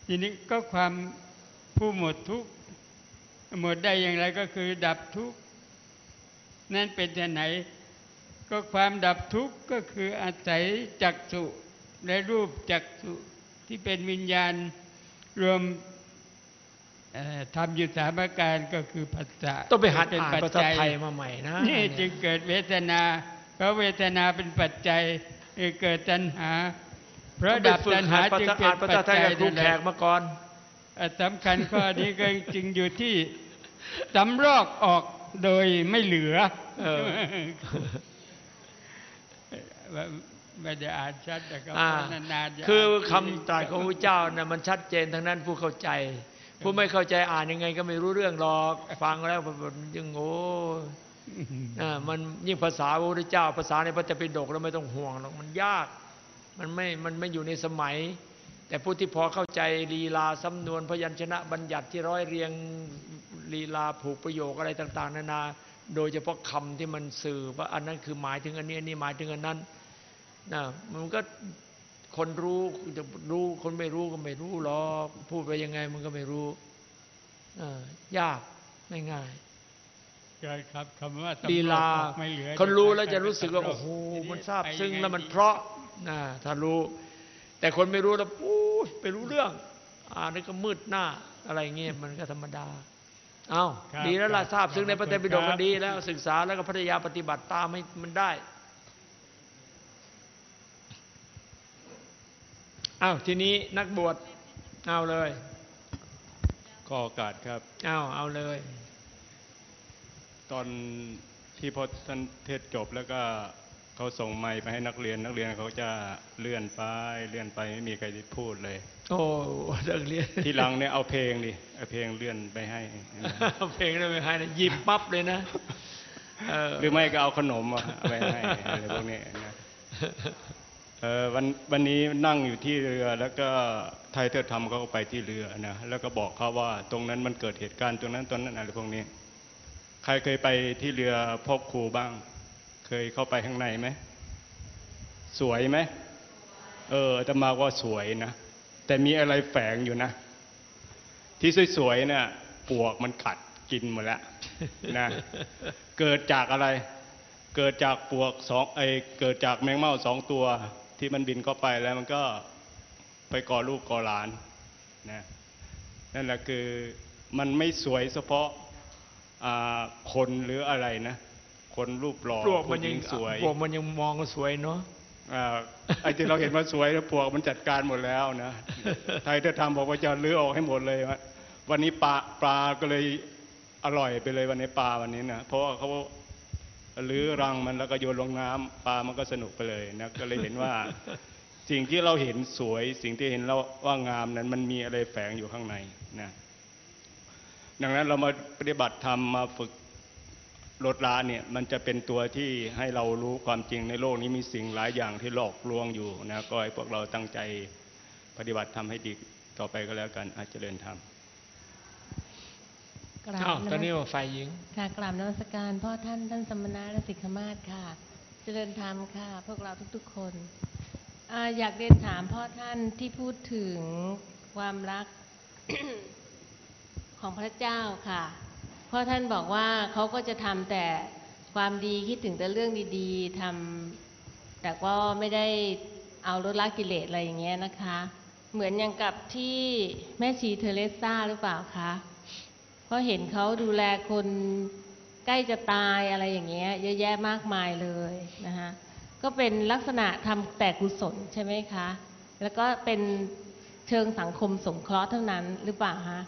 ทีนี้ก็ความผู้หมดทุกข์หมดได้อย่างไรก็คือดับทุกข์นั่นเป็นที่ไหน ก็ความดับทุกข์ก็คืออาศัยจักสุและรูปจักสุที่เป็นวิญญาณรวมเอ่อทำอยู่สามประการก็คือภาษาต้องไปหัดเป็นอ่านปัจภาษาจัยไทยมาใหม่นะนี่จึงเกิดเวทนา เพราะเวทนาเป็นปัจจัยเอ่อเกิดตัณหา เพราะต้องไปดับฝึกตัณหัหาดภาจึงษาเป็อ่านนภาปัษาจไทยจัยกับครูนั่นแขแหละกมาก่อนเอ่อสำคัญข้อนี้ก็จริงอยู่ที่สำรอกออกโดยไม่เหลือเออว่าไม่ได้อ่านชัดนะครับอ่าเพราะนานๆจะคืออ่านคำตรัสของพระเจ้านะมันชัดเจนทั้งนั้นผู้เข้าใจ ผู้ไม่เข้าใจอ่านยังไงก็ไม่รู้เรื่องหรอก ฟังแล้วมันยังโง่อ่ามันยิ่งภาษาพระพุทธเจ้า ภาษาในพระเจ้าปิฎกแล้วไม่ต้องห่วงหรอกมันยาก มันไม่ มันไม่อยู่ในสมัย แต่ผู้ที่พอเข้าใจลีลาสำนวนพยัญชนะบัญญัติที่ร้อยเรียงลีลาผูกประโยคอะไรต่าง ๆ นานา โดยเฉพาะคำที่มันสื่อว่าอันนั้นคือหมายถึงอันนี้อันนี้หมายถึงอันนั้นนะมันก็คนรู้จะรู้คนไม่รู้ก็ไม่รู้หรอกพูดไปยังไงมันก็ไม่รู้อ่ายากไม่ง่ายใช่ครับคำว่าตำรวจลีลาไม่เหลือคนรู้แล้วใคจะรู้สึกว่าไปโอ้โหทีมันซาบไปซึ้งยัไแล้วมันดีเพราะ นะถ้ารู้ แต่คนไม่รู้แล้วปู้ยไปรู้เรื่องอ่านแล้วก็มืดหน้าอะไรเงี้ยมันก็ธรรมดา เอ้าครับดีแล้วล่ะครับทราบซึ้งในพระไตรปิฎกขอบคุณมันดีครับแล้วศึกษาแล้วก็พัฒยาปฏิบัติตามให้มันได้อ้าวทีนี้นักบวชเอาเลยก็โอกาสครับเอาเอาเลย ตอนที่พอท่านเทศจบแล้วก็ เขาส่งไมค์ไปให้นักเรียน นักเรียนเขาจะเลื่อนไปเลื่อนไปไม่มีใครได้พูดเลย โอ้นักเรียนทีหลังเนี่ยเอาเพลงดิเอาเพลงเลื่อนไปให้เอาเพลงได้ไปให้นะหยิบปั๊บเลยนะเออหรือไม่ก็เอาขนมอะเอาไปให้อะไรพวกนี้นะเออวันวันนี้นั่งอยู่ที่เรือแล้วก็ไทยเทอธรรมเขาก็ไปที่เรือนะแล้วก็บอกเขาว่าตรงนั้นมันเกิดเหตุการณ์ตรงนั้นตรงนั้นอะไรพวกนี้ ใครเคยไปที่เรือพ่อครูบ้างเค ยเข้าไปข้างในไหม สวยไหม เอออาตมาว่าสวยนะ แต่มีอะไรแฝงอยู่นะ ที่สวยๆเนี่ยปวกมันกัดกินหมดแล้วนะ เกิดจากอะไร เกิดจากปวกสองไอเกิดจากแมงเม่าสองตัว ที่มันบินเข้าไปแล้วมันก็ไปก่อลูกก่อหลานนะนั่นแหละคือมันไม่สวยเฉพาะคนหรืออะไรนะ คนรูปหล่อปลวกมันผู้หยัญิงงสวยปลวกมันยังมองก็สวยเนาะอ่าไอ้ที่เราเห็นว่าสวยแล้วปลวกมันจัดการหมดแล้วนะไทยจะทำบอกว่าจะลื้อออกให้หมดเลยว่าวันนี้ปลาปลาก็เลยอร่อยไปเลยวันนี้ปลาวันนี้นะเพราะว่าเขาลื้อรังมันแล้วก็โยนลงน้ำปลามันก็สนุกไปเลยนะก็เลยเห็นว่า สิ่งที่เราเห็นสวย สิ่งที่เห็นเราว่างามนั้นมันมีอะไรแฝงอยู่ข้างในนะดังนั้นเรามาปฏิบัติธรรมมาฝึก ลดละเนี่ยมันจะเป็นตัวที่ให้เรารู้ความจริงในโลกนี้มีสิ่งหลายอย่างที่หลอกลวงอยู่นะก็ให้พวกเราตั้งใจปฏิบัติทำให้ดีต่อไปก็แล้วกันอาจเจริญธรรมกราอ้าวบตอนนี้มัสว่าฝ่ายหญิงค่ะกราบนมัสการพ่อท่านท่านสมณะและสิกขมาศค่ะ เจริญธรรมค่ะ พวกเราทุกๆคนอาอยากเรียนถามพ่อท่านที่พูดถึงความรักของพระเจ้าค่ะ พ่อท่านบอกว่าเขาก็จะทำแต่ความดีคิดถึงแต่เรื่องดีๆทำแต่ก็ไม่ได้เอาลดละกิเลสอะไรอย่างเงี้ยนะคะ เหมือนอย่างกับที่แม่ชีเทเรซ่าหรือเปล่าคะเพราะเห็นเขาดูแลคนใกล้จะตายอะไรอย่างเงี้ย เยอะแยะมากมายเลยนะคะก็เป็นลักษณะทำแต่กุศลใช่ไหมคะ แล้วก็เป็นเชิงสังคมสงเคราะห์เท่านั้นหรือเปล่าคะ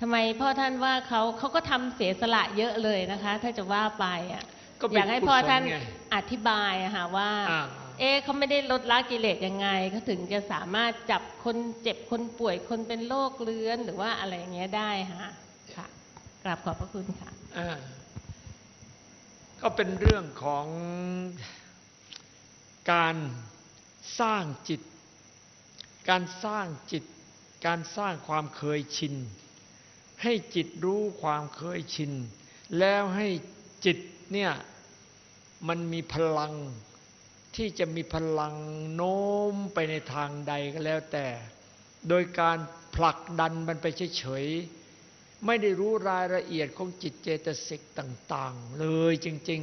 ทำไมพ่อท่านว่าเขาเขาก็ทำเสียสละเยอะเลยนะคะ ถ้าจะว่าไปอะก็เป็นอยากให้พ่อท่านกุศลไงอธิบายอะค่ะว่าอ่าเอ๊ะเขาไม่ได้ลดละกิเลสยังไงเขาถึงจะสามารถจับคนเจ็บคนป่วยคนเป็นโรคเรื้อนหรือว่าอะไรอย่างเงี้ยได้ค่ะค่ะกราบขอบพระคุณค่ะอ่าก็เป็นเรื่องของการสร้างจิต การสร้างจิต การสร้างความเคยชิน ให้จิตรู้ความเคยชิน แล้วให้จิตเนี่ยมันมีพลังที่จะมีพลังโน้มไปในทางใดก็แล้วแต่ โดยการผลักดันมันไปเฉยๆ ไม่ได้รู้รายละเอียดของจิตเจตสิกต่าง ๆ เลยจริง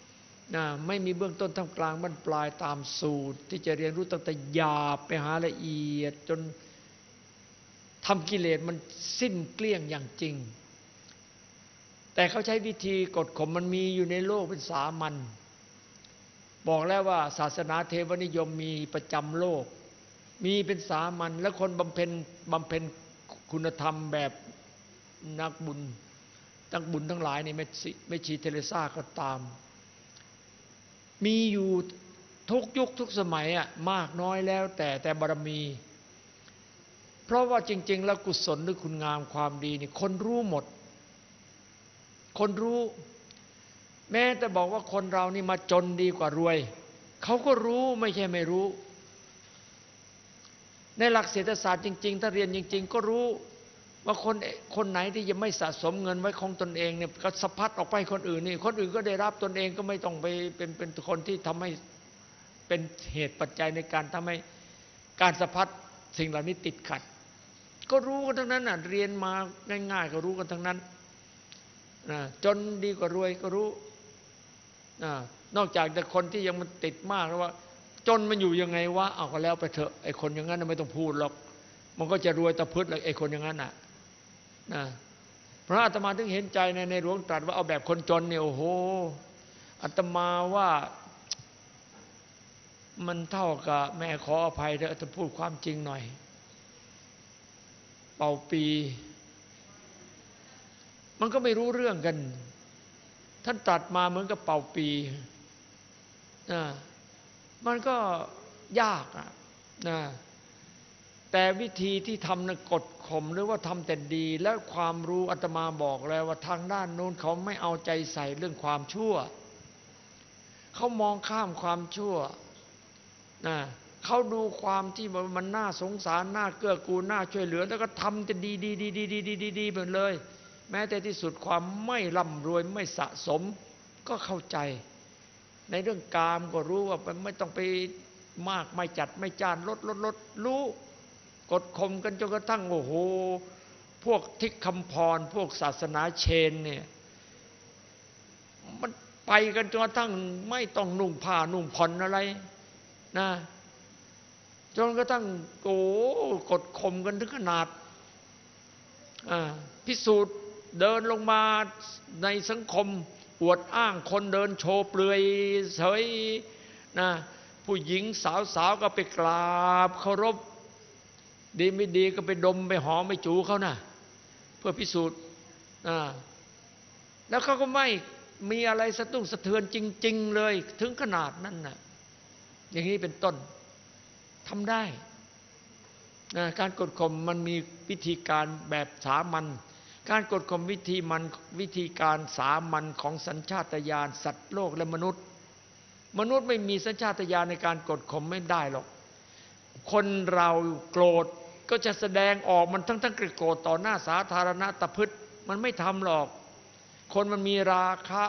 ๆนะไม่มีเบื้องต้นท่ามกลางบรรปลายตามสูตร ที่จะเรียนรู้ตั้งแต่หยาบไปหาละเอียดจน ทำกิเลสมันสิ้นเกลี้ยงอย่างจริง แต่เขาใช้วิธีกดข่มมันมีอยู่ในโลกเป็นสามัญบอกแล้วว่าศาสนาเทวนิยมมีประจำโลก มีเป็นสามัญและคนบำเพ็ญบำเพ็ญคุณธรรมแบบนักบุญนักบุญทั้งหลายนี่ไม่สิไม่ชีเทเรซาก็ตาม มีอยู่ทุกยุคทุกสมัยอะมากน้อยแล้วแต่แต่บารมี เพราะว่าจริง ๆ แล้วกุศลหรือคุณงามความดีนี่คนรู้หมด คนรู้ แม้แต่บอกว่าคนเรานี่มาจนดีกว่ารวย เขาก็รู้ไม่ใช่ไม่รู้ ในหลักเศรษฐศาสตร์จริง ๆ ถ้าเรียนจริง ๆ ก็รู้ว่าคนคนไหนที่ยังไม่สะสมเงินไว้ของตนเองเนี่ยก็สะพัดออกไปคนอื่นนี่คนอื่นก็ได้รับตนเองก็ไม่ต้องไปเป็นเป็นคนที่ทำให้เป็นเหตุปัจจัยในการทำให้การสะพัดสิ่งเหล่านี้ติดขัด ก็รู้กันทั้งนั้นน่ะเรียนมาง่าย ๆ ก็รู้กันทั้งนั้นนะจนดีกว่ารวยก็รู้นะนอกจากแต่คนที่ยังมันติดมากแล้วว่า จนมันอยู่ยังไงวะเอาก็แล้วไปเถอะไอ้คนอย่างนั้นไม่ต้องพูดหรอกมันก็จะรวยตะพืดเลยไอ้คนอย่างนั้นน่ะนะพระอาตมาถึงเห็นใจในในหลวงตรัสว่าเอาแบบคนจนเนี่ยโอ้โหอาตมาว่ามันเท่ากับแม่ขออภัยเถอะจะพูดความจริงหน่อย เป่าปี มันก็ไม่รู้เรื่องกัน ท่านตรัดมาเหมือนกับเป่าปีนะมันก็ยากอะนะแต่วิธีที่ทำนะกดข่มหรือว่าทำแต่ดี และความรู้อาตมาบอกแล้วว่าทางด้านนู้นเขาไม่เอาใจใส่เรื่องความชั่ว เขามองข้ามความชั่วนะ เขาดูความที่มันน่าสงสารน่าเกื้อกูลน่าช่วยเหลือ แล้วก็ทำแต่ดีดีดีดีดีดีดีดีหมดเลย แม้แต่ที่สุดความไม่ร่ำรวยไม่สะสมก็เข้าใจ ในเรื่องกามก็รู้ว่ามันไม่ต้องไปมากไม่จัดไม่จานลดลดลดรู้กดข่มกันจนกระทั่งโอ้โหพวกทิกคำพร พวกศาสนาเชนเนี่ยมันไปกันจนกระทั่งไม่ต้องนุ่งผ้านุ่งผ่อนอะไรนะ จนกระทั่งโอ้กดข่มกันถึงขนาดพิสูจน์เดินลงมาในสังคม อวดอ้างคนเดินโชว์เปลือยเฉยนะผู้หญิงสาวๆก็ไปกราบเคารพ ดีไม่ดีก็ไปดมไปหอมไปจูเขานะ่ะเพื่อพิสูจน์อ่าแล้วเขาก็ไม่มีอะไรสะตุ้งสะเทือนจริง ๆ เลย ถึงขนาดนั้นน่ะอย่างนี้เป็นต้น ทำได้นะการกดข่มมันมีวิธีการแบบสามัญการกดข่มวิธีมันวิธีการสามัญของสัญชาตญาณสัตว์โลกและมนุษย์ มนุษย์ไม่มีสัญชาตญาณในการกดข่มไม่ได้หรอก คนเราโกรธก็จะแสดงออกมันทั้งทั้งโกรธต่อหน้าสาธารณะตะพึดมันไม่ทำหรอก คนมันมีราคะ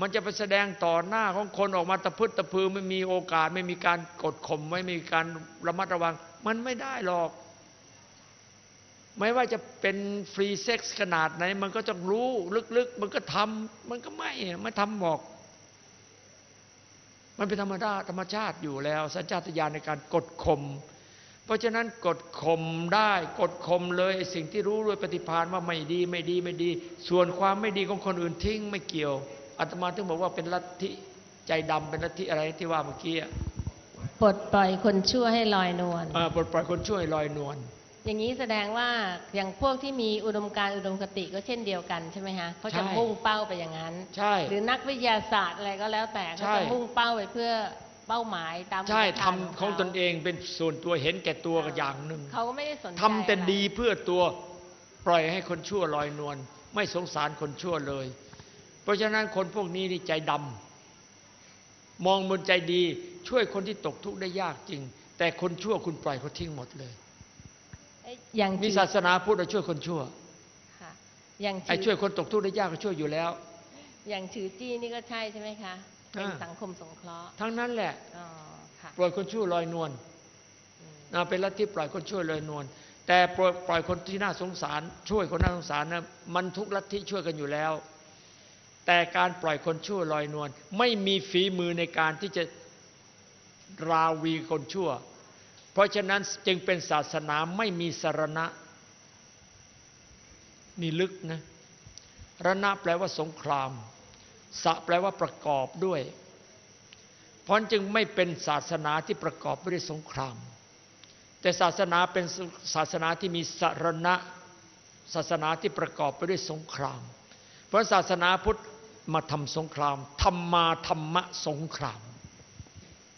มันจะไปแสดงต่อหน้าของคนออกมาตะพึดตะพือไม่มีโอกาส ไม่มีการกดข่มไม่มีการระมัดระวัง มันไม่ได้หรอก ไม่ว่าจะเป็นฟรีเซ็กซ์ขนาดไหน มันก็ต้องรู้ลึกๆ มันก็ทำมันก็ไม่ไม่ทำบอก มันเป็นธรรมดาธรรมชาติอยู่แล้ว สัญชาตญาณในการกดข่มเพราะฉะนั้นกดข่มได้กดข่มเลยสิ่งที่รู้ด้วยปฏิภาณว่าไม่ดีไม่ดีไม่ดี ส่วนความไม่ดีของคนอื่นทิ้งไม่เกี่ยว อาตมาถึงบอกว่าเป็นลัทธิใจดำเป็นลัทธิอะไรที่ว่าเมื่อกี้อะปลดปล่อยคนชั่วให้ลอยนวลอ่าปลดปล่อยคนช่วยลอยนวลอย่างนี้แสดงว่าอย่างพวกที่มีอุดมการณ์อุดมคติก็เช่นเดียวกันใช่ไหมฮะเขาจะมุ่งเป้าไปอย่างนั้นใช่หรือนักวิทยาศาสตร์อะไรก็แล้วแต่เขาใช่จะมุ่งเป้าไปเพื่อเป้าหมายตามใช่อุดมทำการณ์ของตนขาเองเป็นส่วนตัวเห็นแก่ตัวกับอย่างหนึ่งเขาก็ไม่ได้สนใจทำแต่อะไรดีเพื่อตัวปล่อยให้คนชั่วลอยนวลไม่สงสารคนชั่วเลย เพราะฉะนั้นคนพวกนี้นี่ใจดำมองบนใจดี ช่วยคนที่ตกทุกข์ได้ยากจริง แต่คนชั่วคุณปล่อยเขาทิ้งหมดเลยเอ้ยอย่างมีถือศาสนาพุทธช่วยคนชั่วค่ะอย่างไอ้ถือช่วยคนตกทุกข์ได้ยากก็ช่วยอยู่แล้ว อย่างถือจี้นี่ก็ใช่ใช่ไหมคะเป็นอ่าสังคมสงเคราะห์ทั้งนั้นแหละอ๋อค่ะปล่อยคนชั่วลอยนวลอืมนะเป็นลัทธิปล่อยคนชั่วลอยนวลแต่ปล่อยปล่อยคนที่น่าสงสาร ช่วยคนน่าสงสารนะมันทุกลัทธิช่วยกันอยู่แล้ว แต่การปล่อยคนชั่วลอยนวลไม่มีฝีมือในการที่จะราวีคนชั่ว เพราะฉะนั้นจึงเป็นศาสนาไม่มีสรณะ นี่ลึกนะรณะแปลว่าสงคราม สะแปลว่าประกอบด้วย เพราะจึงไม่เป็นศาสนาที่ประกอบไปด้วยสงคราม แต่ศาสนาเป็นศาสนาที่มีสรณะ ศาสนาที่ประกอบไปด้วยสงคราม เพราะศาสนาพุทธ มาทำสงครามธรรมาธรรมะสงคราม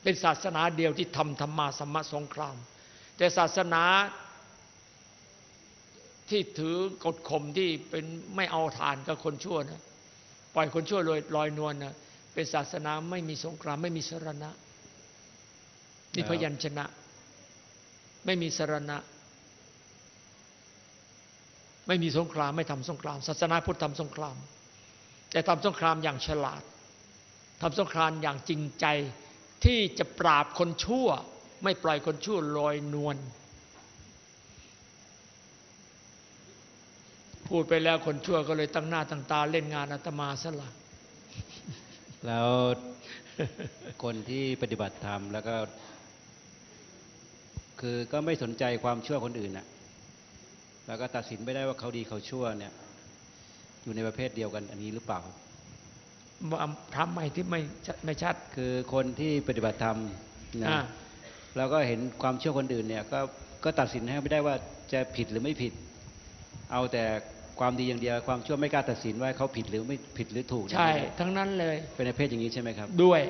เป็นศาสนาเดียวที่ทำธรรมาสมมะสงคราม แต่ศาสนาที่ถือกฎข่มที่เป็นไม่เอาทานกับคนชั่วนะปล่อยคนชั่วลอยลอยนวลนะเป็นศาสนาไม่มีสงคราม ไม่มีสรณะนี่พยัญชนะ ไม่มีสรณะ ไม่มีสงคราม ไม่ทำสงคราม ศาสนาพุทธทำสงคราม แต่ทำสงครามอย่างฉลาดทำสงครามอย่างจริงใจที่จะปราบคนชั่ว ไม่ปล่อยคนชั่วลอยนวลพูดไปแล้วคนชั่วก็เลยตั้งหน้าตั้งตาเล่นงานอาตมาซะละแล้วคนที่ปฏิบัติธรรมแล้วก็ คือก็ไม่สนใจความชั่วคนอื่นน่ะแล้วก็ตัดสินไม่ได้ว่าเขาดีเขาชั่วเนี่ย อยู่ในประเภทเดียวกันอันนี้หรือเปล่าทำใหม่ที่ไม่ชัดไม่ชัด คือคนที่ปฏิบัติธรรมนะอ่าแล้วก็เห็นความชั่วคนอื่นเนี่ยก็ก็ตัดสินให้ไม่ได้ว่าจะผิดหรือไม่ผิด เอาแต่ความดีอย่างเดียวความชั่วไม่กล้าตัดสินว่าเขาผิดหรือไม่ผิดหรือถูกใช่เนี่ยทั้งนั้นเลยเป็นในเพศอย่างนี้ใช่ไหมครับ ด้วย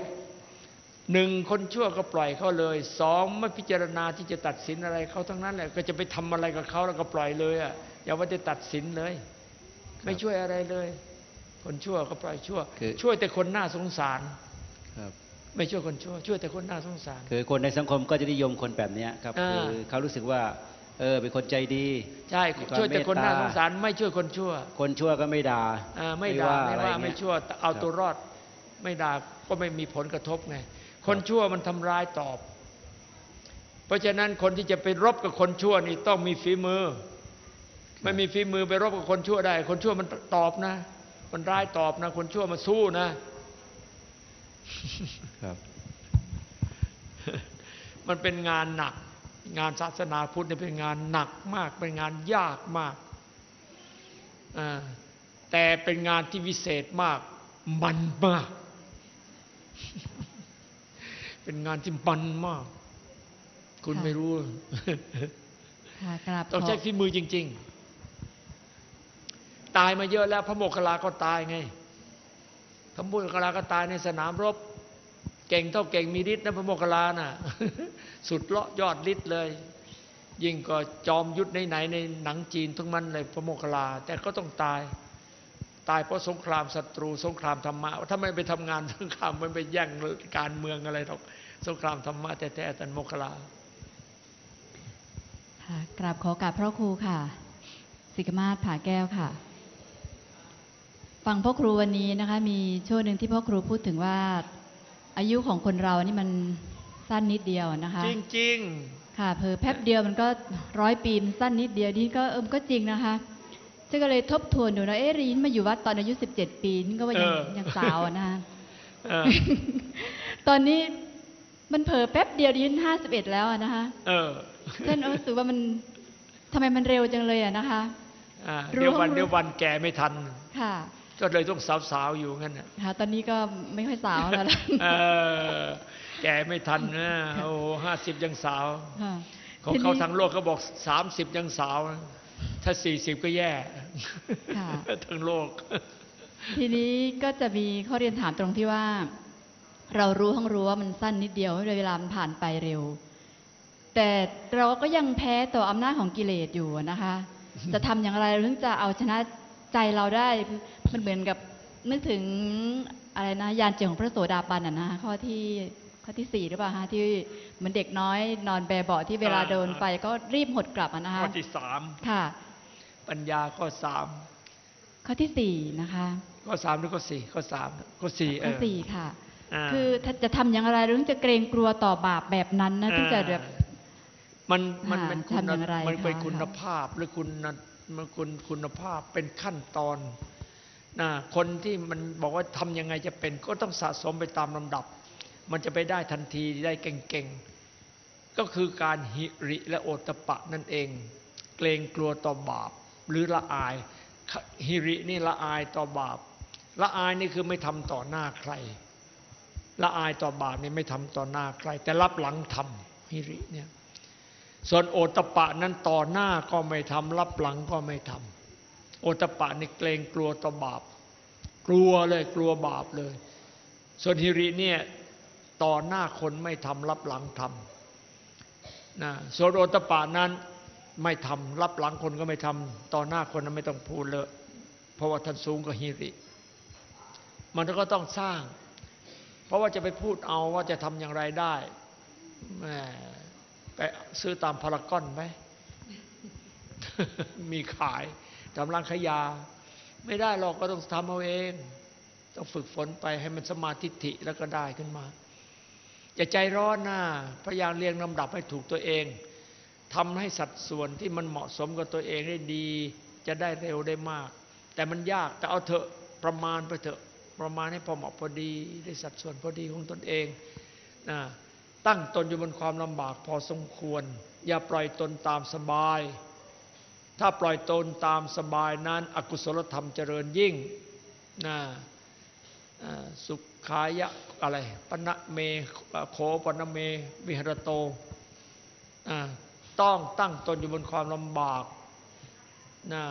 หนึ่งคนชั่วก็ปล่อยเขาเลยสองไม่พิจารณาที่จะตัดสินอะไรเขาทั้งนั้นแหละก็จะไปทำอะไรกับเขาแล้วก็ปล่อยเลยอะอย่าว่าจะตัดสินเลย ไม่ช่วยอะไรเลย คนชั่วก็ปล่อยชั่วคือช่วยแต่คนน่าสงสารครับไม่ช่วยคนชั่ว ช่วยแต่คนน่าสงสาร คือคนในสังคมก็จะนิยมคนแบบเนี้ยครับอ่าคือเขารู้สึกว่า เออเป็นคนใจดี ใช่มีความช่วยแต่คนน่าสงสารเมตตไม่ช่วยคนชั่ว คนชั่วก็ไม่ด่าอ่าไม่ด่าไม่อะไรว่าเงี้ยไม่ชั่วแต่เอาตัวรอด ไม่ด่าก็ไม่มีผลกระทบไงคนชั่วมันทำร้ายตอบ เพราะฉะนั้นคนที่จะไปรบกับคนชั่วนี่ต้องมีฝีมือ ไม่มีฝีมือไปรบกับคนชั่วได้ คนชั่วมันตอบนะ มันร้ายตอบนะ คนชั่วมาสู้นะ ครับ มันเป็นงานหนัก งานศาสนาพุทธเนี่ยเป็นงานหนักมาก เป็นงานยากมากอ่าแต่เป็นงานที่วิเศษมาก มันมาก เป็นงานที่มันมาก คุณค่ะไม่รู้ค่ะกราบต้องขใช้ฝีมือจริง ๆ ตายมาเยอะแล้ว พระโมคคัลลาก็ตายไง พระโมคคัลลาก็ตายในสนามรบ เก่งเท่าเก่งมีฤทธิ์นะพระโมคคัลลาน่ะ สุดเลาะยอดฤทธิ์เลย ยิ่งก็จอมยุทธในไหนในหนังจีนทั้งมันเลยพระโมคคัลลา แต่ก็ต้องตาย ตายเพราะสงครามศัตรู สงครามธรรมะถ้าไม่ไปทำงานสงครามมันไปแย่งการเมืองอะไรหรอกสงครามธรรมะแท้ๆแต่โมคลาค่ะกราบขอกราบพระครูค่ะ สิกมาศผาแก้วค่ะ ฟังพ่อครูวันนี้นะคะ มีช่วงหนึ่งที่พ่อครูพูดถึงว่า อายุของคนเรานี่มันสั้นนิดเดียวนะคะ จริงค่ะเพอแป๊บเดียวมันก็ร้อยปีมันสั้นนิดเดียวนี่ก็เออมนก็จริงนะคะซึ่งก็เลยทบทวนดูนะเอ๊ะรีนมาอยู่วัดตอนอายุสิบเจ็ดปีนี่ก็ว่ายังเออยังสาวอะนะคะๆเออตอนนี้มันเผลอแป๊บเดียวดินห้าสิบเอ็ดแล้วอะนะคะเออท่านรู้สึกว่ามันทำไมมันเร็วจังเลยอะนะคะอ่ารู้เดี๋ยววันรู้เดี๋ยววันแก่ไม่ทัน ค่ะ ก็เลยต้องสาวๆอยู่งั้นน่ะค่ะตอนนี้ก็ไม่ค่อยสาวแล้วล่ะเออแก่ไม่ทันนะโอ้ห้าสิบยังสาวค่ะของทีเขานี้ทางโลกเขาบอกสามสิบยังสาวนะถ้าสี่สิบก็แย่ค่ะทั้งโลก ทีนี้ก็จะมีข้อเรียนถามตรงที่ว่า เรารู้ทั้งรู้ว่ามันสั้นนิดเดียวเวลามันผ่านไปเร็ว แต่เราก็ยังแพ้ต่ออำนาจของกิเลสอยู่นะคะ จะทำอย่างไรถึงจะเอาชนะใจเราได้ มันเหมือนกับนึกถึงอะไรนะยานเจียของพระโสดาบันอะนะข้อที่ข้อที่สี่หรือเปล่าฮะที่เหมือนเด็กน้อย นอนแบเบาะที่เวลาอ่าโดนไฟก็รีบหดกลับอะนะคะข้อที่สามค่ะ ปัญญาข้อสามข้อที่สี่นะคะข้อสามหรือข้อสี่ข้อสามข้อสี่เอข้ออสี่ค่ะาคือถ้าจะทำอย่างไรถึงจะเกรงกลัวต่อบาปแบบนั้นนะถึงจะแบบมันมันค่ะเป็นคุณทำอย่างไรมันเป็นคะคุณภาพหรือคุณมันคุณคุณภาพเป็นขั้นตอน นะคนที่มันบอกว่าทำยังไงจะเป็น ก็ต้องสะสมไปตามลำดับ มันจะไปได้ทันทีได้เก่งๆ ก็คือการหิริและโอตะปะนั่นเอง เกรงกลัวต่อบาปหรือละอายหิรินี่ละอายต่อบาป ละอายนี่คือไม่ทำต่อหน้าใคร ละอายต่อบาปนี่ไม่ทำต่อหน้าใคร แต่รับหลังทำหิริเนี่ยส่วนโอตตะปะนั้นต่อหน้าก็ไม่ทำรับหลังก็ไม่ทำ โอตปะนี่เกรงกลัวต่อบาป กลัวเลยกลัวบาปเลย ส่วนฮิริเนี่ยต่อหน้าคนไม่ทำรับหลังทำนะส่วนโอตปะนั้นไม่ทำรับหลังคนก็ไม่ทำต่อหน้าคนนั้นไม่ต้องพูดเลยเพราะว่าท่านสูงกว่าฮิริ มันก็ต้องสร้าง เพราะว่าจะไปพูดเอาว่าจะทำอย่างไรได้แมไปซื้อตามพารากอนไหมมีขาย ตามร้านขยา ไม่ได้หรอกก็ต้องทำเอาเอง ต้องฝึกฝนไปให้มันสมาธิิแล้วก็ได้ขึ้นมา อย่าใจร้อนนะพยายามเรียงลำดับให้ถูกตัวเองทำให้สัดส่วนที่มันเหมาะสมกับตัวเองได้ดี จะได้เร็วได้มาก แต่มันยากแต่เอาเถอะประมาณไปเถอะประมาณให้พอเหมาะพอดีได้สัดส่วนพอดีของตนเองนะตั้งตนอยู่บนความลำบากพอสมควร อย่าปล่อยตนตามสบาย ถ้าปล่อยตนตามสบายนั้น อกุศลธรรมเจริญยิ่งนะสุขายะอะไรปณะเมโขปณะเม วิหรโต ต้องตั้งตนอยู่บนความลำบากนะ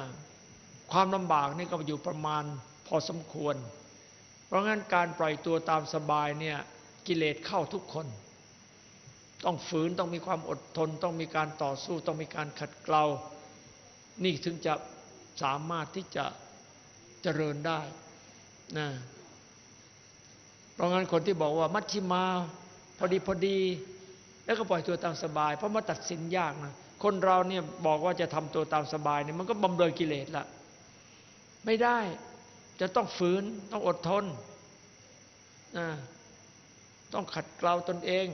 ความลำบากนี่ก็อยู่ประมาณพอสมควร เพราะงั้นการปล่อยตัวตามสบายเนี่ยกิเลสเข้าทุกคน ต้องฝืนต้องมีความอดทน ต้องมีการต่อสู้ ต้องมีการขัดเกลา นี่ถึงจะสามารถที่จะเจริญได้นะเพราะงั้นคนที่บอกว่ามัชชิมา พอดีพอดี แล้วก็ปล่อยตัวตามสบาย เพราะมาตัดสินยากนะคนเราเนี่ยบอกว่าจะทำตัวตามสบายเนี่ยมันก็บำเรอกิเลสละไม่ได้จะต้องฝืนต้องอดทนนะต้องขัดเกลาตนเอง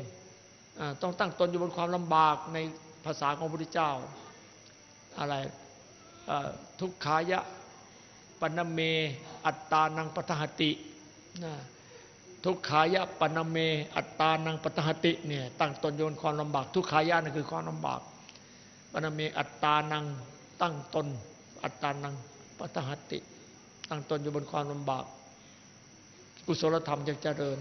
อต้องตั้งตนอยู่บนความลำบากในภาษาของพระพุทธเจ้าอะไร ทุกขายะปนเม อัตตานังปทหตินะทุกขายะปนเม อัตตานังปทหติเนี่ยตั้งตนโยนความลำบาก ทุกขายะนั่นคือความลำบากปนเมอัตตานังตั้งตน อัตตานังปทหติ ตั้งตนอยู่บนความลำบาก กุศลธรรมจะเจริญ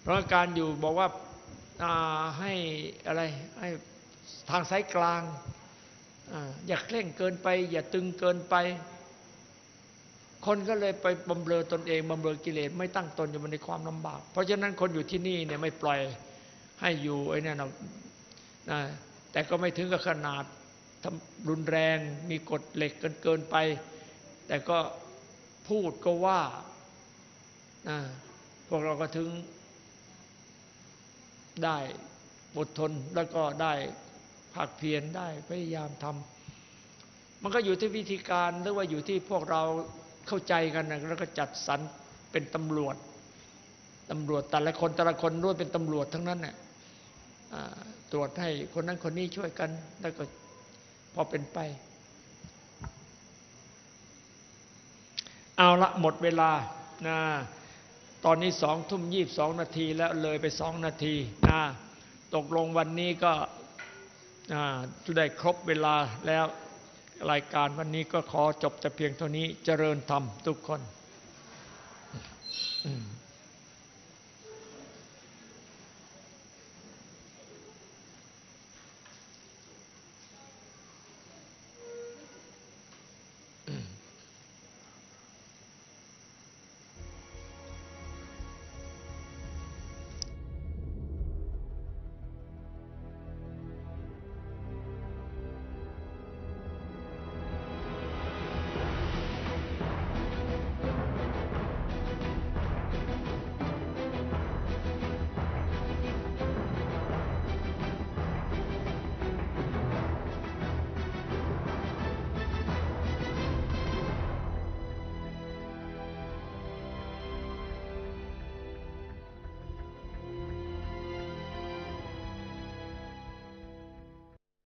เพราะการอยู่บอกว่าอ่าให้อะไรให้ทางสายกลาง อย่าเคร่งเกินไป อย่าตึงเกินไป คนก็เลยไปบำเรอตนเองบำเรอกิเลสไม่ตั้งตนอยู่ในความลำบาก เพราะฉะนั้นคนอยู่ที่นี่เนี่ยไม่ปล่อยให้อยู่ไอ้นี่นะนะแต่ก็ไม่ถึงกับขนาดทำรุนแรงมีกฎเหล็กเกินเกินไป แต่ก็พูดก็ว่านะพวกเราก็ถึงได้อดทนแล้วก็ได้ ภาคเพียรได้พยายามทำมันก็อยู่ที่วิธีการหรือว่าอยู่ที่พวกเราเข้าใจกันนะแล้วก็จัดสรรเป็นตำรวจตำรวจแต่ละคนแต่ละคนล้วนเป็นตำรวจทั้งนั้นเนี่ยตรวจให้คนนั้นคนนี้ช่วยกัน แล้วก็พอเป็นไป เอาละหมดเวลานะตอนนี้สองทุ่มยี่บสองนาทีแล้วเลยไปสองนาทีนะตกลงวันนี้ก็ จะได้ครบเวลาแล้วรายการวันนี้ก็ขอจบแต่เพียงเท่านี้เจริญธรรมทุกคน